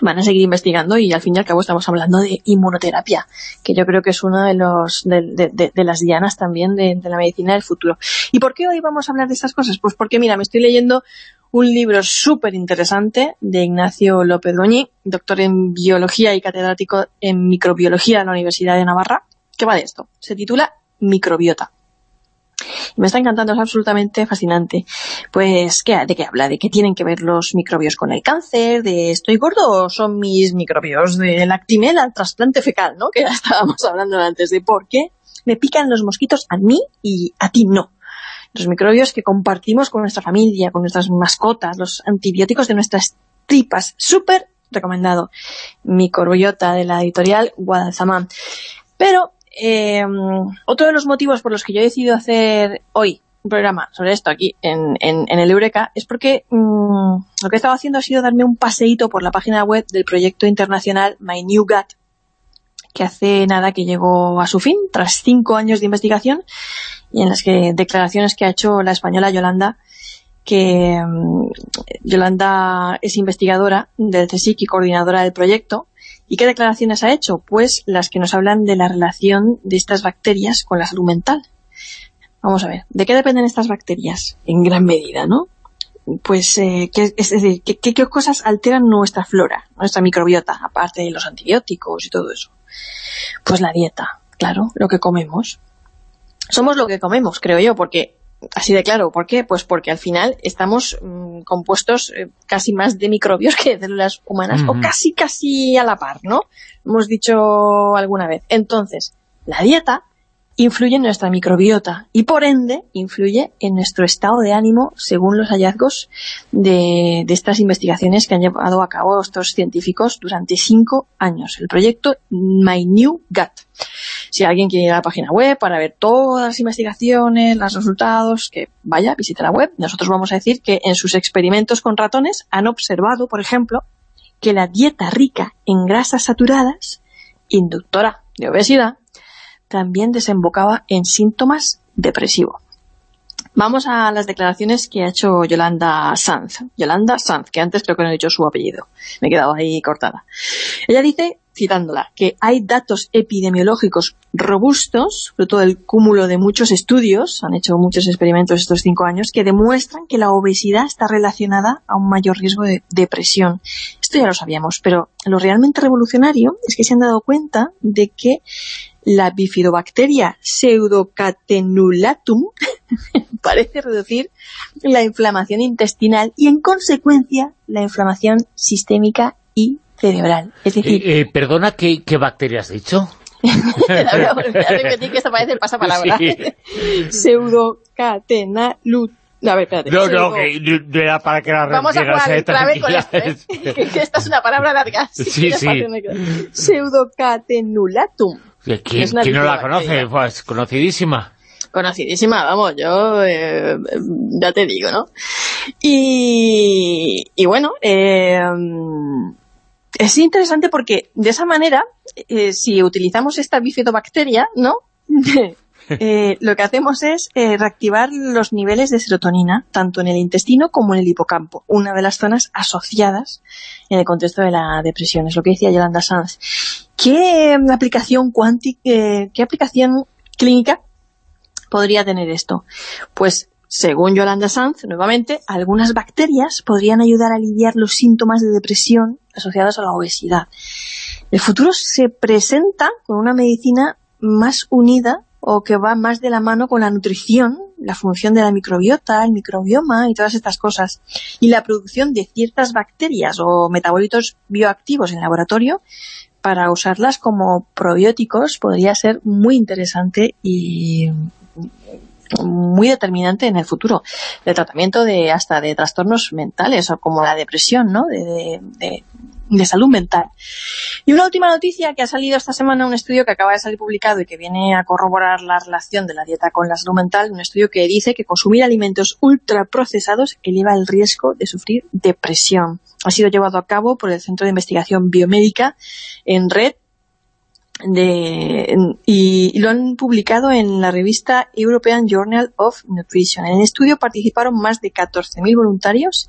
Van a seguir investigando y al fin y al cabo estamos hablando de inmunoterapia, que yo creo que es una de, los, de, de- de- las dianas también de, de la medicina del futuro. ¿Y por qué hoy vamos a hablar de estas cosas? Pues porque, mira, me estoy leyendo un libro súper interesante de Ignacio López Doñi, doctor en biología y catedrático en microbiología de la Universidad de Navarra, que va de esto. Se titula Microbiota. Me está encantando, es absolutamente fascinante. Pues, ¿qué, ¿de qué habla? ¿De qué tienen que ver los microbios con el cáncer? ¿De estoy gordo o son mis microbios de lactimela al trasplante fecal, no? (laughs) Que ya estábamos hablando antes de por qué me pican los mosquitos a mí y a ti no. Los microbios que compartimos con nuestra familia, con nuestras mascotas, los antibióticos de nuestras tripas. Súper recomendado. Microbiota de la editorial Guadalzamán. Pero eh, otro de los motivos por los que yo he decidido hacer hoy un programa sobre esto aquí en el Eureka es porque mm, lo que he estado haciendo ha sido darme un paseíto por la página web del proyecto internacional My New Gut, que hace nada que llegó a su fin, tras cinco años de investigación, y en las que declaraciones que ha hecho la española Yolanda, que mm, Yolanda es investigadora del CSIC y coordinadora del proyecto, ¿Y qué declaraciones ha hecho? Pues las que nos hablan de la relación de estas bacterias con la salud mental. Vamos a ver, ¿de qué dependen estas bacterias? En gran medida, ¿no? Pues, eh, ¿qué- es decir, ¿qué, qué, qué cosas alteran nuestra flora, nuestra microbiota, aparte de los antibióticos y todo eso? Pues la dieta, claro, lo que comemos. Somos lo que comemos, creo yo, porque así de claro. ¿Por qué? Pues porque al final estamos mm, compuestos eh, casi más de microbios (laughs) que de células humanas, o casi, casi a la par, ¿no? Hemos dicho alguna vez. Entonces, la dieta influye en nuestra microbiota y por ende influye en nuestro estado de ánimo según los hallazgos de, de estas investigaciones que han llevado a cabo estos científicos durante cinco años. El proyecto My New Gut. Si alguien quiere ir a la página web para ver todas las investigaciones, los resultados, que vaya, visite la web. Nosotros vamos a decir que en sus experimentos con ratones han observado, por ejemplo, que la dieta rica en grasas saturadas, inductora de obesidad, también desembocaba en síntomas depresivos. Vamos a las declaraciones que ha hecho Yolanda Sanz. Yolanda Sanz, que antes creo que no he dicho su apellido. Me he quedado ahí cortada. Ella dice, citándola, que hay datos epidemiológicos robustos, fruto del cúmulo de muchos estudios, han hecho muchos experimentos estos cinco años, que demuestran que la obesidad está relacionada a un mayor riesgo de depresión. Esto ya lo sabíamos, pero lo realmente revolucionario es que se han dado cuenta de que la bifidobacteria pseudocatenulatum (laughs) parece reducir la inflamación intestinal y en consecuencia la inflamación sistémica y cerebral. Es decir, Eh, eh, perdona, ¿qué, ¿qué bacteria has dicho? la voy a volver a repetir que esto parece el pasapalabra. Sí. Pseudocatenalut. A ver, espérate. No, no, que no era para que la Vamos a jugar eh, el clave con esto, ¿eh? que, que esta es una palabra larga. (laughs) Sí, sí. Pseudocatenulatum. ¿Quién, quién no la conoce? Pues conocidísima. conocidísima, vamos, yo eh, ya te digo, ¿no? Y, y bueno, eh, es interesante porque de esa manera, eh, si utilizamos esta bifidobacteria, ¿no? (laughs) eh, lo que hacemos es eh, reactivar los niveles de serotonina, tanto en el intestino como en el hipocampo, una de las zonas asociadas en el contexto de la depresión. Es lo que decía Yolanda Sanz. ¿Qué aplicación cuántica, qué aplicación clínica podría tener esto? Pues según Yolanda Sanz, nuevamente, algunas bacterias podrían ayudar a aliviar los síntomas de depresión asociados a la obesidad. El futuro se presenta con una medicina más unida o que va más de la mano con la nutrición, la función de la microbiota, el microbioma y todas estas cosas, y la producción de ciertas bacterias o metabolitos bioactivos en laboratorio para usarlas como probióticos podría ser muy interesante y muy determinante en el futuro de tratamiento de hasta de trastornos mentales o como la depresión, ¿no? de, de salud mental. Y una última noticia que ha salido esta semana, un estudio que acaba de salir publicado y que viene a corroborar la relación de la dieta con la salud mental, un estudio que dice que consumir alimentos ultraprocesados eleva el riesgo de sufrir depresión. Ha sido llevado a cabo por el Centro de Investigación Biomédica en red de, y, lo han publicado en la revista European Journal of Nutrition. En el estudio participaron más de 14.000 voluntarios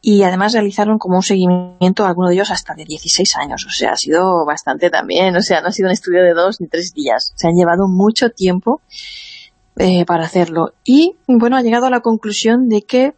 y además realizaron como un seguimiento a alguno de ellos hasta de 16 años, o sea, ha sido bastante también, o sea, no ha sido un estudio de dos ni tres días, se han llevado mucho tiempo eh, para hacerlo. Y, bueno, ha llegado a la conclusión de que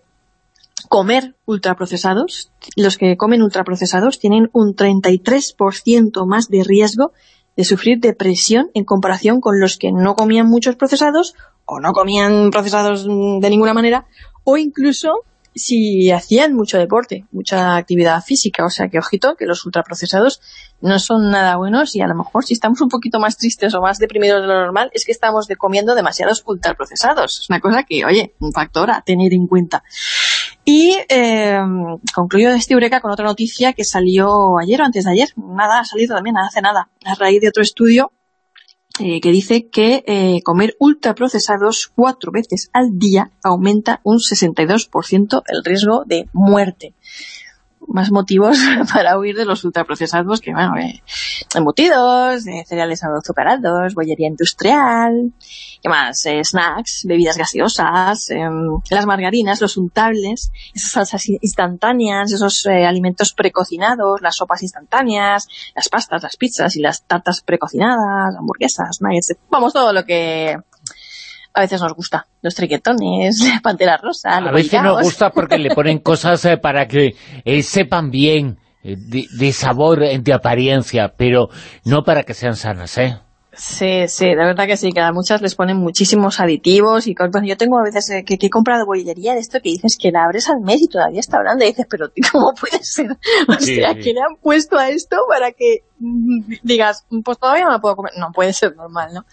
comer ultraprocesados, los que comen ultraprocesados tienen un 33% más de riesgo de sufrir depresión en comparación con los que no comían muchos procesados o no comían procesados de ninguna manera o incluso si hacían mucho deporte, mucha actividad física, o sea que ojito, que los ultraprocesados no son nada buenos y a lo mejor si estamos un poquito más tristes o más deprimidos de lo normal es que estamos comiendo demasiados ultraprocesados. Es una cosa que, oye, un factor a tener en cuenta. Y eh, concluyo este Eureka con otra noticia que salió ayer o antes de ayer, nada, ha salido también hace nada, a raíz de otro estudio eh, que dice que eh, comer ultraprocesados cuatro veces al día aumenta un 62% el riesgo de muerte más motivos (laughs) para huir de los ultraprocesados que, bueno, eh, embutidos, eh, cereales azucarados, bollería industrial, ¿qué más? Eh, snacks, bebidas gaseosas, em, las margarinas, los untables, esas salsas instantáneas, esos alimentos precocinados, las sopas instantáneas, las pastas, las pizzas y las tartas precocinadas, hamburguesas, nuggets, vamos, todo lo que a veces nos gusta. Los triquetones, (laughs) pantera rosa, A veces nos gusta porque le ponen (laughs) cosas eh, para que eh, sepan bien, eh, de, de, sabor, de apariencia, pero no para que sean sanas, ¿eh? Sí, sí, de verdad que sí, que a muchas les ponen muchísimos aditivos y yo tengo a veces eh, que, he comprado bollería de esto que dices que la abres al mes y todavía está hablando y dices, pero ¿cómo puede ser? (laughs) O sea, ¿qué le han puesto a esto para que mm, digas, pues todavía no la puedo comer? No puede ser normal, ¿no?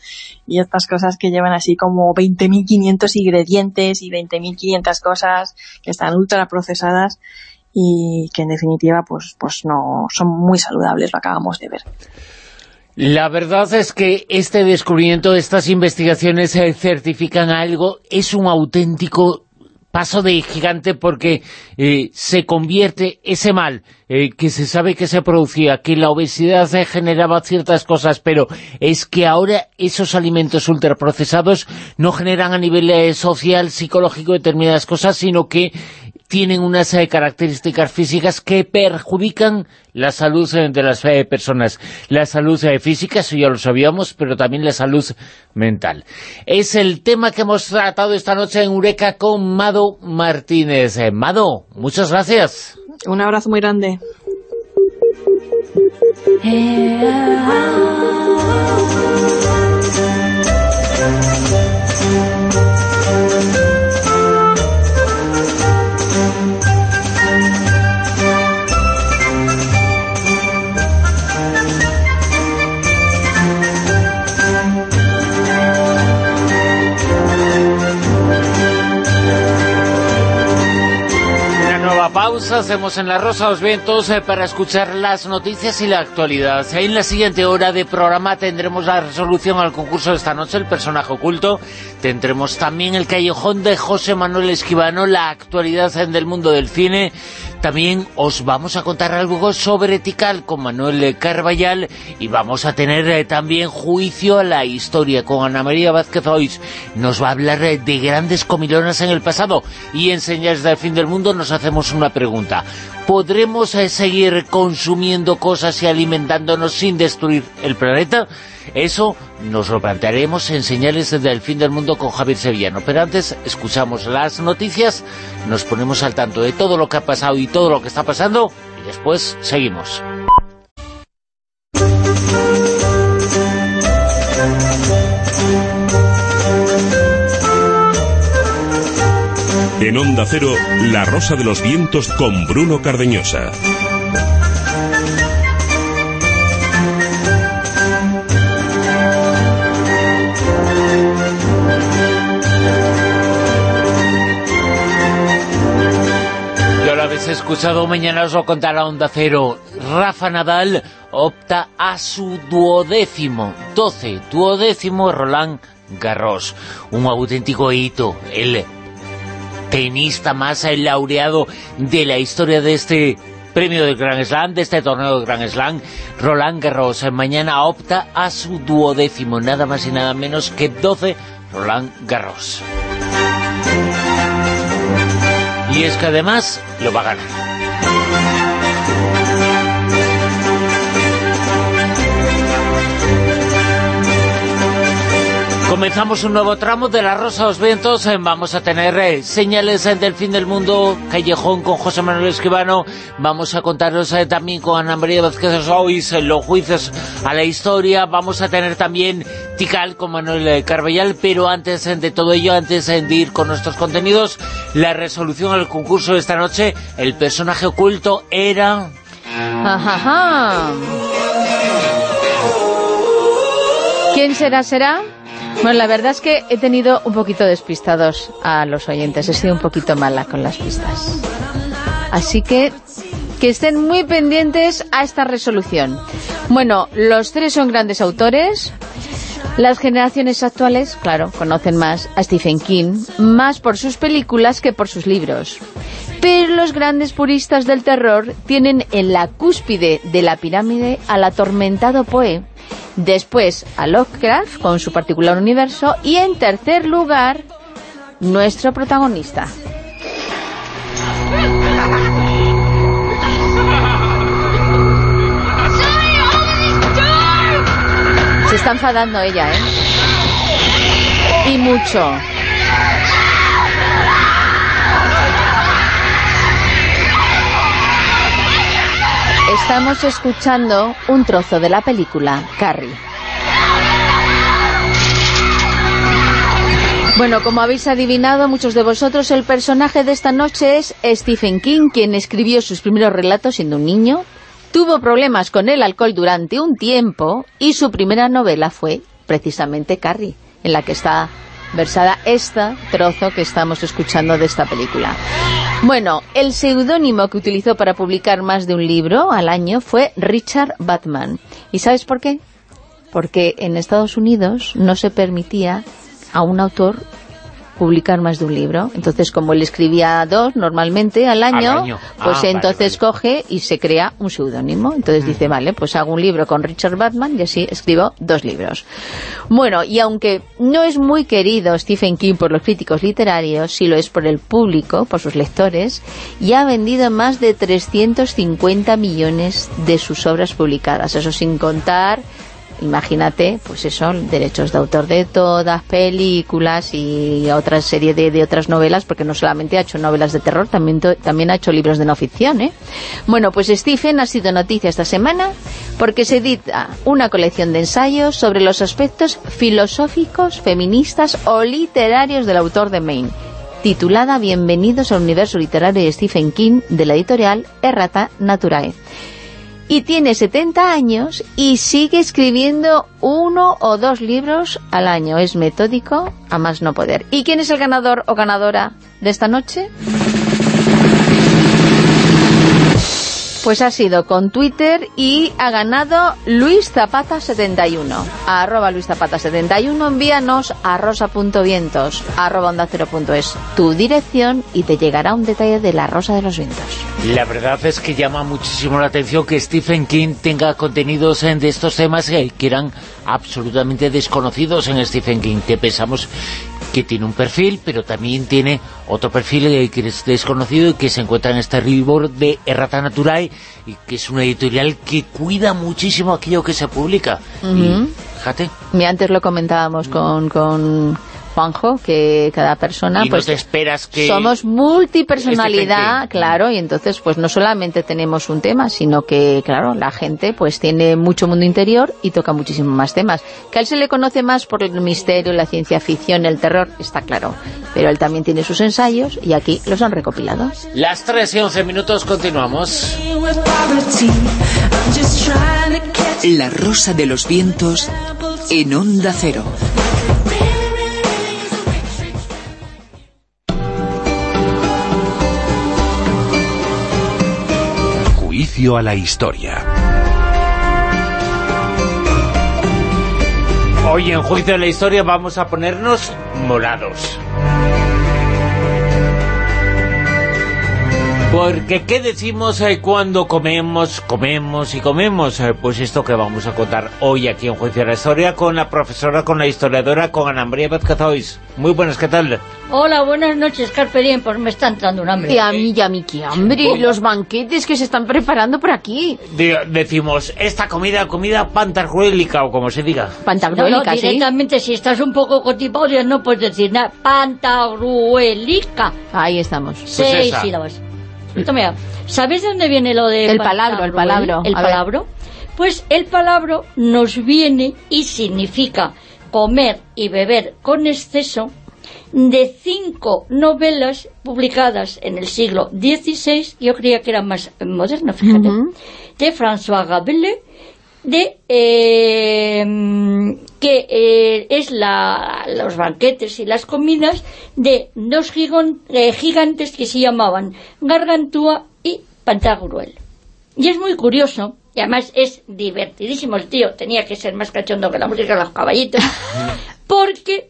Y estas cosas que llevan así como 20.500 ingredientes y 20.500 cosas que están ultra procesadas y que en definitiva pues, pues no son muy saludables, lo acabamos de ver. La verdad es que este descubrimiento, estas investigaciones eh, certifican algo, es un auténtico paso de gigante porque eh, se convierte ese mal eh, que se sabe que se producía, que la obesidad generaba ciertas cosas, pero es que ahora esos alimentos ultraprocesados no generan a nivel social, psicológico determinadas cosas, sino que tienen unas eh, características físicas que perjudican la salud eh, de las eh, personas. La salud eh, física, eso ya lo sabíamos, pero también la salud mental. Es el tema que hemos tratado esta noche en Eureka con Mado Martínez. Eh, Mado, muchas gracias. Un abrazo muy grande. Ah. pausa, hacemos en la Rosa los Vientos eh, para escuchar las noticias y la actualidad. En la siguiente hora de programa tendremos la resolución al concurso de esta noche, el personaje oculto. Tendremos también el callejón de José Manuel Esquivano, la actualidad del mundo del cine. También os vamos a contar algo sobre Tical con Manuel Carballal y vamos a tener eh, también juicio a la historia con Ana María Vázquez Ois. Nos va a hablar eh, de grandes comilonas en el pasado y en señales del fin del mundo nos hacemos una pregunta. ¿Podremos eh, seguir consumiendo cosas y alimentándonos sin destruir el planeta? Eso nos lo plantearemos en Señales del Fin del Mundo con Javier Sevillano. Pero antes escuchamos las noticias, nos ponemos al tanto de todo lo que ha pasado y todo lo que está pasando y después seguimos. En Onda Cero, La Rosa de los Vientos con Bruno Cardeñosa. Ya lo habéis escuchado, mañana os lo contará Onda Cero. Rafa Nadal opta a su duodécimo, 12, duodécimo Roland Garros. Un auténtico hito, el tenista más laureado de la historia de este premio del Grand Slam, de este torneo del Grand Slam, Roland Garros. Mañana opta a su duodécimo, nada más y nada menos que 12 Roland Garros. Y es que además lo va a ganar. Comenzamos un nuevo tramo de La Rosa de los Vientos. Eh, Vamos a tener eh, señales eh, del fin del mundo, Callejón con José Manuel Esquivano. Vamos a contaros eh, también con Ana María Vázquez Ois eh, los juicios a la historia. Vamos a tener también Tikal con Manuel Carballal. Pero antes de todo ello, antes de ir con nuestros contenidos, la resolución al concurso de esta noche, el personaje oculto era... Ajaja. ¿Quién será, será? Bueno, la verdad es que he tenido un poquito despistados a los oyentes. He sido un poquito mala con las pistas. Así que que estén muy pendientes a esta resolución. Bueno, los tres son grandes autores. Las generaciones actuales, claro, conocen más a Stephen King, más por sus películas que por sus libros. Pero los grandes puristas del terror tienen en la cúspide de la pirámide al atormentado Poe, después a Lovecraft con su particular universo y en tercer lugar, nuestro protagonista. Se está enfadando ella, ¿eh? Y mucho. Estamos escuchando un trozo de la película Carrie. Bueno, como habéis adivinado muchos de vosotros, el personaje de esta noche es Stephen King, quien escribió sus primeros relatos siendo un niño, tuvo problemas con el alcohol durante un tiempo y su primera novela fue precisamente Carrie, en la que está versada este trozo que estamos escuchando de esta película. Bueno, el seudónimo que utilizó para publicar más de un libro al año fue Richard Batman. ¿Y sabes por qué? Porque en Estados Unidos no se permitía a un autor publicar más de un libro. Entonces, como él escribía dos normalmente al año, Al año. pues Ah, vale, entonces coge y se crea un seudónimo. Entonces dice, vale, pues hago un libro con Richard Batman y así escribo dos libros. Bueno, y aunque no es muy querido Stephen King por los críticos literarios, sí lo es por el público, por sus lectores, y ha vendido más de 350 millones de sus obras publicadas. Eso sin contar imagínate, pues eso, derechos de autor de todas, películas y otra serie de, de otras novelas, porque no solamente ha hecho novelas de terror, también, también ha hecho libros de no ficción, ¿eh? Bueno, pues Stephen ha sido noticia esta semana porque se edita una colección de ensayos sobre los aspectos filosóficos, feministas o literarios del autor de Maine, titulada Bienvenidos al universo literario de Stephen King, de la editorial Errata Naturae y tiene 70 años y sigue escribiendo uno o dos libros al año. Es metódico a más no poder. ¿Y quién es el ganador o ganadora de esta noche? Pues ha sido con Twitter y ha ganado Luis Zapata71. Arroba Luis Zapata71, envíanos a rosa.vientos, arroba onda cero punto es tu dirección y te llegará un detalle de la Rosa de los Vientos. La verdad es que llama muchísimo la atención que Stephen King tenga contenidos en de estos temas que eran absolutamente desconocidos en Stephen King, que pensamos que tiene un perfil, pero también tiene otro perfil que es desconocido y que se encuentra en este libro de Errata Naturae y que es una editorial que cuida muchísimo aquello que se publica. Y, fíjate, Y antes lo comentábamos con, con Juanjo, que cada persona... y pues no te esperas que... Somos multipersonalidad, claro, y entonces pues no solamente tenemos un tema, sino que, claro, la gente pues tiene mucho mundo interior y toca muchísimo más temas. Que a él se le conoce más por el misterio, la ciencia ficción, el terror, está claro. Pero él también tiene sus ensayos y aquí los han recopilado. Las 3 y 11 minutos continuamos. La rosa de los vientos en onda cero. Juicio a la historia. Hoy en Juicio de la Historia vamos a ponernos morados. Porque ¿qué decimos eh, cuando comemos, comemos y comemos? Eh, pues esto que vamos a contar hoy aquí en Juicio de la Historia con la profesora, con la historiadora, con Ana María Vázquez Muy buenas, ¿qué tal? Hola, buenas noches, Carpe Diem, pues me está entrando un hambre. Y a mí, y a mí, qué hambre, los banquetes que se están preparando por aquí. Di- decimos, esta comida, comida pantagruélica o como se diga. No, no, directamente, si estás un poco cotipaudia, no puedes decir nada. Pantagruélica. Ahí estamos. Seis Pues esa. sílabas. Toma, ¿sabes de dónde viene lo de El palabro, el palabro. El palabro. Pues el palabro nos viene y significa comer y beber con exceso de cinco novelas publicadas en el siglo XVI, yo creía que era más moderno, fíjate, de François Rabelais, de eh, que eh, es la, los banquetes y las comidas de dos gigon- eh, gigantes que se llamaban Gargantúa y Pantagruel. Y es muy curioso, y además es divertidísimo el tío, tenía que ser más cachondo que la música de los caballitos, (laughs) porque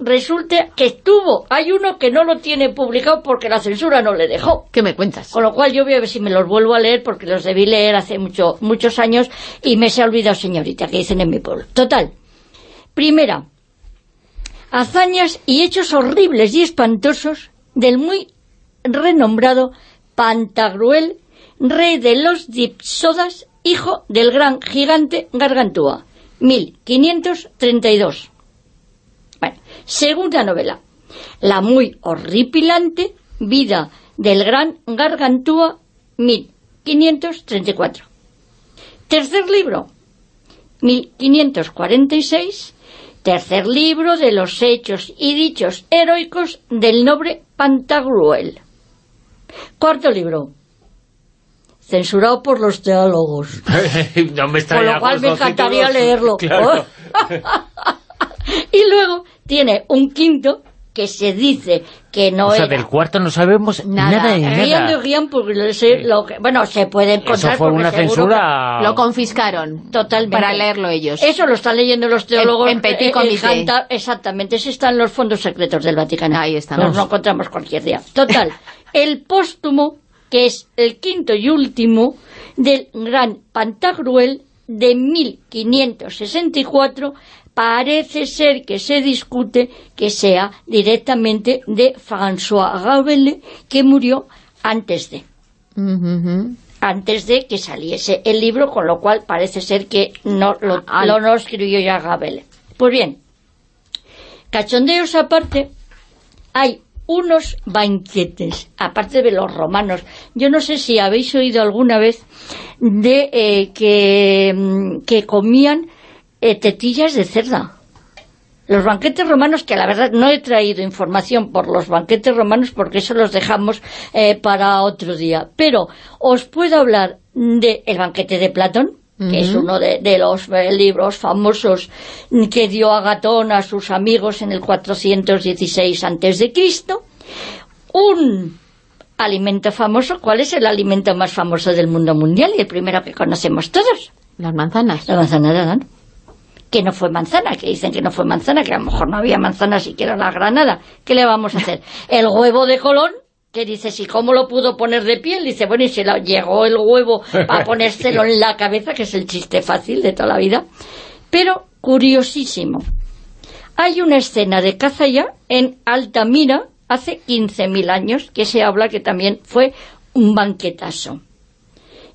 resulta que estuvo, hay uno que no lo tiene publicado porque la censura no le dejó. ¿Qué me cuentas? Con lo cual yo voy a ver si me los vuelvo a leer porque los debí leer hace mucho, muchos años y me se ha olvidado señorita, que dicen en mi pueblo. Total. Primera, hazañas y hechos horribles y espantosos del muy renombrado Pantagruel, rey de los Dipsodas, hijo del gran gigante Gargantúa, 1532. Bueno, segunda novela, la muy horripilante vida del gran Gargantúa, 1534. Tercer libro, 1546, tercer libro de los hechos y dichos heroicos del noble Pantagruel. Cuarto libro, censurado por los teólogos. (laughs) no me Con lo cual me encantaría leerlo. (laughs) Claro. (laughs) (laughs) y luego tiene un quinto que se dice que no o sea, era del cuarto no sabemos nada, de Rían de nada. Rían porque lo sé- lo que- bueno, se puede encontrar Eso fue una censura... Lo confiscaron. Totalmente. Para leerlo ellos. Eso lo están leyendo los teólogos. En- en petit eh, eh, comité. exactamente, ese está en los fondos secretos del Vaticano. Ahí estamos. Nos lo encontramos cualquier día. Total, (laughs) el póstumo, que es el quinto y último, del gran Pantagruel de 1564, parece ser que se discute que sea directamente de François Rabelais, que murió antes de antes de que saliese el libro, con lo cual parece ser que no lo, Ah, lo no escribió ya Rabelais. Pues bien, cachondeos aparte, hay unos banquetes, aparte de los romanos. Yo no sé si habéis oído alguna vez de eh, que, mm, que comían eh, tetillas de cerda. Los banquetes romanos, que la verdad no he traído información por los banquetes romanos porque eso los dejamos eh, para otro día. Pero os puedo hablar del banquete de Platón, que es uno de, de los eh, libros famosos que dio Agatón a sus amigos en el 416 a.C. Un alimento famoso, ¿cuál es el alimento más famoso del mundo mundial y el primero que conocemos todos? Las manzanas. La manzana de Adán. Que no fue manzana, que dicen que no fue manzana, que a lo mejor no había manzana siquiera en la granada. ¿Qué le vamos a hacer? El huevo de Colón, que dice, si cómo lo pudo poner de piel? Dice, bueno, y se lo llegó el huevo a (laughs) ponérselo en la cabeza, que es el chiste fácil de toda la vida. Pero, curiosísimo, hay una escena de caza ya en Altamira, hace 15.000 años, que se habla que también fue un banquetazo.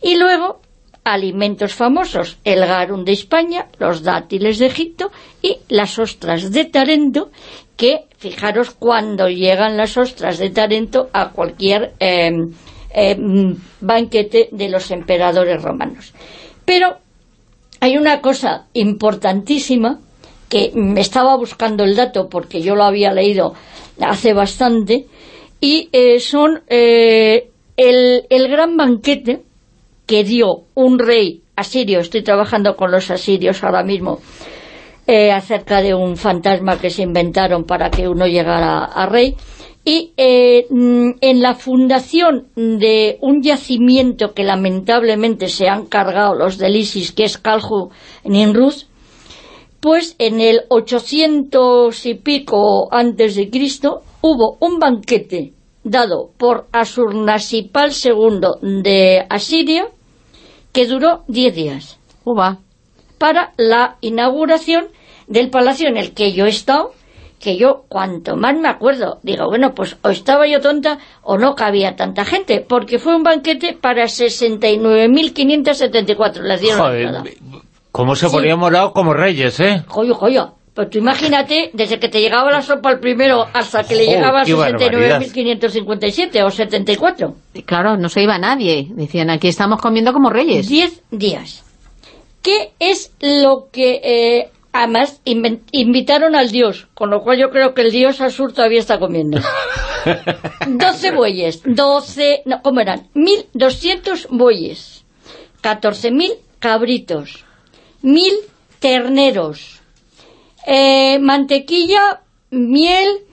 Y luego, alimentos famosos, el garum de España, los dátiles de Egipto y las ostras de Tarento, que fijaros cuando llegan las ostras de Tarento a cualquier eh, eh, banquete de los emperadores romanos. Pero hay una cosa importantísima que me estaba buscando el dato porque yo lo había leído hace bastante y eh, son el, el gran banquete que dio un rey asirio, estoy trabajando con los asirios ahora mismo, eh, acerca de un fantasma que se inventaron para que uno llegara a rey, y eh, en la fundación de un yacimiento que lamentablemente se han cargado los del ISIS, que es Kalhu Ninruz, pues en el 800 y pico antes de Cristo hubo un banquete dado por Asurnasipal II de Asiria que duró 10 días. Uva. Para la inauguración del palacio en el que yo he estado, que yo cuanto más me acuerdo, digo, bueno, pues o estaba yo tonta o no cabía tanta gente, porque fue un banquete para 69.574. Les dieron Joder. ¿Cómo se Sí. ponía morado como reyes, eh? Joyo, joyo. Pues tú imagínate, desde que te llegaba la sopa al primero hasta que le Oh, llegaba a qué barbaridad. 69.557 o 74. Claro, no se iba nadie. Decían, aquí estamos comiendo como reyes. 10 días. ¿Qué es lo que... eh, además, invitaron al dios, con lo cual yo creo que el dios Asur todavía está comiendo. (laughs) 12 bueyes, 12... No, ¿cómo eran? 1.200 bueyes, 14.000 cabritos, 1.000 terneros, eh, mantequilla, miel,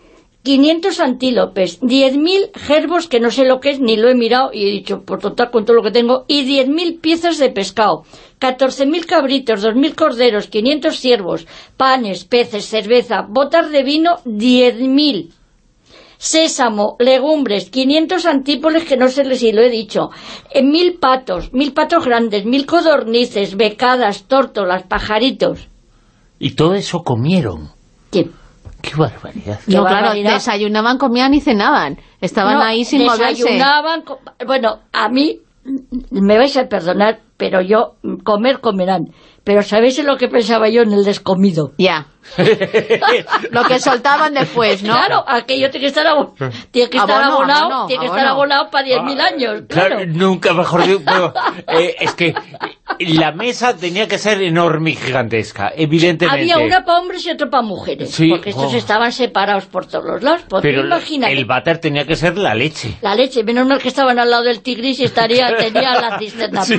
500 antílopes, 10.000 gerbos, que no sé lo que es, ni lo he mirado, y he dicho, por total, con todo lo que tengo, y 10.000 piezas de pescado, 14.000 cabritos, 2.000 corderos, 500 ciervos, panes, peces, cerveza, botas de vino, 10.000 sésamo, legumbres, 500 antípoles que no sé si lo he dicho, eh, mil patos, mil patos grandes, mil codornices, becadas, tórtolas, pajaritos. Y todo eso comieron. ¿Qué? Qué barbaridad. Qué No, claro, barbaridad. desayunaban, comían y cenaban. Estaban No, ahí sin moverse. desayunaban, bueno, a mí mm, me vais a perdonar, pero yo mm, comer comerán. Pero ¿sabéis en lo que pensaba yo en el descomido? (laughs) Ya. (laughs) Lo que soltaban después, ¿no? Claro, aquello tiene que estar, abo- tiene que estar Abono, abonado, abono, tiene que abono. estar abonado para 10.000 años. Claro. Claro, nunca mejor dicho, pero, (laughs) eh, es que la mesa tenía que ser enorme y gigantesca, evidentemente. Había una para hombres y otra para mujeres, Sí, porque estos oh. estaban separados por todos los lados. Pero imagínate, el váter tenía que ser la leche. la leche, menos mal que estaban al lado del tigris y estaría, (laughs) tenía la cisterna Sí.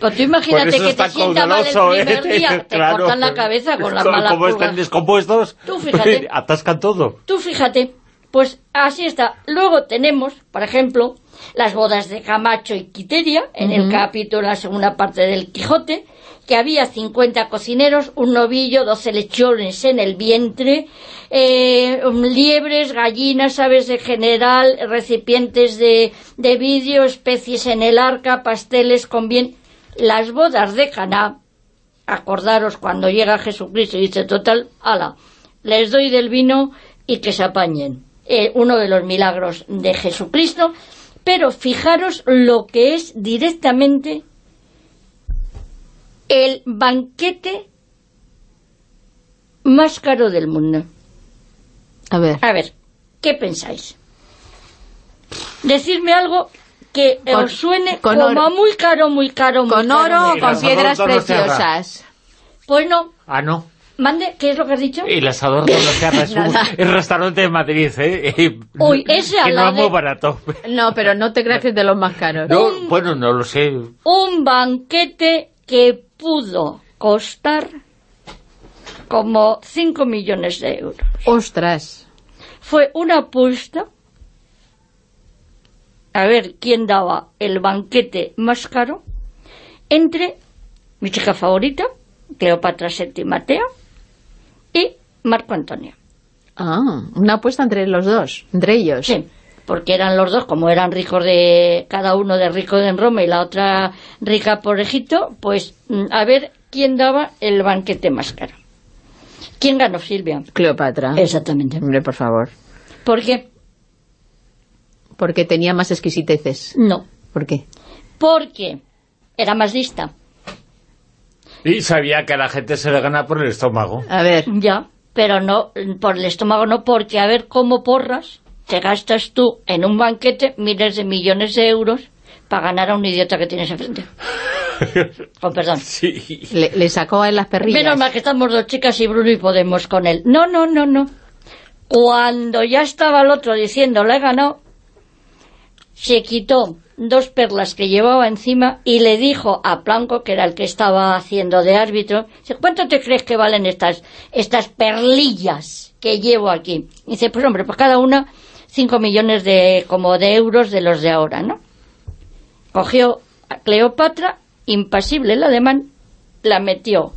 Pues tú imagínate que te sienta mal el primer ¿eh? día, (laughs) te Claro. cortan la cabeza con las malas Como están descompuestos, Tú fíjate. (laughs) atascan todo. Tú fíjate, pues así está. Luego tenemos, por ejemplo, las bodas de Camacho y Quiteria, en el capítulo, la segunda parte del Quijote, que había 50 cocineros, un novillo, 12 lechones en el vientre, eh, liebres, gallinas, aves de general, recipientes de, de vidrio, especies en el arca, pasteles con bien... Las bodas de Caná, acordaros cuando llega Jesucristo y dice, total, ala, les doy del vino y que se apañen. Eh, uno de los milagros de Jesucristo, pero fijaros lo que es directamente el banquete más caro del mundo. A ver. A ver, ¿qué pensáis? Decidme algo que Con- os suene con como oro. muy caro, muy caro, muy ¿Con caro, oro o con piedras preciosas? Pues no. Ah, no. Mande, ¿qué es lo que has dicho? El asador de los un (laughs) el restaurante de Madrid, ¿eh? Eh, Uy, ese al Que no es muy barato. No, pero no te creas que es de los más caros. No, bueno, no lo sé. un banquete que pudo costar como 5 millones de euros. Ostras. Fue una apuesta a ver quién daba el banquete más caro entre mi chica favorita, Cleopatra VII Matea, Marco Antonio. Ah, una apuesta entre los dos, entre ellos. Sí, porque eran los dos, como eran ricos de cada uno de rico en Roma y la otra rica por Egipto, pues mm, a ver quién daba el banquete más caro. ¿Quién ganó, Silvia? Cleopatra. Exactamente. Hombre, por favor. ¿Por qué? Porque tenía más exquisiteces. No. ¿Por qué? Porque era más lista. Y sabía que a la gente se le gana por el estómago. A ver. Ya, pero no, por el estómago no, porque a ver cómo porras te gastas tú en un banquete miles de millones de euros para ganar a un idiota que tienes enfrente. Con (laughs) perdón. Le, le sacó a él las perrillas. Menos mal que estamos dos chicas y Bruno y Podemos con él. No, no, no, no. Cuando ya estaba el otro diciendo, le he ganado, se quitó dos perlas que llevaba encima y le dijo a Blanco, que era el que estaba haciendo de árbitro, ¿cuánto te crees que valen estas, estas perlillas que llevo aquí? Y dice, pues hombre, pues cada una cinco millones de, como de euros de los de ahora, ¿no? Cogió a Cleopatra, impasible el ademán, la metió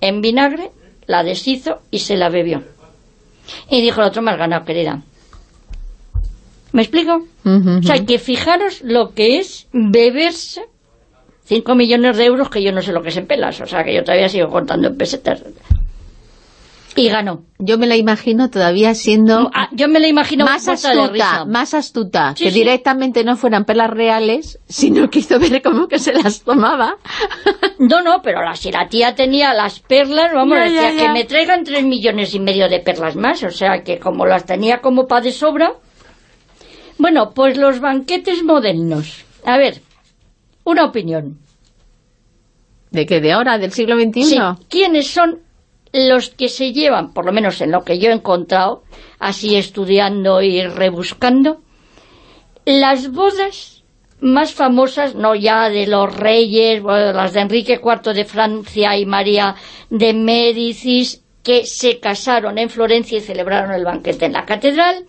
en vinagre, la deshizo y se la bebió. Y dijo el otro, más ganado, querida. ¿Me explico? O sea, que fijaros lo que es beberse 5 millones de euros, que yo no sé lo que es en pelas, o sea, que yo todavía sigo contando en pesetas. Y ganó. Yo me la imagino todavía siendo... Ah, yo me la imagino más de astuta, risa. más astuta, Sí, que sí. directamente no fueran pelas reales, sino que hizo ver cómo que se las tomaba. (laughs) No, no, pero la, si la tía tenía las perlas, vamos, Ya, decía ya, que me traigan tres millones y medio de perlas más, o sea, que como las tenía como pa' de sobra... Bueno, pues los banquetes modernos. A ver, una opinión. ¿De qué? ¿De ahora? ¿Del siglo XXI? Sí, ¿quiénes son los que se llevan, por lo menos en lo que yo he encontrado, así estudiando y rebuscando, las bodas más famosas, no ya de los reyes, bueno, las de Enrique IV de Francia y María de Médicis, que se casaron en Florencia y celebraron el banquete en la catedral.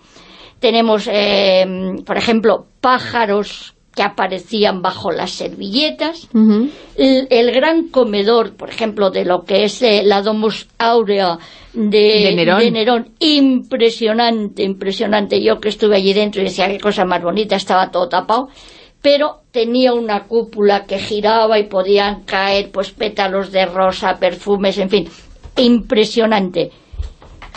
Tenemos, eh, por ejemplo, pájaros que aparecían bajo las servilletas. El, el gran comedor, por ejemplo, de lo que es eh, la Domus Aurea de, De Nerón. Nerón. Impresionante, impresionante. Yo que estuve allí dentro y decía qué cosa más bonita, estaba todo tapado. Pero tenía una cúpula que giraba y podían caer pues pétalos de rosa, perfumes, en fin. Impresionante.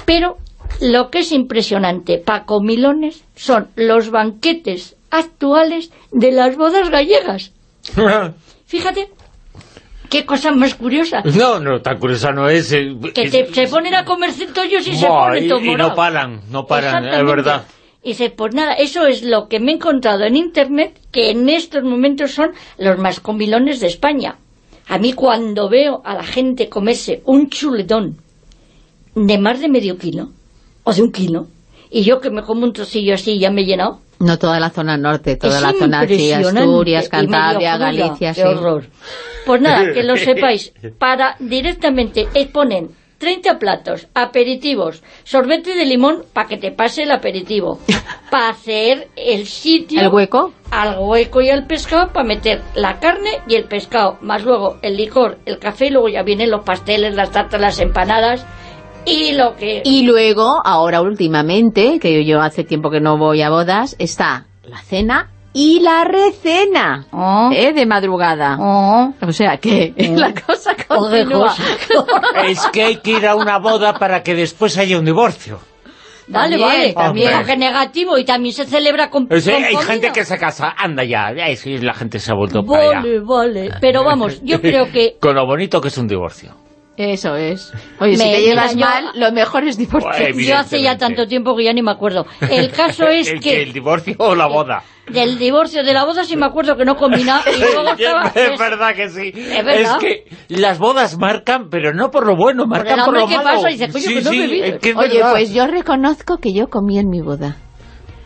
Pero lo que es impresionante, Paco Milones, son los banquetes actuales de las bodas gallegas. (laughs) Fíjate, qué cosa más curiosa. No, no, tan curiosa no es. eh, Que es- te- se ponen a comer centollos y se ponen y, todos y no paran, no paran, es verdad. Y dice, pues nada, eso es lo que me he encontrado en Internet, que en estos momentos son los más comilones de España. A mí cuando veo a la gente comerse un chuletón de más de medio kilo, o de un kilo, y yo que me como un trocillo así ya me he llenado, No toda la zona norte, toda es la zona sí, impresionante. Asturias, Cantabria, Galicia, qué sí. horror. Pues nada, que lo sepáis, para directamente eh, ponen 30 platos, aperitivos, sorbete de limón para que te pase el aperitivo, (laughs) para hacer el sitio... ¿El hueco? Al hueco y al pescado para meter la carne y el pescado, más luego el licor, el café y luego ya vienen los pasteles, las tartas, las empanadas y lo que... Y luego, ahora últimamente, que yo hace tiempo que no voy a bodas, está la cena y la recena, ¿eh? De madrugada. O sea que (laughs) la cosa continúa. (laughs) Es que hay que ir a una boda para que después haya un divorcio. Vale, También, vale, también. Porque negativo y también se celebra con, que con hay comida. gente que se casa, anda ya, la gente se ha vuelto para allá. Vale, vale. Pero vamos, yo (laughs) creo que Con lo bonito que es un divorcio. Eso es. Oye, si Me- te llevas mal, lo mejor es divorciarte. Pues, yo hace ya tanto tiempo que ya ni me acuerdo. El caso (laughs) es ¿El, que ¿El divorcio o la boda? del divorcio de la boda sí me acuerdo que no combinaba y (laughs) luego estaba... es verdad que sí. Es verdad. que las bodas marcan, pero no por lo bueno, marcan por, lo que malo. pasa y dice, coño, sí, que no sí, es que es Oye, verdad. pues yo reconozco que yo comí en mi boda.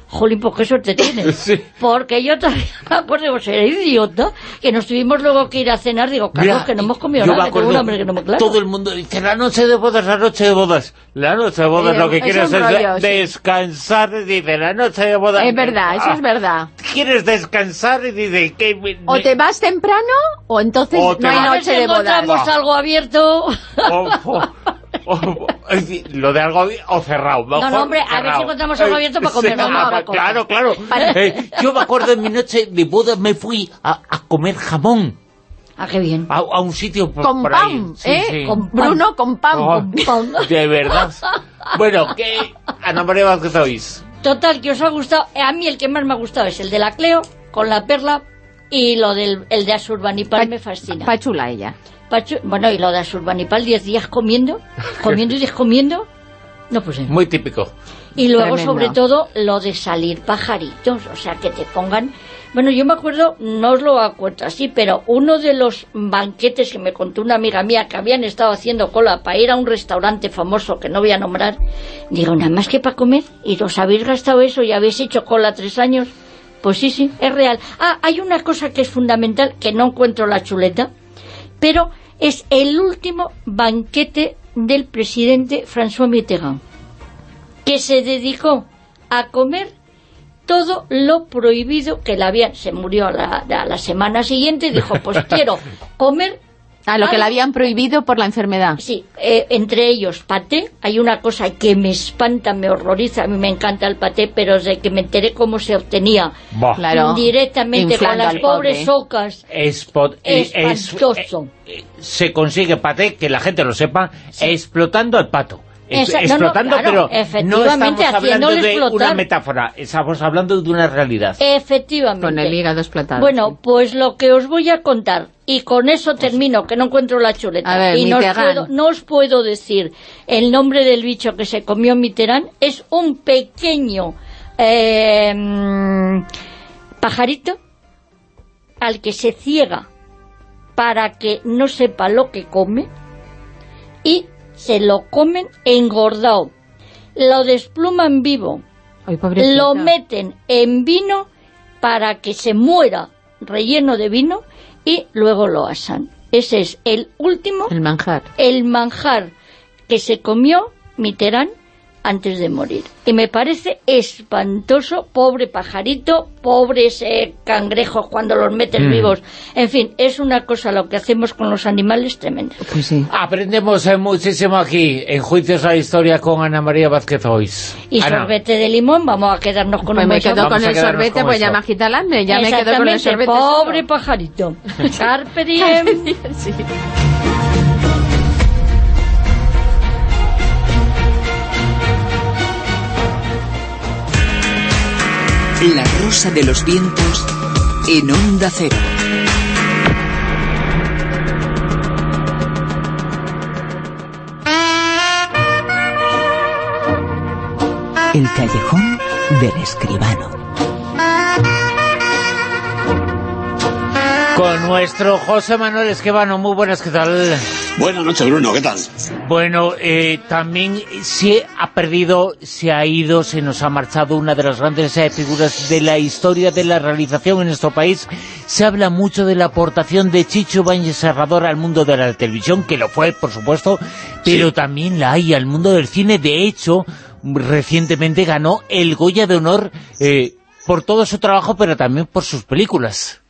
Jolín, pues qué suerte tienes. (laughs) Porque yo todavía me acuerdo, digo, será idiota, que nos tuvimos luego que ir a cenar, digo, Carlos, Mira, que no hemos comido nada, que tengo un acuerdo, hambre que no me claro. Todo el mundo dice, la noche de bodas, la noche de bodas. La noche de bodas Eh, lo que es quieres es rollo, sí. descansar. Dice, la noche de bodas... Es verdad, eso Ah, es verdad. ¿Quieres descansar? Y dice, que... O te vas temprano o entonces O no hay noche de bodas. encontramos algo abierto. o- o- (laughs) (laughs) o- lo de algo o cerrado. No, mejor no, hombre, a ver si encontramos algo abierto para comer, Sí, no, no, ah, para comer. Claro, claro. (laughs) Eh, yo me acuerdo en mi noche de boda me fui a, a comer jamón. Ah, qué bien. A, a un sitio por, Con por pan, ahí. Sí, ¿eh? sí. Con Bruno con pan. Oh, con pan. (laughs) de verdad. Bueno, que Ana María Vázquez oís. Total, que os ha gustado. Eh, A mí el que más me ha gustado es el de la Cleo, con la perla, y lo del el de Asurbanipal me fascina. Pachula ella. Pachu- bueno, y lo de Asurbanipal, 10 días comiendo, (laughs) comiendo y descomiendo. No, pues eh. Muy típico. Y luego, Tremendo. sobre todo, lo de salir pajaritos, o sea, que te pongan... Bueno, yo me acuerdo, no os lo acuerdo así, pero uno de los banquetes que me contó una amiga mía que habían estado haciendo cola para ir a un restaurante famoso que no voy a nombrar, digo, nada más que para comer, y os habéis gastado eso y habéis hecho cola tres años. Pues sí, sí, es real. Ah, hay una cosa que es fundamental, que no encuentro la chuleta, pero es el último banquete del presidente François Mitterrand que se dedicó a comer todo lo prohibido que le habían... Se murió a la, a la semana siguiente y dijo, pues (laughs) quiero comer... A lo que le habían prohibido por la enfermedad. Sí, eh, entre ellos paté. Hay una cosa que me espanta, me horroriza. A mí me encanta el paté, pero desde que me enteré cómo se obtenía. Claro. directamente con las pobres pobre. ocas, Es, pot- es- espantoso. eh, se consigue paté, que la gente lo sepa, explotando al pato. Es- Esa- no, no, explotando, claro, pero no efectivamente, estamos hablando de explotar. una metáfora, estamos hablando de una realidad. Efectivamente. Con el hígado explotado. Bueno, pues lo que os voy a contar, y con eso termino, que no encuentro la chuleta, A ver, y no os, puedo, no os puedo decir el nombre del bicho que se comió Mitterrand, es un pequeño eh, mm, pajarito al que se ciega para que no sepa lo que come y se lo comen engordado. Lo despluman vivo, Ay, lo meten en vino para que se muera relleno de vino y luego lo asan. Ese es el último, El manjar. el manjar que se comió Mitterrand antes de morir. Y me parece espantoso, pobre pajarito, pobres eh, cangrejos cuando los meten Mm. vivos. En fin, es una cosa lo que hacemos con los animales tremendo. Pues sí. Aprendemos eh, muchísimo aquí, en Juicios a la Historia con Ana María Vázquez Ois. Y Ana, sorbete de limón, vamos a quedarnos con Pues un me quedo con el sorbete, con pues ya me agita el hambre. Ya me quedo con el sorbete. pobre solo. pajarito. (laughs) Carpe diem. Sí. La rosa de los vientos en onda cero. El callejón del escribano. Con nuestro José Manuel Esquivano, muy buenas, ¿qué tal? Buenas noches, Bruno, ¿qué tal? Bueno, eh, también se ha perdido, se ha ido, se nos ha marchado una de las grandes eh, figuras de la historia de la realización en nuestro país. Se habla mucho de la aportación de Chicho Bañez Serrador al mundo de la televisión, que lo fue, por supuesto, pero también la hay al mundo del cine. De hecho, recientemente ganó el Goya de Honor eh, por todo su trabajo, pero también por sus películas.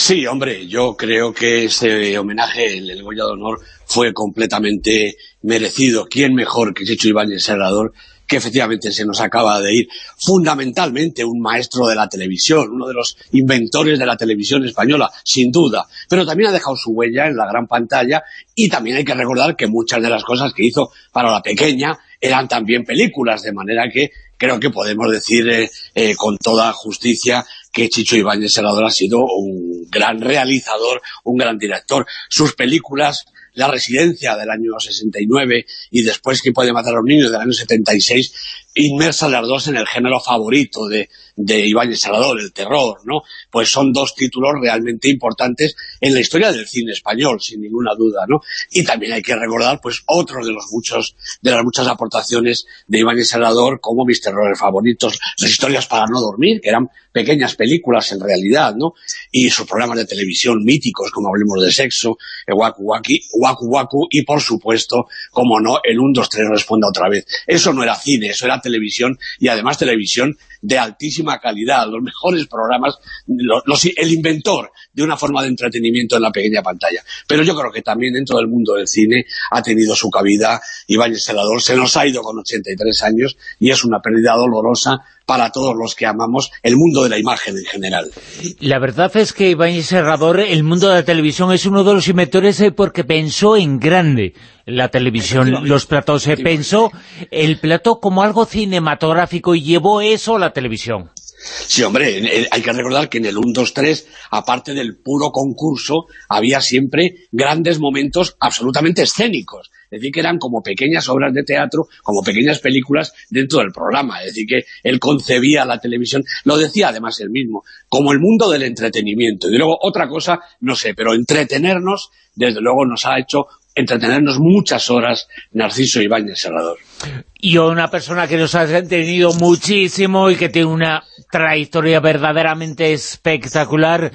Sí, hombre, yo creo que ese homenaje, el, Goya de Honor, fue completamente merecido. ¿Quién mejor que Chicho Ibáñez Serrador, que efectivamente se nos acaba de ir? Fundamentalmente un maestro de la televisión, uno de los inventores de la televisión española, sin duda. Pero también ha dejado su huella en la gran pantalla y también hay que recordar que muchas de las cosas que hizo para la pequeña eran también películas, de manera que creo que podemos decir eh, eh, con toda justicia que Chicho Ibáñez Serrador ha sido un gran realizador, un gran director. Sus películas, La Residencia del año 69 y después ¿Quién puede matar a un niño del año 76, inmersas las dos en el género favorito de, de Ibáñez El terror, ¿no? Pues son dos títulos realmente importantes en la historia del cine español, sin ninguna duda, ¿no? Y también hay que recordar, pues, otros de los muchos, de las muchas aportaciones de Ibáñez Salvador, como mis terrores favoritos, las historias para no dormir, que eran pequeñas películas en realidad, ¿no? Y sus programas de televisión míticos, como Hablemos de Sexo, el Waku Waki, Waku Waku, y por supuesto, como no, el 1, 2, 3 responda otra vez. Eso no era cine, eso era televisión, y además televisión de altísima calidad, los mejores programas, los, los, el inventor de una forma de entretenimiento en la pequeña pantalla. Pero yo creo que también dentro del mundo del cine ha tenido su cabida Ibáñez Celador, se nos ha ido con 83 años y es una pérdida dolorosa para todos los que amamos el mundo de la imagen en general. La verdad es que Ibáñez Serrador, el mundo de la televisión, es uno de los inventores porque pensó en grande la televisión, los platos, se pensó el plato como algo cinematográfico y llevó eso a la televisión. Sí, hombre, hay que recordar que en el 1, 2, 3, aparte del puro concurso, había siempre grandes momentos absolutamente escénicos. Es decir, que eran como pequeñas obras de teatro, como pequeñas películas dentro del programa. Es decir, que él concebía la televisión, lo decía además él mismo, como el mundo del entretenimiento. Y luego otra cosa, no sé, pero entretenernos, desde luego nos ha hecho entretenernos muchas horas Narciso Ibáñez Serrador. Y una persona que nos ha entretenido muchísimo y que tiene una trayectoria verdaderamente espectacular.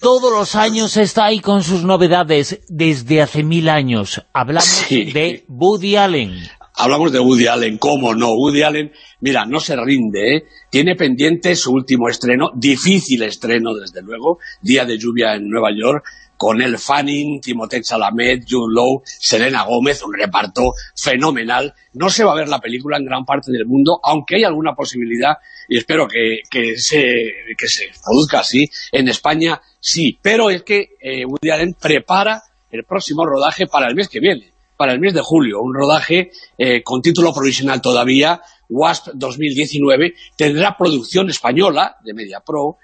Todos los años está ahí con sus novedades, desde hace mil años. Hablamos sí. de Woody Allen. Hablamos de Woody Allen, ¿cómo no? Woody Allen, mira, no se rinde, ¿eh? Tiene pendiente su último estreno, difícil estreno, desde luego, Día de lluvia en Nueva York, con El Fanning, Timothée Chalamet, Jude Law, Selena Gómez, un reparto fenomenal. No se va a ver la película en gran parte del mundo, aunque hay alguna posibilidad, y espero que, que, se, que se produzca así, en España sí. Pero es que eh, Woody Allen prepara el próximo rodaje para el mes que viene, para el mes de julio, un rodaje eh, con título provisional todavía, WASP 2019, tendrá producción española de MediaPro,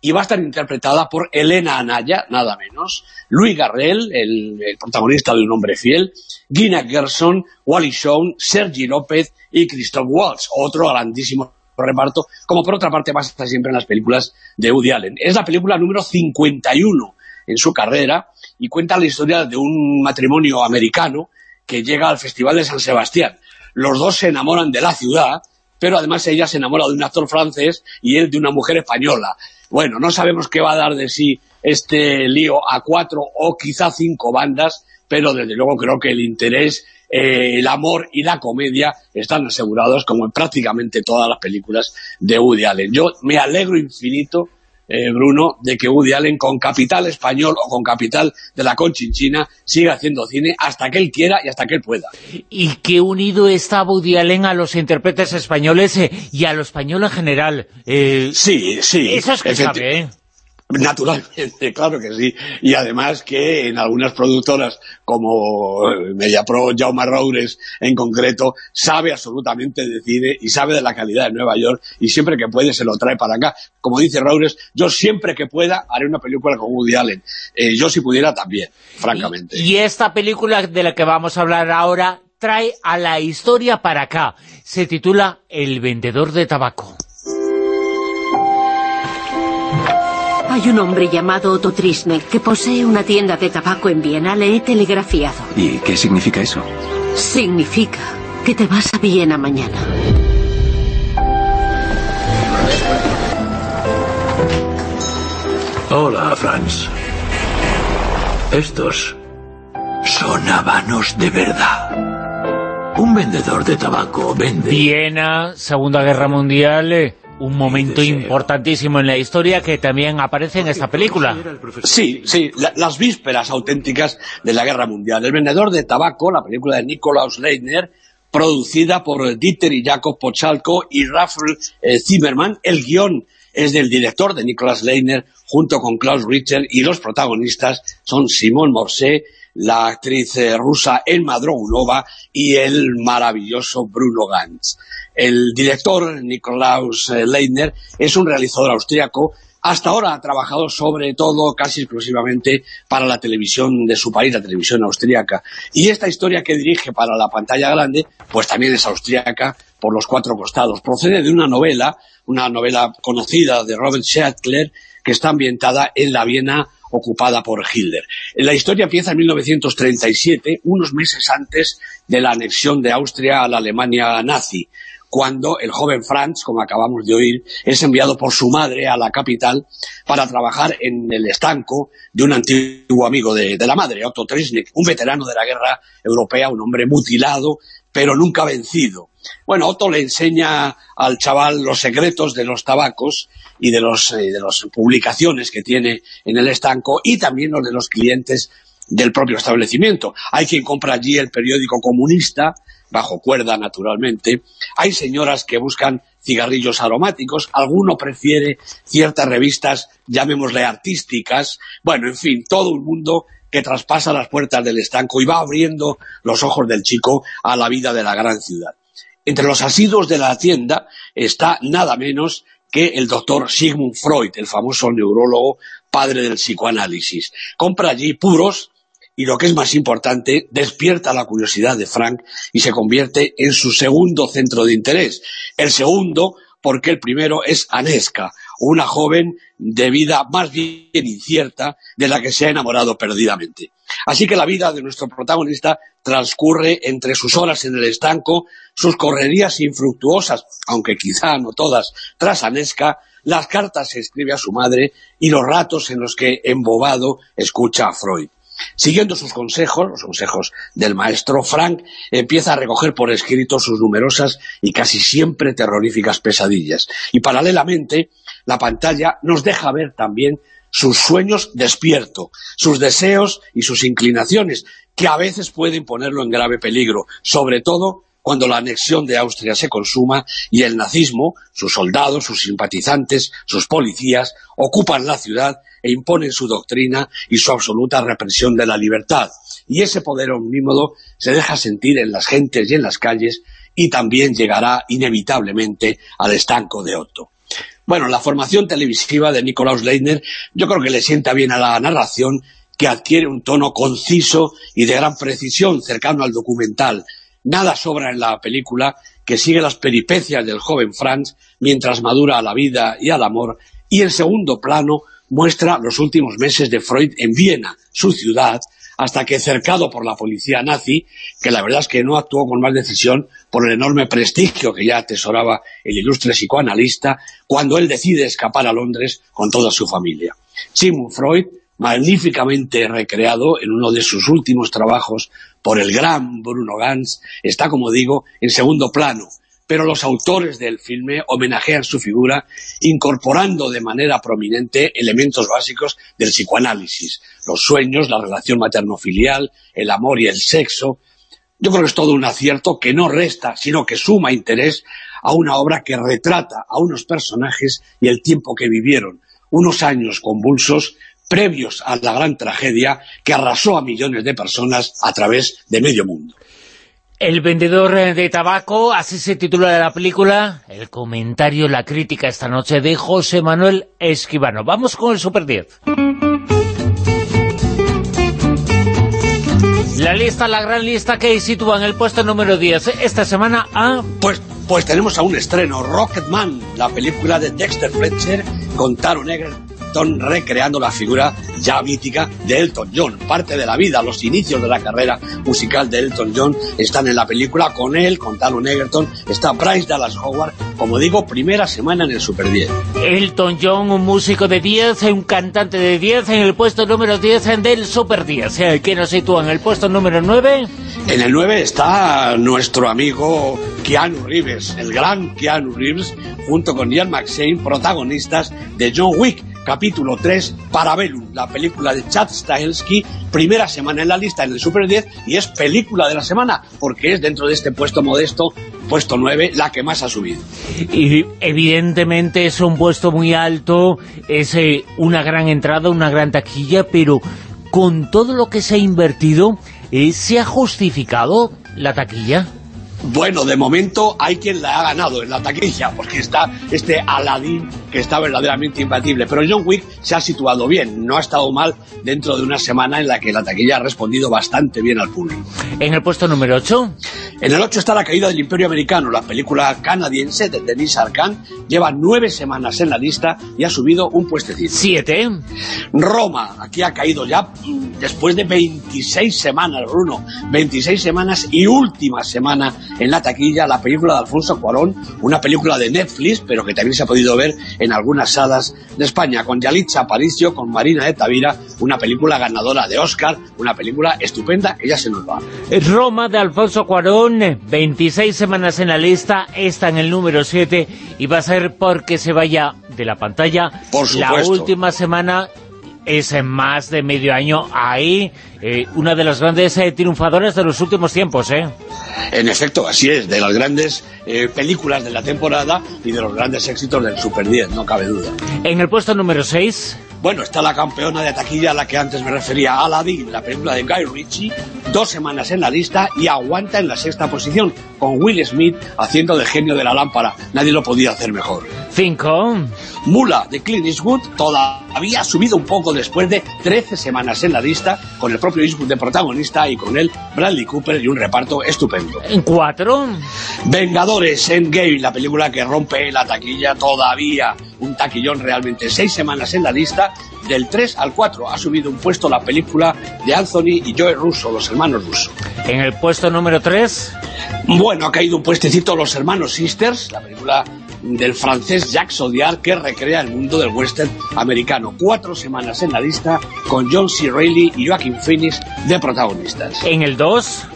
y va a estar interpretada por Elena Anaya, nada menos, Luis Garrel, el, el protagonista de Un hombre fiel, Gina Gerson, Wally Shawn, Sergi López y Christoph Waltz, otro grandísimo reparto, como por otra parte pasa siempre en las películas de Woody Allen. Es la película número 51 en su carrera y cuenta la historia de un matrimonio americano que llega al Festival de San Sebastián. Los dos se enamoran de la ciudad, pero además ella se enamora de un actor francés y él de una mujer española. Bueno, no sabemos qué va a dar de sí este lío a cuatro o quizá cinco bandas, pero desde luego creo que el interés, eh, el amor y la comedia están asegurados como en prácticamente todas las películas de Woody Allen. Yo me alegro infinito eh, Bruno, de que Woody Allen con capital español o con capital de la Conchinchina siga haciendo cine hasta que él quiera y hasta que él pueda. Y qué unido está Woody Allen a los intérpretes españoles eh, y a lo español en general. Eh, sí, sí. Eso es que sabe, ¿eh? Naturalmente, (laughs) claro que sí. Y además que en algunas productoras como Mediapro, Jaume Roures en concreto, sabe absolutamente de cine y sabe de la calidad de Nueva York y siempre que puede se lo trae para acá. Como dice Roures, yo siempre que pueda haré una película con Woody Allen. Eh, yo si pudiera también, francamente. Y esta película de la que vamos a hablar ahora trae a la historia para acá. Se titula El vendedor de tabaco. Hay un hombre llamado Otto Trismek que posee una tienda de tabaco en Viena. Le he telegrafiado. ¿Y qué significa eso? Significa que te vas a Viena mañana. Hola, Franz. Estos son habanos de verdad. Un vendedor de tabaco vende... Viena, Segunda Guerra Mundial... Eh un momento importantísimo en la historia que también aparece en esta película. Sí, sí, la, las vísperas auténticas de la Guerra Mundial. El vendedor de tabaco, la película de Nikolaus Leitner, producida por Dieter y Jakob Pochalko y Rafael eh, Zimmerman. El guion es del director de Nikolaus Leitner junto con Klaus Richter y los protagonistas son Simón Morset, la actriz eh, rusa Elma Drogunova y el maravilloso Bruno Gantz. El director, Nikolaus Leitner, es un realizador austriaco Hasta ahora ha trabajado sobre todo, casi exclusivamente, para la televisión de su país, la televisión austríaca. Y esta historia que dirige para la pantalla grande, pues también es austríaca por los cuatro costados. Procede de una novela, una novela conocida de Robert Schattler, que está ambientada en la Viena ocupada por Hitler. La historia empieza en 1937, unos meses antes de la anexión de Austria a la Alemania nazi, cuando el joven Franz, como acabamos de oír, es enviado por su madre a la capital para trabajar en el estanco de un antiguo amigo de, la madre, Otto Trisnik, un veterano de la guerra europea, un hombre mutilado, pero nunca vencido. Bueno, Otto le enseña al chaval los secretos de los tabacos y de, eh, de las publicaciones que tiene en el estanco y también los de los clientes del propio establecimiento. Hay quien compra allí el periódico comunista, bajo cuerda naturalmente. Hay señoras que buscan cigarrillos aromáticos, alguno prefiere ciertas revistas, llamémosle artísticas. Bueno, en fin, todo un mundo que traspasa las puertas del estanco y va abriendo los ojos del chico a la vida de la gran ciudad. Entre los asiduos de la tienda está nada menos que el doctor Sigmund Freud, el famoso neurólogo padre del psicoanálisis. Compra allí puros y lo que es más importante, despierta la curiosidad de Frank y se convierte en su segundo centro de interés. El segundo porque el primero es Aneska, una joven de vida más bien incierta de la que se ha enamorado perdidamente. Así que la vida de nuestro protagonista transcurre entre sus horas en el estanco, sus correrías infructuosas, aunque quizá no todas, tras Aneska, las cartas que escribe a su madre y los ratos en los que, embobado, escucha a Freud. Siguiendo sus consejos, los consejos del maestro Frank, empieza a recoger por escrito sus numerosas y casi siempre terroríficas pesadillas. Y paralelamente, la pantalla nos deja ver también sus sueños despierto, sus deseos y sus inclinaciones, que a veces pueden ponerlo en grave peligro, sobre todo cuando la anexión de Austria se consuma y el nazismo, sus soldados, sus simpatizantes, sus policías, ocupan la ciudad e imponen su doctrina y su absoluta represión de la libertad. Y ese poder omnímodo se deja sentir en las gentes y en las calles y también llegará inevitablemente al estanco de Otto. Bueno, la formación televisiva de Nikolaus Leitner yo creo que le sienta bien a la narración que adquiere un tono conciso y de gran precisión, cercano al documental. Nada sobra en la película que sigue las peripecias del joven Franz mientras madura a la vida y al amor, y en segundo plano muestra los últimos meses de Freud en Viena, su ciudad, hasta que cercado por la policía nazi, que la verdad es que no actuó con más decisión por el enorme prestigio que ya atesoraba el ilustre psicoanalista, cuando él decide escapar a Londres con toda su familia. Sigmund Freud, magníficamente recreado en uno de sus últimos trabajos por el gran Bruno Ganz, está, como digo, en segundo plano, pero los autores del filme homenajean su figura incorporando de manera prominente elementos básicos del psicoanálisis, los sueños, la relación materno-filial, el amor y el sexo. Yo creo que es todo un acierto que no resta, sino que suma interés a una obra que retrata a unos personajes y el tiempo que vivieron, unos años convulsos previos a la gran tragedia que arrasó a millones de personas a través de medio mundo. El vendedor de tabaco, así se titula la película, el comentario, la crítica esta noche de José Manuel Esquivano. Vamos con el Super 10. La lista, la gran lista que sitúa en el puesto número 10 esta semana a... Pues, pues tenemos a un estreno, Rocketman, la película de Dexter Fletcher con Taron Egerton recreando la figura ya mítica de Elton John. Parte de la vida, los inicios de la carrera musical de Elton John están en la película con él, con Talon Egerton, está Bryce Dallas Howard, como digo, primera semana en el Super 10. Elton John, un músico de 10, un cantante de 10, en el puesto número 10 del Super 10. Eh, ¿Quién nos sitúa en el puesto número 9? En el 9 está nuestro amigo Keanu Reeves, el gran Keanu Reeves, junto con Ian McShane, protagonistas de John Wick, capítulo 3, Parabellum, la película de Chad Stahelski, primera semana en la lista en el Super 10 y es película de la semana, porque es dentro de este puesto modesto, puesto 9, la que más ha subido. Y evidentemente es un puesto muy alto, es eh, una gran entrada, una gran taquilla, pero con todo lo que se ha invertido, eh, ¿se ha justificado la taquilla? Bueno, de momento hay quien la ha ganado en la taquilla, porque está este Aladdin que está verdaderamente imbatible. Pero John Wick se ha situado bien, no ha estado mal dentro de una semana en la que la taquilla ha respondido bastante bien al público. ¿En el puesto número 8? En el 8 está La caída del Imperio Americano, la película canadiense de Denis Arcand. Lleva nueve semanas en la lista y ha subido un puestecito. ¿Siete? Roma, aquí ha caído ya después de 26 semanas, Bruno. 26 semanas y última semana en la taquilla, la película de Alfonso Cuarón, una película de Netflix, pero que también se ha podido ver en algunas salas de España, con Yalitza Aparicio, con Marina de Tavira, una película ganadora de Oscar, una película estupenda que ya se nos va. Roma de Alfonso Cuarón, 26 semanas en la lista, está en el número 7 y va a ser porque se vaya de la pantalla Por la última semana es en más de medio año ahí, eh, una de las grandes eh, triunfadoras de los últimos tiempos, ¿eh? En efecto, así es, de las grandes eh, películas de la temporada y de los grandes éxitos del Super 10, no cabe duda. En el puesto número 6... Bueno, está la campeona de taquilla a la que antes me refería, Aladdin, la película de Guy Ritchie, dos semanas en la lista y aguanta en la sexta posición, con Will Smith haciendo de genio de la lámpara. Nadie lo podía hacer mejor. 5. Mula, de Clint Eastwood, todavía ha subido un poco después de 13 semanas en la lista, con el propio Eastwood de protagonista y con él Bradley Cooper y un reparto estupendo. En 4. Vengadores Endgame, la película que rompe la taquilla todavía. Un taquillón realmente. Seis semanas en la lista. Del 3 al 4 ha subido un puesto la película de Anthony y Joe Russo, los hermanos Russo. En el puesto número 3... Bueno, ha caído un puestecito Los Hermanos Sisters, la película del francés Jacques Audiard que recrea el mundo del western americano. Cuatro semanas en la lista con John C. Reilly y Joaquin Phoenix de protagonistas. En el 2...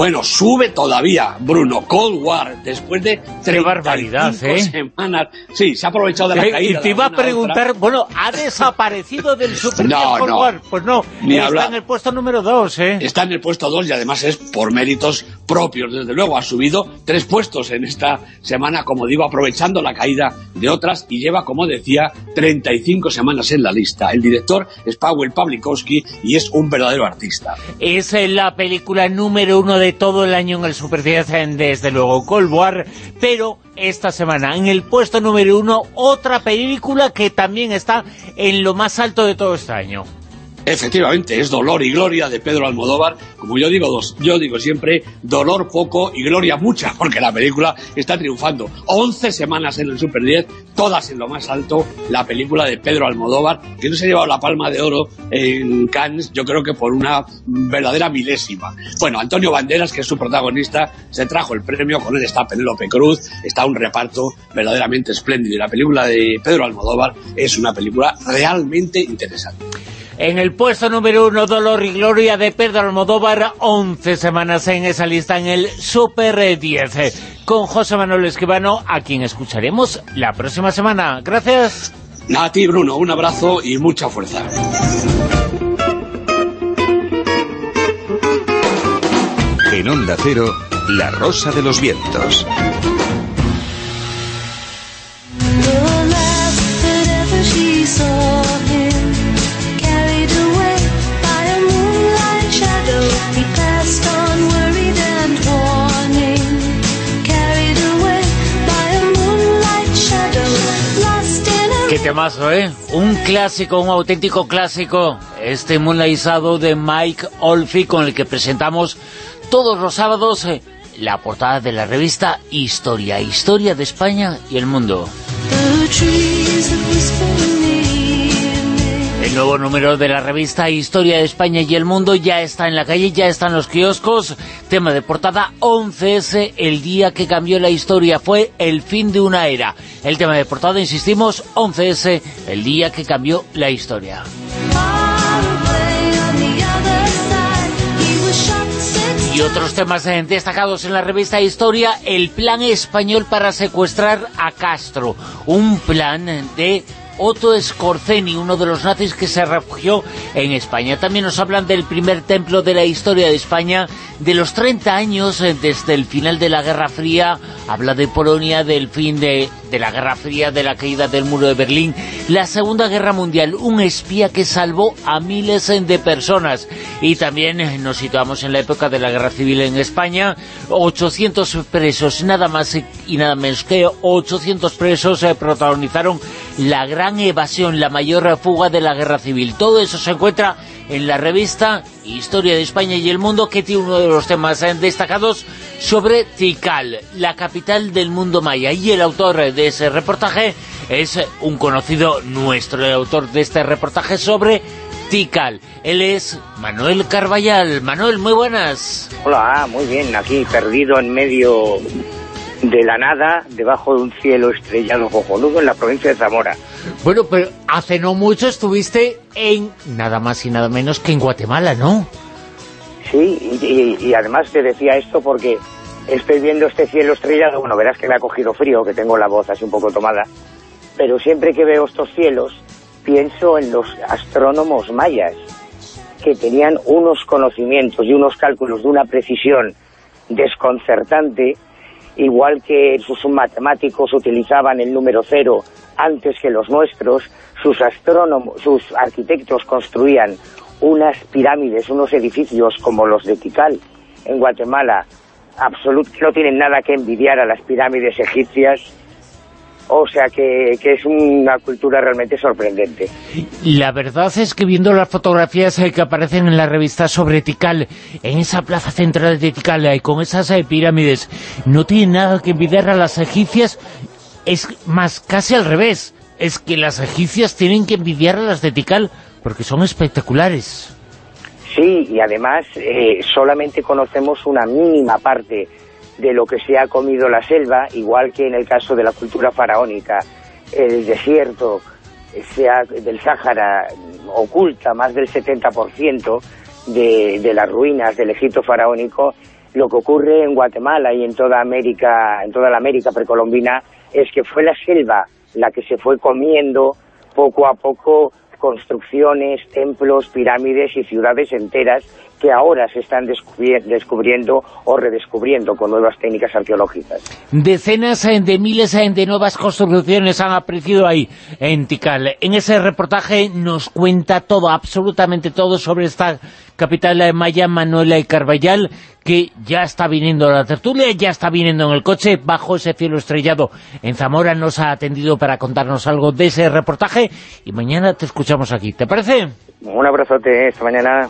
Bueno, sube todavía Bruno Cold War después de Qué barbaridad, ¿eh? semanas. Sí, se ha aprovechado de la Eh, caída. y te iba a preguntar, otra. bueno, ¿ha (laughs) desaparecido del Super No, Cold no. War? Pues no, Ni está en el puesto número 2, ¿eh? Está en el puesto 2 y además es por méritos propios, desde luego. Ha subido tres puestos en esta semana, como digo, aprovechando la caída de otras y lleva, como decía, 35 semanas en la lista. El director es Paweł Pawlikowski y es un verdadero artista. Es eh, la película número uno de todo el año en el Super 10, en, desde luego, Cold War, pero esta semana en el puesto número uno, otra película que también está en lo más alto de todo este año. Efectivamente, es Dolor y Gloria de Pedro Almodóvar. Como yo digo, dos, yo digo siempre, dolor poco y gloria mucha, (laughs) porque la película está triunfando. 11 semanas en el Super 10, todas en lo más alto, la película de Pedro Almodóvar, que no se ha llevado la palma de oro en Cannes, yo creo que por una verdadera milésima. Bueno, Antonio Banderas, que es su protagonista, se trajo el premio, con él está Penélope Cruz, está un reparto verdaderamente espléndido. Y la película de Pedro Almodóvar es una película realmente interesante. En el puesto número uno, Dolor y Gloria de Pedro Almodóvar, 11 semanas en esa lista en el Super 10, eh, con José Manuel Esquivano, a quien escucharemos la próxima semana. Gracias. A ti, Bruno, un abrazo y mucha fuerza. En Onda Cero, La Rosa de los Vientos. Temazo, ¿eh? Un clásico, un auténtico clásico. Este Moonlight Shadow de Mike Olfi, con el que presentamos todos los sábados eh, la portada de la revista Historia, Historia de España y el mundo. Nuevo número de la revista Historia de España y el Mundo ya está en la calle, ya está en los kioscos. Tema de portada 11S, el día que cambió la historia, fue el fin de una era. El tema de portada, insistimos, 11S, el día que cambió la historia. Y otros temas destacados en la revista Historia, el plan español para secuestrar a Castro. Un plan de Otto Scorzeni, uno de los nazis que se refugió en España. También nos hablan del primer templo de la historia de España, de los 30 años eh, desde el final de la Guerra Fría, habla de Polonia, del fin de de la Guerra Fría, de la caída del muro de Berlín, la Segunda Guerra Mundial, un espía que salvó a miles de personas. Y también eh, nos situamos en la época de la Guerra Civil en España, 800 presos, nada más y nada menos que 800 presos eh, protagonizaron la gran evasión, la mayor fuga de la Guerra Civil. Todo eso se encuentra en la revista Historia de España y el Mundo, que tiene uno de los temas eh, destacados sobre Tikal, la capital del mundo maya. Y el autor de ese reportaje es un conocido nuestro, el autor de este reportaje sobre Tikal. Él es Manuel Carballal. Manuel, muy buenas. Hola, muy bien, aquí perdido en medio de la nada, debajo de un cielo estrellado cojonudo en la provincia de Zamora. Bueno, pero hace no mucho estuviste en nada más y nada menos que en Guatemala, ¿no? Sí, y, y además te decía esto porque estoy viendo este cielo estrellado, bueno, verás que me ha cogido frío, que tengo la voz así un poco tomada, pero siempre que veo estos cielos pienso en los astrónomos mayas, que tenían unos conocimientos y unos cálculos de una precisión desconcertante, igual que sus matemáticos utilizaban el número cero antes que los nuestros, sus astrónomos, sus arquitectos construían unas pirámides, unos edificios como los de Tikal en Guatemala, absolut no tienen nada que envidiar a las pirámides egipcias, o sea que, que, es una cultura realmente sorprendente. La verdad es que viendo las fotografías eh, que aparecen en la revista sobre Tikal, en esa plaza central de Tikal, y con esas eh, pirámides, no tiene nada que envidiar a las egipcias, es más, casi al revés, es que las egipcias tienen que envidiar a las de Tikal, porque son espectaculares. Sí, y además eh, solamente conocemos una mínima parte de lo que se ha comido la selva, igual que en el caso de la cultura faraónica. El desierto sea, del Sáhara oculta más del 70% de, de las ruinas del Egipto faraónico. Lo que ocurre en Guatemala y en toda América, en toda la América precolombina, es que fue la selva la que se fue comiendo poco a poco construcciones, templos, pirámides y ciudades enteras que ahora se están descubriendo o redescubriendo con nuevas técnicas arqueológicas. Decenas de miles de nuevas construcciones han aparecido ahí en Tikal. En ese reportaje nos cuenta todo, absolutamente todo sobre esta capital de maya, Manuela y Carballal, que ya está viniendo a la tertulia, ya está viniendo en el coche, bajo ese cielo estrellado. En Zamora nos ha atendido para contarnos algo de ese reportaje y mañana te escuchamos aquí. ¿Te parece? Un abrazote, esta mañana.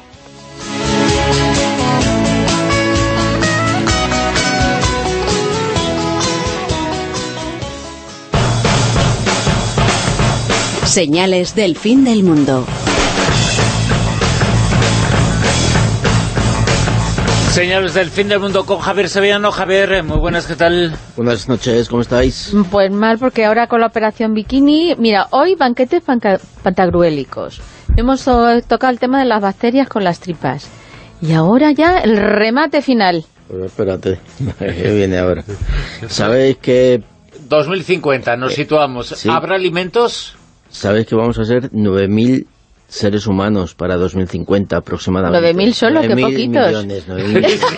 Señales del fin del mundo. Señales del fin del mundo con Javier Sevillano. Javier, muy buenas, ¿qué tal? Buenas noches, ¿cómo estáis? Pues mal, porque ahora con la operación Bikini... Mira, hoy banquetes pantagruélicos. Hemos tocado el tema de las bacterias con las tripas. Y ahora ya el remate final. Pues espérate, (laughs) ¿qué viene ahora? ¿Sabéis que...? 2050, nos situamos. ¿Habrá alimentos? ¿Sabéis que vamos a ser 9.000 seres humanos para 2050 aproximadamente. 9.000 solo, 9 qué poquitos. millones, 9 millones. (laughs)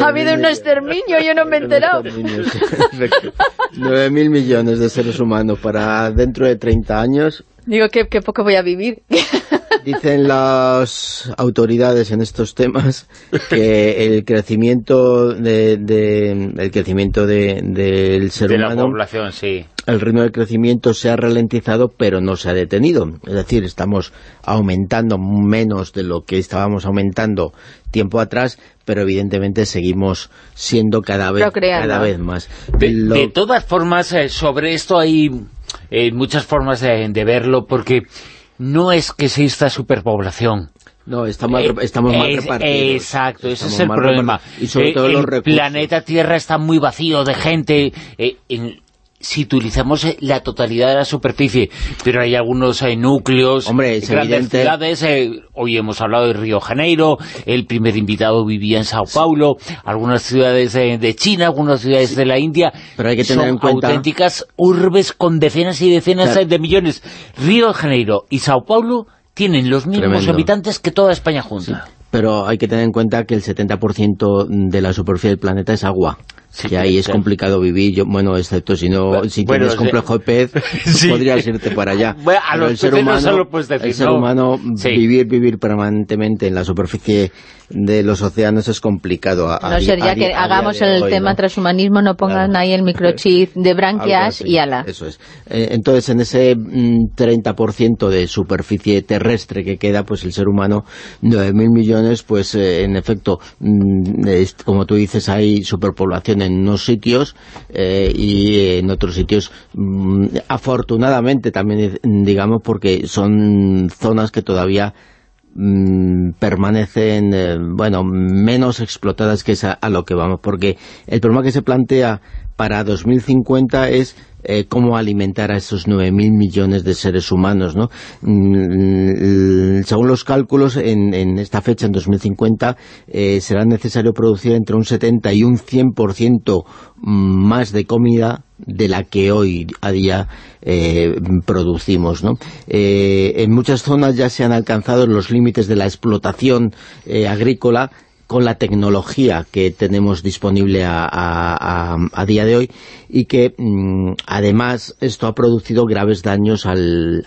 Ha habido un exterminio, yo no me he enterado. 9.000 millones de seres humanos para dentro de 30 años. Digo que, que poco voy a vivir. (laughs) Dicen las autoridades en estos temas que el crecimiento de, de el crecimiento de, del ser de humano la población, sí. El ritmo de crecimiento se ha ralentizado pero no se ha detenido. Es decir, estamos aumentando menos de lo que estábamos aumentando tiempo atrás, pero evidentemente seguimos siendo cada vez, cada vez más. De, Lo- de todas formas, eh, sobre esto hay eh, muchas formas de, de verlo, porque no es que exista superpoblación. No, está mal Eh, estamos mal es- repartidos. Exacto, ese Estamos es el problema. repartidos. Y sobre Eh, todo los el recursos. planeta Tierra está muy vacío de gente. eh, en- si utilizamos eh, la totalidad de la superficie, pero hay algunos eh, núcleos, Hombre, grandes evidente. ciudades, eh, hoy hemos hablado de Río Janeiro, el primer invitado vivía en Sao Paulo, algunas ciudades eh, de China, algunas ciudades de la India, Pero hay que tener son en cuenta- auténticas urbes con decenas y decenas Claro. de millones. Río de Janeiro y Sao Paulo tienen los mismos Tremendo. habitantes que toda España junta. Pero hay que tener en cuenta que el 70% de la superficie del planeta es agua. Que ahí es complicado vivir, yo, bueno, excepto si no si tienes complejo de pez, (laughs) podrías irte para allá. a los el ser humano, no puedes decir, el ser humano vivir, vivir permanentemente en la superficie de los océanos es complicado. A, no ser ya que hagamos el tema transhumanismo, no pongan ahí el microchip de branquias y ala. Eso es. Eh, entonces, en ese 30% mm, de superficie terrestre que queda, pues el ser humano, 9.000 millones, pues eh, en efecto, mm, como tú dices, hay superpoblación en unos sitios eh, y en otros sitios, mm, afortunadamente también, digamos, porque son zonas que todavía Mm, permanecen, eh, bueno, menos explotadas que esa a lo que vamos, porque el problema que se plantea para 2050 es eh, cómo alimentar a esos 9.000 millones de seres humanos, ¿no? Mm, según los cálculos, en, esta fecha, en 2050, eh, será necesario producir entre un 70 y un 100% más de comida de la que hoy a día eh, producimos. ¿no? en muchas zonas ya se han alcanzado los límites de la explotación agrícola con la tecnología que tenemos disponible a, día de hoy y que mm, además esto ha producido graves daños al,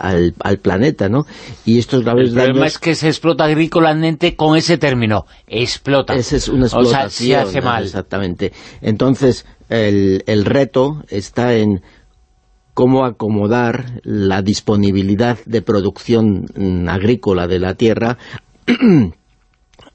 planeta, ¿no? Y estos graves El daños... problema es que se explota agrícolamente con ese término, explota. Esa es una explotación. O sea, se hace mal. Exactamente. Entonces, el, el reto está en cómo acomodar la disponibilidad de producción mm, agrícola de la tierra (clears throat)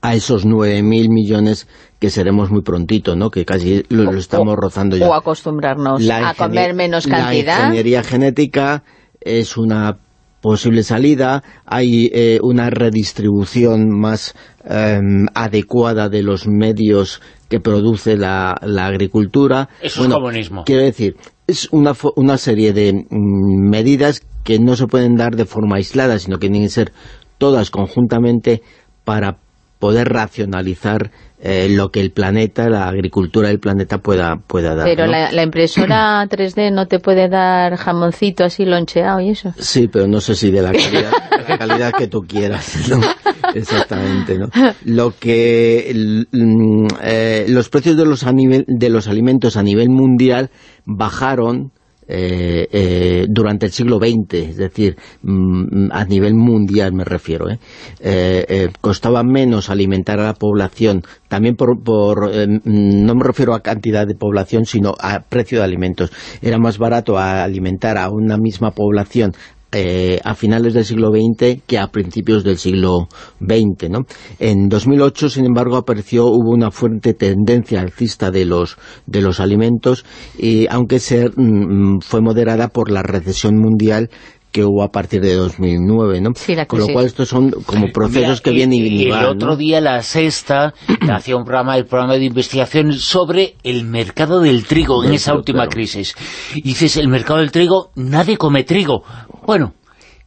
a esos 9.000 millones que seremos muy prontito, ¿no? que casi lo, estamos rozando ya. O acostumbrarnos a comer menos cantidad. La ingeniería genética es una posible salida, hay eh, una redistribución más em, adecuada de los medios que produce la, agricultura. Eso es comunismo. Quiero decir, es una, una serie de mm, medidas que no se pueden dar de forma aislada, sino que tienen que ser todas conjuntamente para poder racionalizar eh, lo que el planeta, la agricultura del planeta pueda, pueda dar. Pero la, impresora (clears throat) 3D no te puede dar jamoncito así loncheado y eso. Sí, pero no sé si de la (laughs) calidad, que tú quieras. (laughs) Exactamente, ¿no? Lo que... Mm, eh, los precios de los, de los alimentos a nivel mundial bajaron eh, eh, durante el siglo XX, es decir, mm, a nivel mundial me refiero, ¿eh? costaba menos alimentar a la población, también por, por no me refiero a cantidad de población, sino a precio de alimentos. Era más barato alimentar a una misma población eh, a finales del siglo XX que a principios del siglo XX. ¿no? En 2008, sin embargo, apareció, hubo una fuerte tendencia alcista de los, de los alimentos, y aunque se, mm, fue moderada por la recesión mundial que hubo a partir de 2009, ¿no? Con lo cual estos son como procesos que vienen y, El otro día la Sexta (clears throat) hacía un programa, el programa de investigación sobre el mercado del trigo en esa última crisis. Y dices, el mercado del trigo, nadie come trigo. Bueno,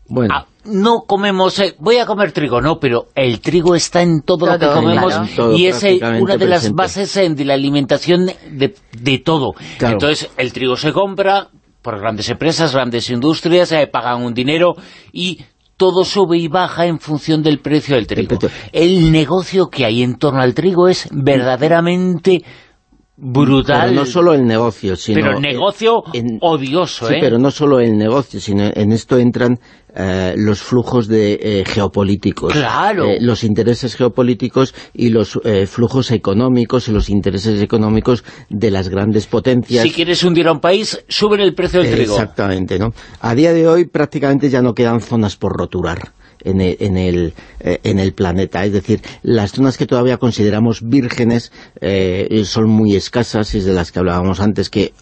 bueno. Ah, no comemos, eh, voy a comer trigo, no, pero el trigo está en todo, lo que comemos y es eh, una de las bases eh, de la alimentación de, de todo. Entonces, el trigo se compra, por grandes empresas, grandes industrias, eh, pagan un dinero y todo sube y baja en función del precio del trigo. El negocio que hay en torno al trigo es verdaderamente brutal. Pero no solo el negocio, sino... Pero el negocio odioso, sí, pero no solo el negocio, sino en esto entran eh, los flujos de eh, geopolíticos. Claro. Eh, los intereses geopolíticos y los flujos económicos y los intereses económicos de las grandes potencias. Si quieres hundir a un país, suben el precio del trigo. Exactamente, ¿no? A día de hoy prácticamente ya no quedan zonas por roturar en el, en el, eh, en el planeta. Es decir, las zonas que todavía consideramos vírgenes eh, son muy escasas, y es de las que hablábamos antes, que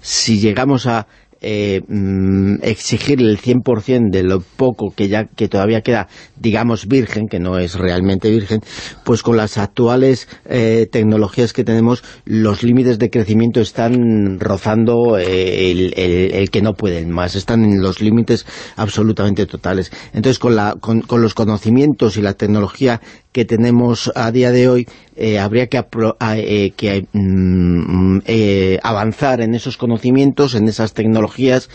si llegamos a eh, mm, exigir el 100% de lo poco que ya que todavía queda, digamos, virgen, que no es realmente virgen, pues con las actuales eh, tecnologías que tenemos, los límites de crecimiento están rozando eh, el, que no pueden más, están en los límites absolutamente totales. Entonces, con, la, con los conocimientos y la tecnología que tenemos a día de hoy, eh, habría que, eh, mm, eh, avanzar en esos conocimientos, en esas tecnologías.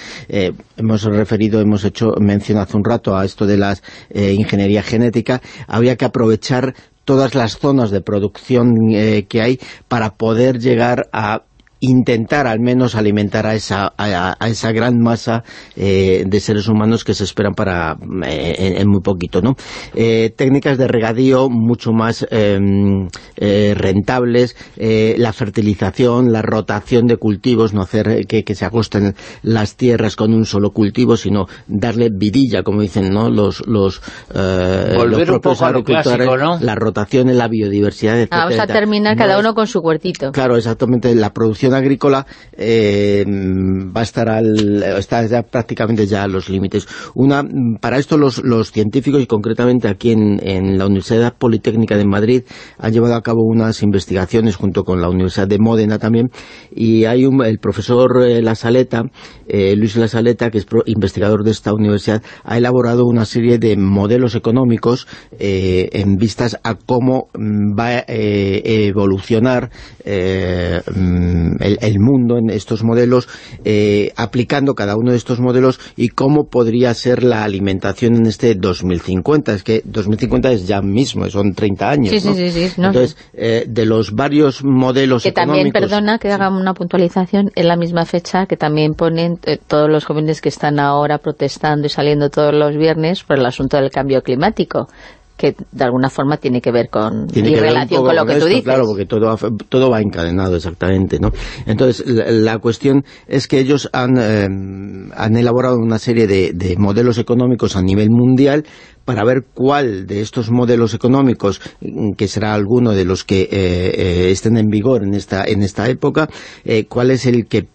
hemos referido, hemos hecho mención hace un rato a esto de la ingeniería genética. Habría que aprovechar todas las zonas de producción que hay para poder llegar a intentar al menos alimentar a esa, a, esa gran masa eh, de seres humanos que se esperan para eh, en, muy poquito, ¿no? Eh, técnicas de regadío mucho más em, rentables, la fertilización, la rotación de cultivos, no hacer que, se agosten las tierras con un solo cultivo, sino darle vidilla, como dicen ¿no? los, los, Volver un poco ¿no? la rotación en la biodiversidad, etc. vamos a terminar cada uno con su huertito. Claro, exactamente, la producción agrícola eh, va a estar al, está ya prácticamente ya a los límites. Una, para esto los, los científicos, y concretamente aquí en, en, la Universidad Politécnica de Madrid, han llevado a cabo unas investigaciones junto con la Universidad de Módena también, y hay un, el profesor eh, La Saleta, eh, Luis La Saleta, que es investigador de esta universidad, ha elaborado una serie de modelos económicos eh, en vistas a cómo mm, va a evolucionar mm, el, mundo en estos modelos, eh, aplicando cada uno de estos modelos y cómo podría ser la alimentación en este 2050. Es que 2050 es ya mismo, son 30 años. Sí, sí, sí, Entonces, eh, de los varios modelos que también, perdona, que haga una puntualización, en la misma fecha que también ponen eh, todos los jóvenes que están ahora protestando y saliendo todos los viernes por el asunto del cambio climático que de alguna forma tiene que ver con tiene y relación con lo que tú dices. Claro, porque todo, todo va encadenado exactamente, ¿no? Entonces, la, cuestión es que ellos han, eh, han elaborado una serie de, de modelos económicos a nivel mundial para ver cuál de estos modelos económicos, que será alguno de los que eh, eh, estén en vigor en esta, en esta época, cuál es el que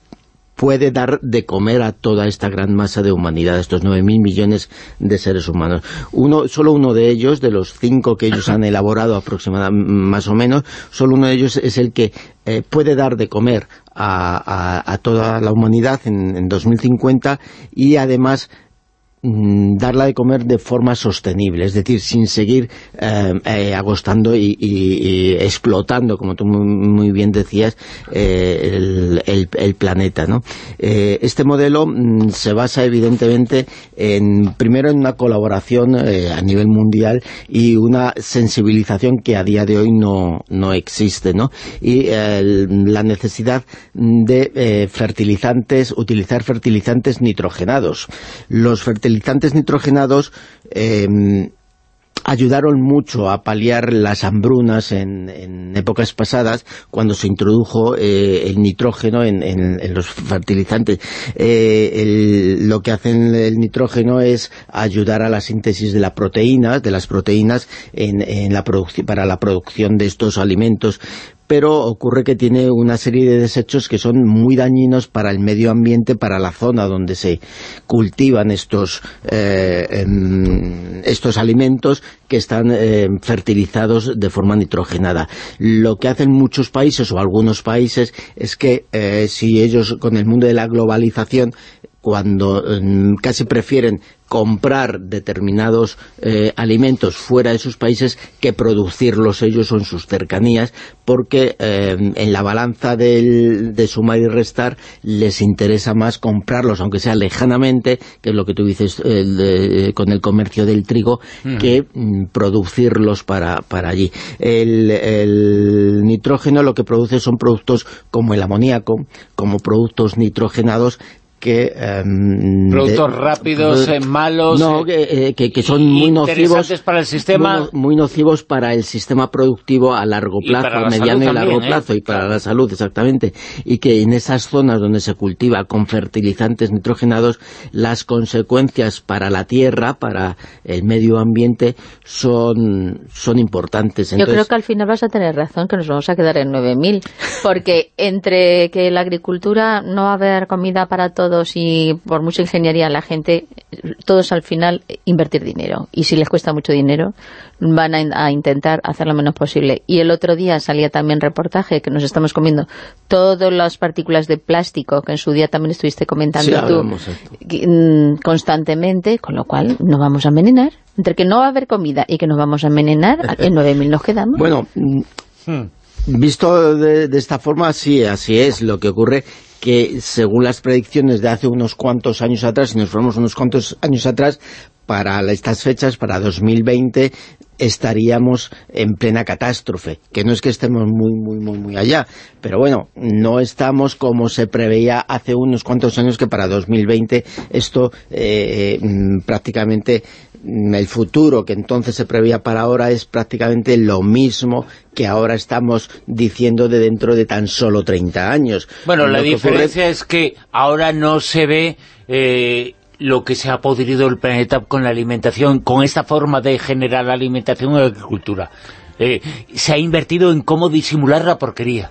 puede dar de comer a toda esta gran masa de humanidad, estos 9.000 millones de seres humanos. Uno, solo uno de ellos, de los cinco que ellos han elaborado aproximadamente, más o menos, solo uno de ellos es el que eh, puede dar de comer a, toda la humanidad en, en 2050 y además Mm, darla de comer de forma sostenible, es decir, sin seguir eh, eh, agostando y, explotando, como tú muy, bien decías, eh, el, planeta. ¿no? este modelo mm, se basa evidentemente en primero en una colaboración a nivel mundial y una sensibilización que a día de hoy no, no existe, ¿no? y la necesidad de fertilizantes, utilizar fertilizantes nitrogenados. Los fertilizantes fertilizantes nitrogenados em, ayudaron mucho a paliar las hambrunas en, épocas pasadas cuando se introdujo eh, el nitrógeno en, los fertilizantes. Eh, lo que hacen el nitrógeno es ayudar a la síntesis de la proteína, de las proteínas en, la para la producción de estos alimentos pero ocurre que tiene una serie de desechos que son muy dañinos para el medio ambiente, para la zona donde se cultivan estos, eh, em, estos alimentos que están eh, fertilizados de forma nitrogenada. Lo que hacen muchos países o algunos países es que eh, si ellos con el mundo de la globalización cuando casi prefieren comprar determinados eh, alimentos fuera de sus países que producirlos ellos o en sus cercanías, porque em, en la balanza del, de sumar y restar les interesa más comprarlos, aunque sea lejanamente, que es lo que tú dices con el comercio del trigo, que mm, producirlos para, para allí. El, el nitrógeno lo que produce son productos como el amoníaco, como productos nitrogenados que... Em, Productos rápidos, eh, malos... No, eh, que, que, son muy nocivos... para el sistema... Muy, nocivos para el sistema productivo a largo plazo, mediano y largo ¿eh? plazo, y para la salud, exactamente. Y que en esas zonas donde se cultiva con fertilizantes nitrogenados, las consecuencias para la tierra, para el medio ambiente, son, son importantes. Yo creo que al final vas a tener razón, que nos vamos a quedar en 9.000, porque entre que la agricultura no va a haber comida para todos y por mucha ingeniería la gente, todos al final invertir dinero. Y si les cuesta mucho dinero, van a, intentar hacer lo menos posible. Y el otro día salía también reportaje que nos estamos comiendo todas las partículas de plástico que en su día también estuviste comentando tú mm, constantemente, con lo cual nos vamos a envenenar. Entre que no va a haber comida y que nos vamos a envenenar, (laughs) en 9.000 nos quedamos. Bueno... Hmm. Visto de, de, esta forma, sí, así es. Lo que ocurre que según las predicciones de hace unos cuantos años atrás, si nos fuéramos unos cuantos años atrás, para estas fechas, para 2020, estaríamos en plena catástrofe, que no es que estemos muy, muy, muy, muy allá, pero bueno, no estamos como se preveía hace unos cuantos años que para 2020 esto eh, mm, prácticamente el futuro que entonces se preveía para ahora es prácticamente lo mismo que ahora estamos diciendo de dentro de tan solo 30 años. Bueno, la ocurre- diferencia es que ahora no se ve eh, lo que se ha podrido el planeta con la alimentación, con esta forma de generar alimentación en la agricultura. Eh, se ha invertido en cómo disimular la porquería.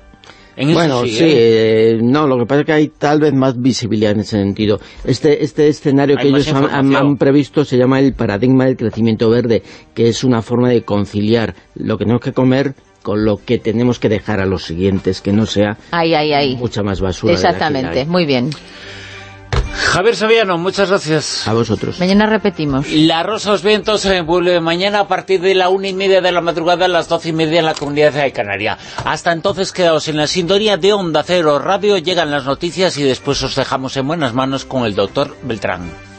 En eso bueno, sí, sí, ¿eh? eh, no, lo que pasa es que hay tal vez más visibilidad en ese sentido. Este, este escenario Hay que ellos han, han- información. han previsto se llama el paradigma del crecimiento verde, que es una forma de conciliar lo que tenemos que comer con lo que tenemos que dejar a los siguientes, que no sea mucha más basura. Exactamente, muy bien. Javier Saviano, muchas gracias. A vosotros. Mañana repetimos. La Rosa de los Vientos eh, vuelve mañana a partir de la una y media de la madrugada a las doce y media en la Comunidad de Canaria. Hasta entonces quedaos en la sintonía de Onda Cero Radio, llegan las noticias y después os dejamos en buenas manos con el doctor Beltrán.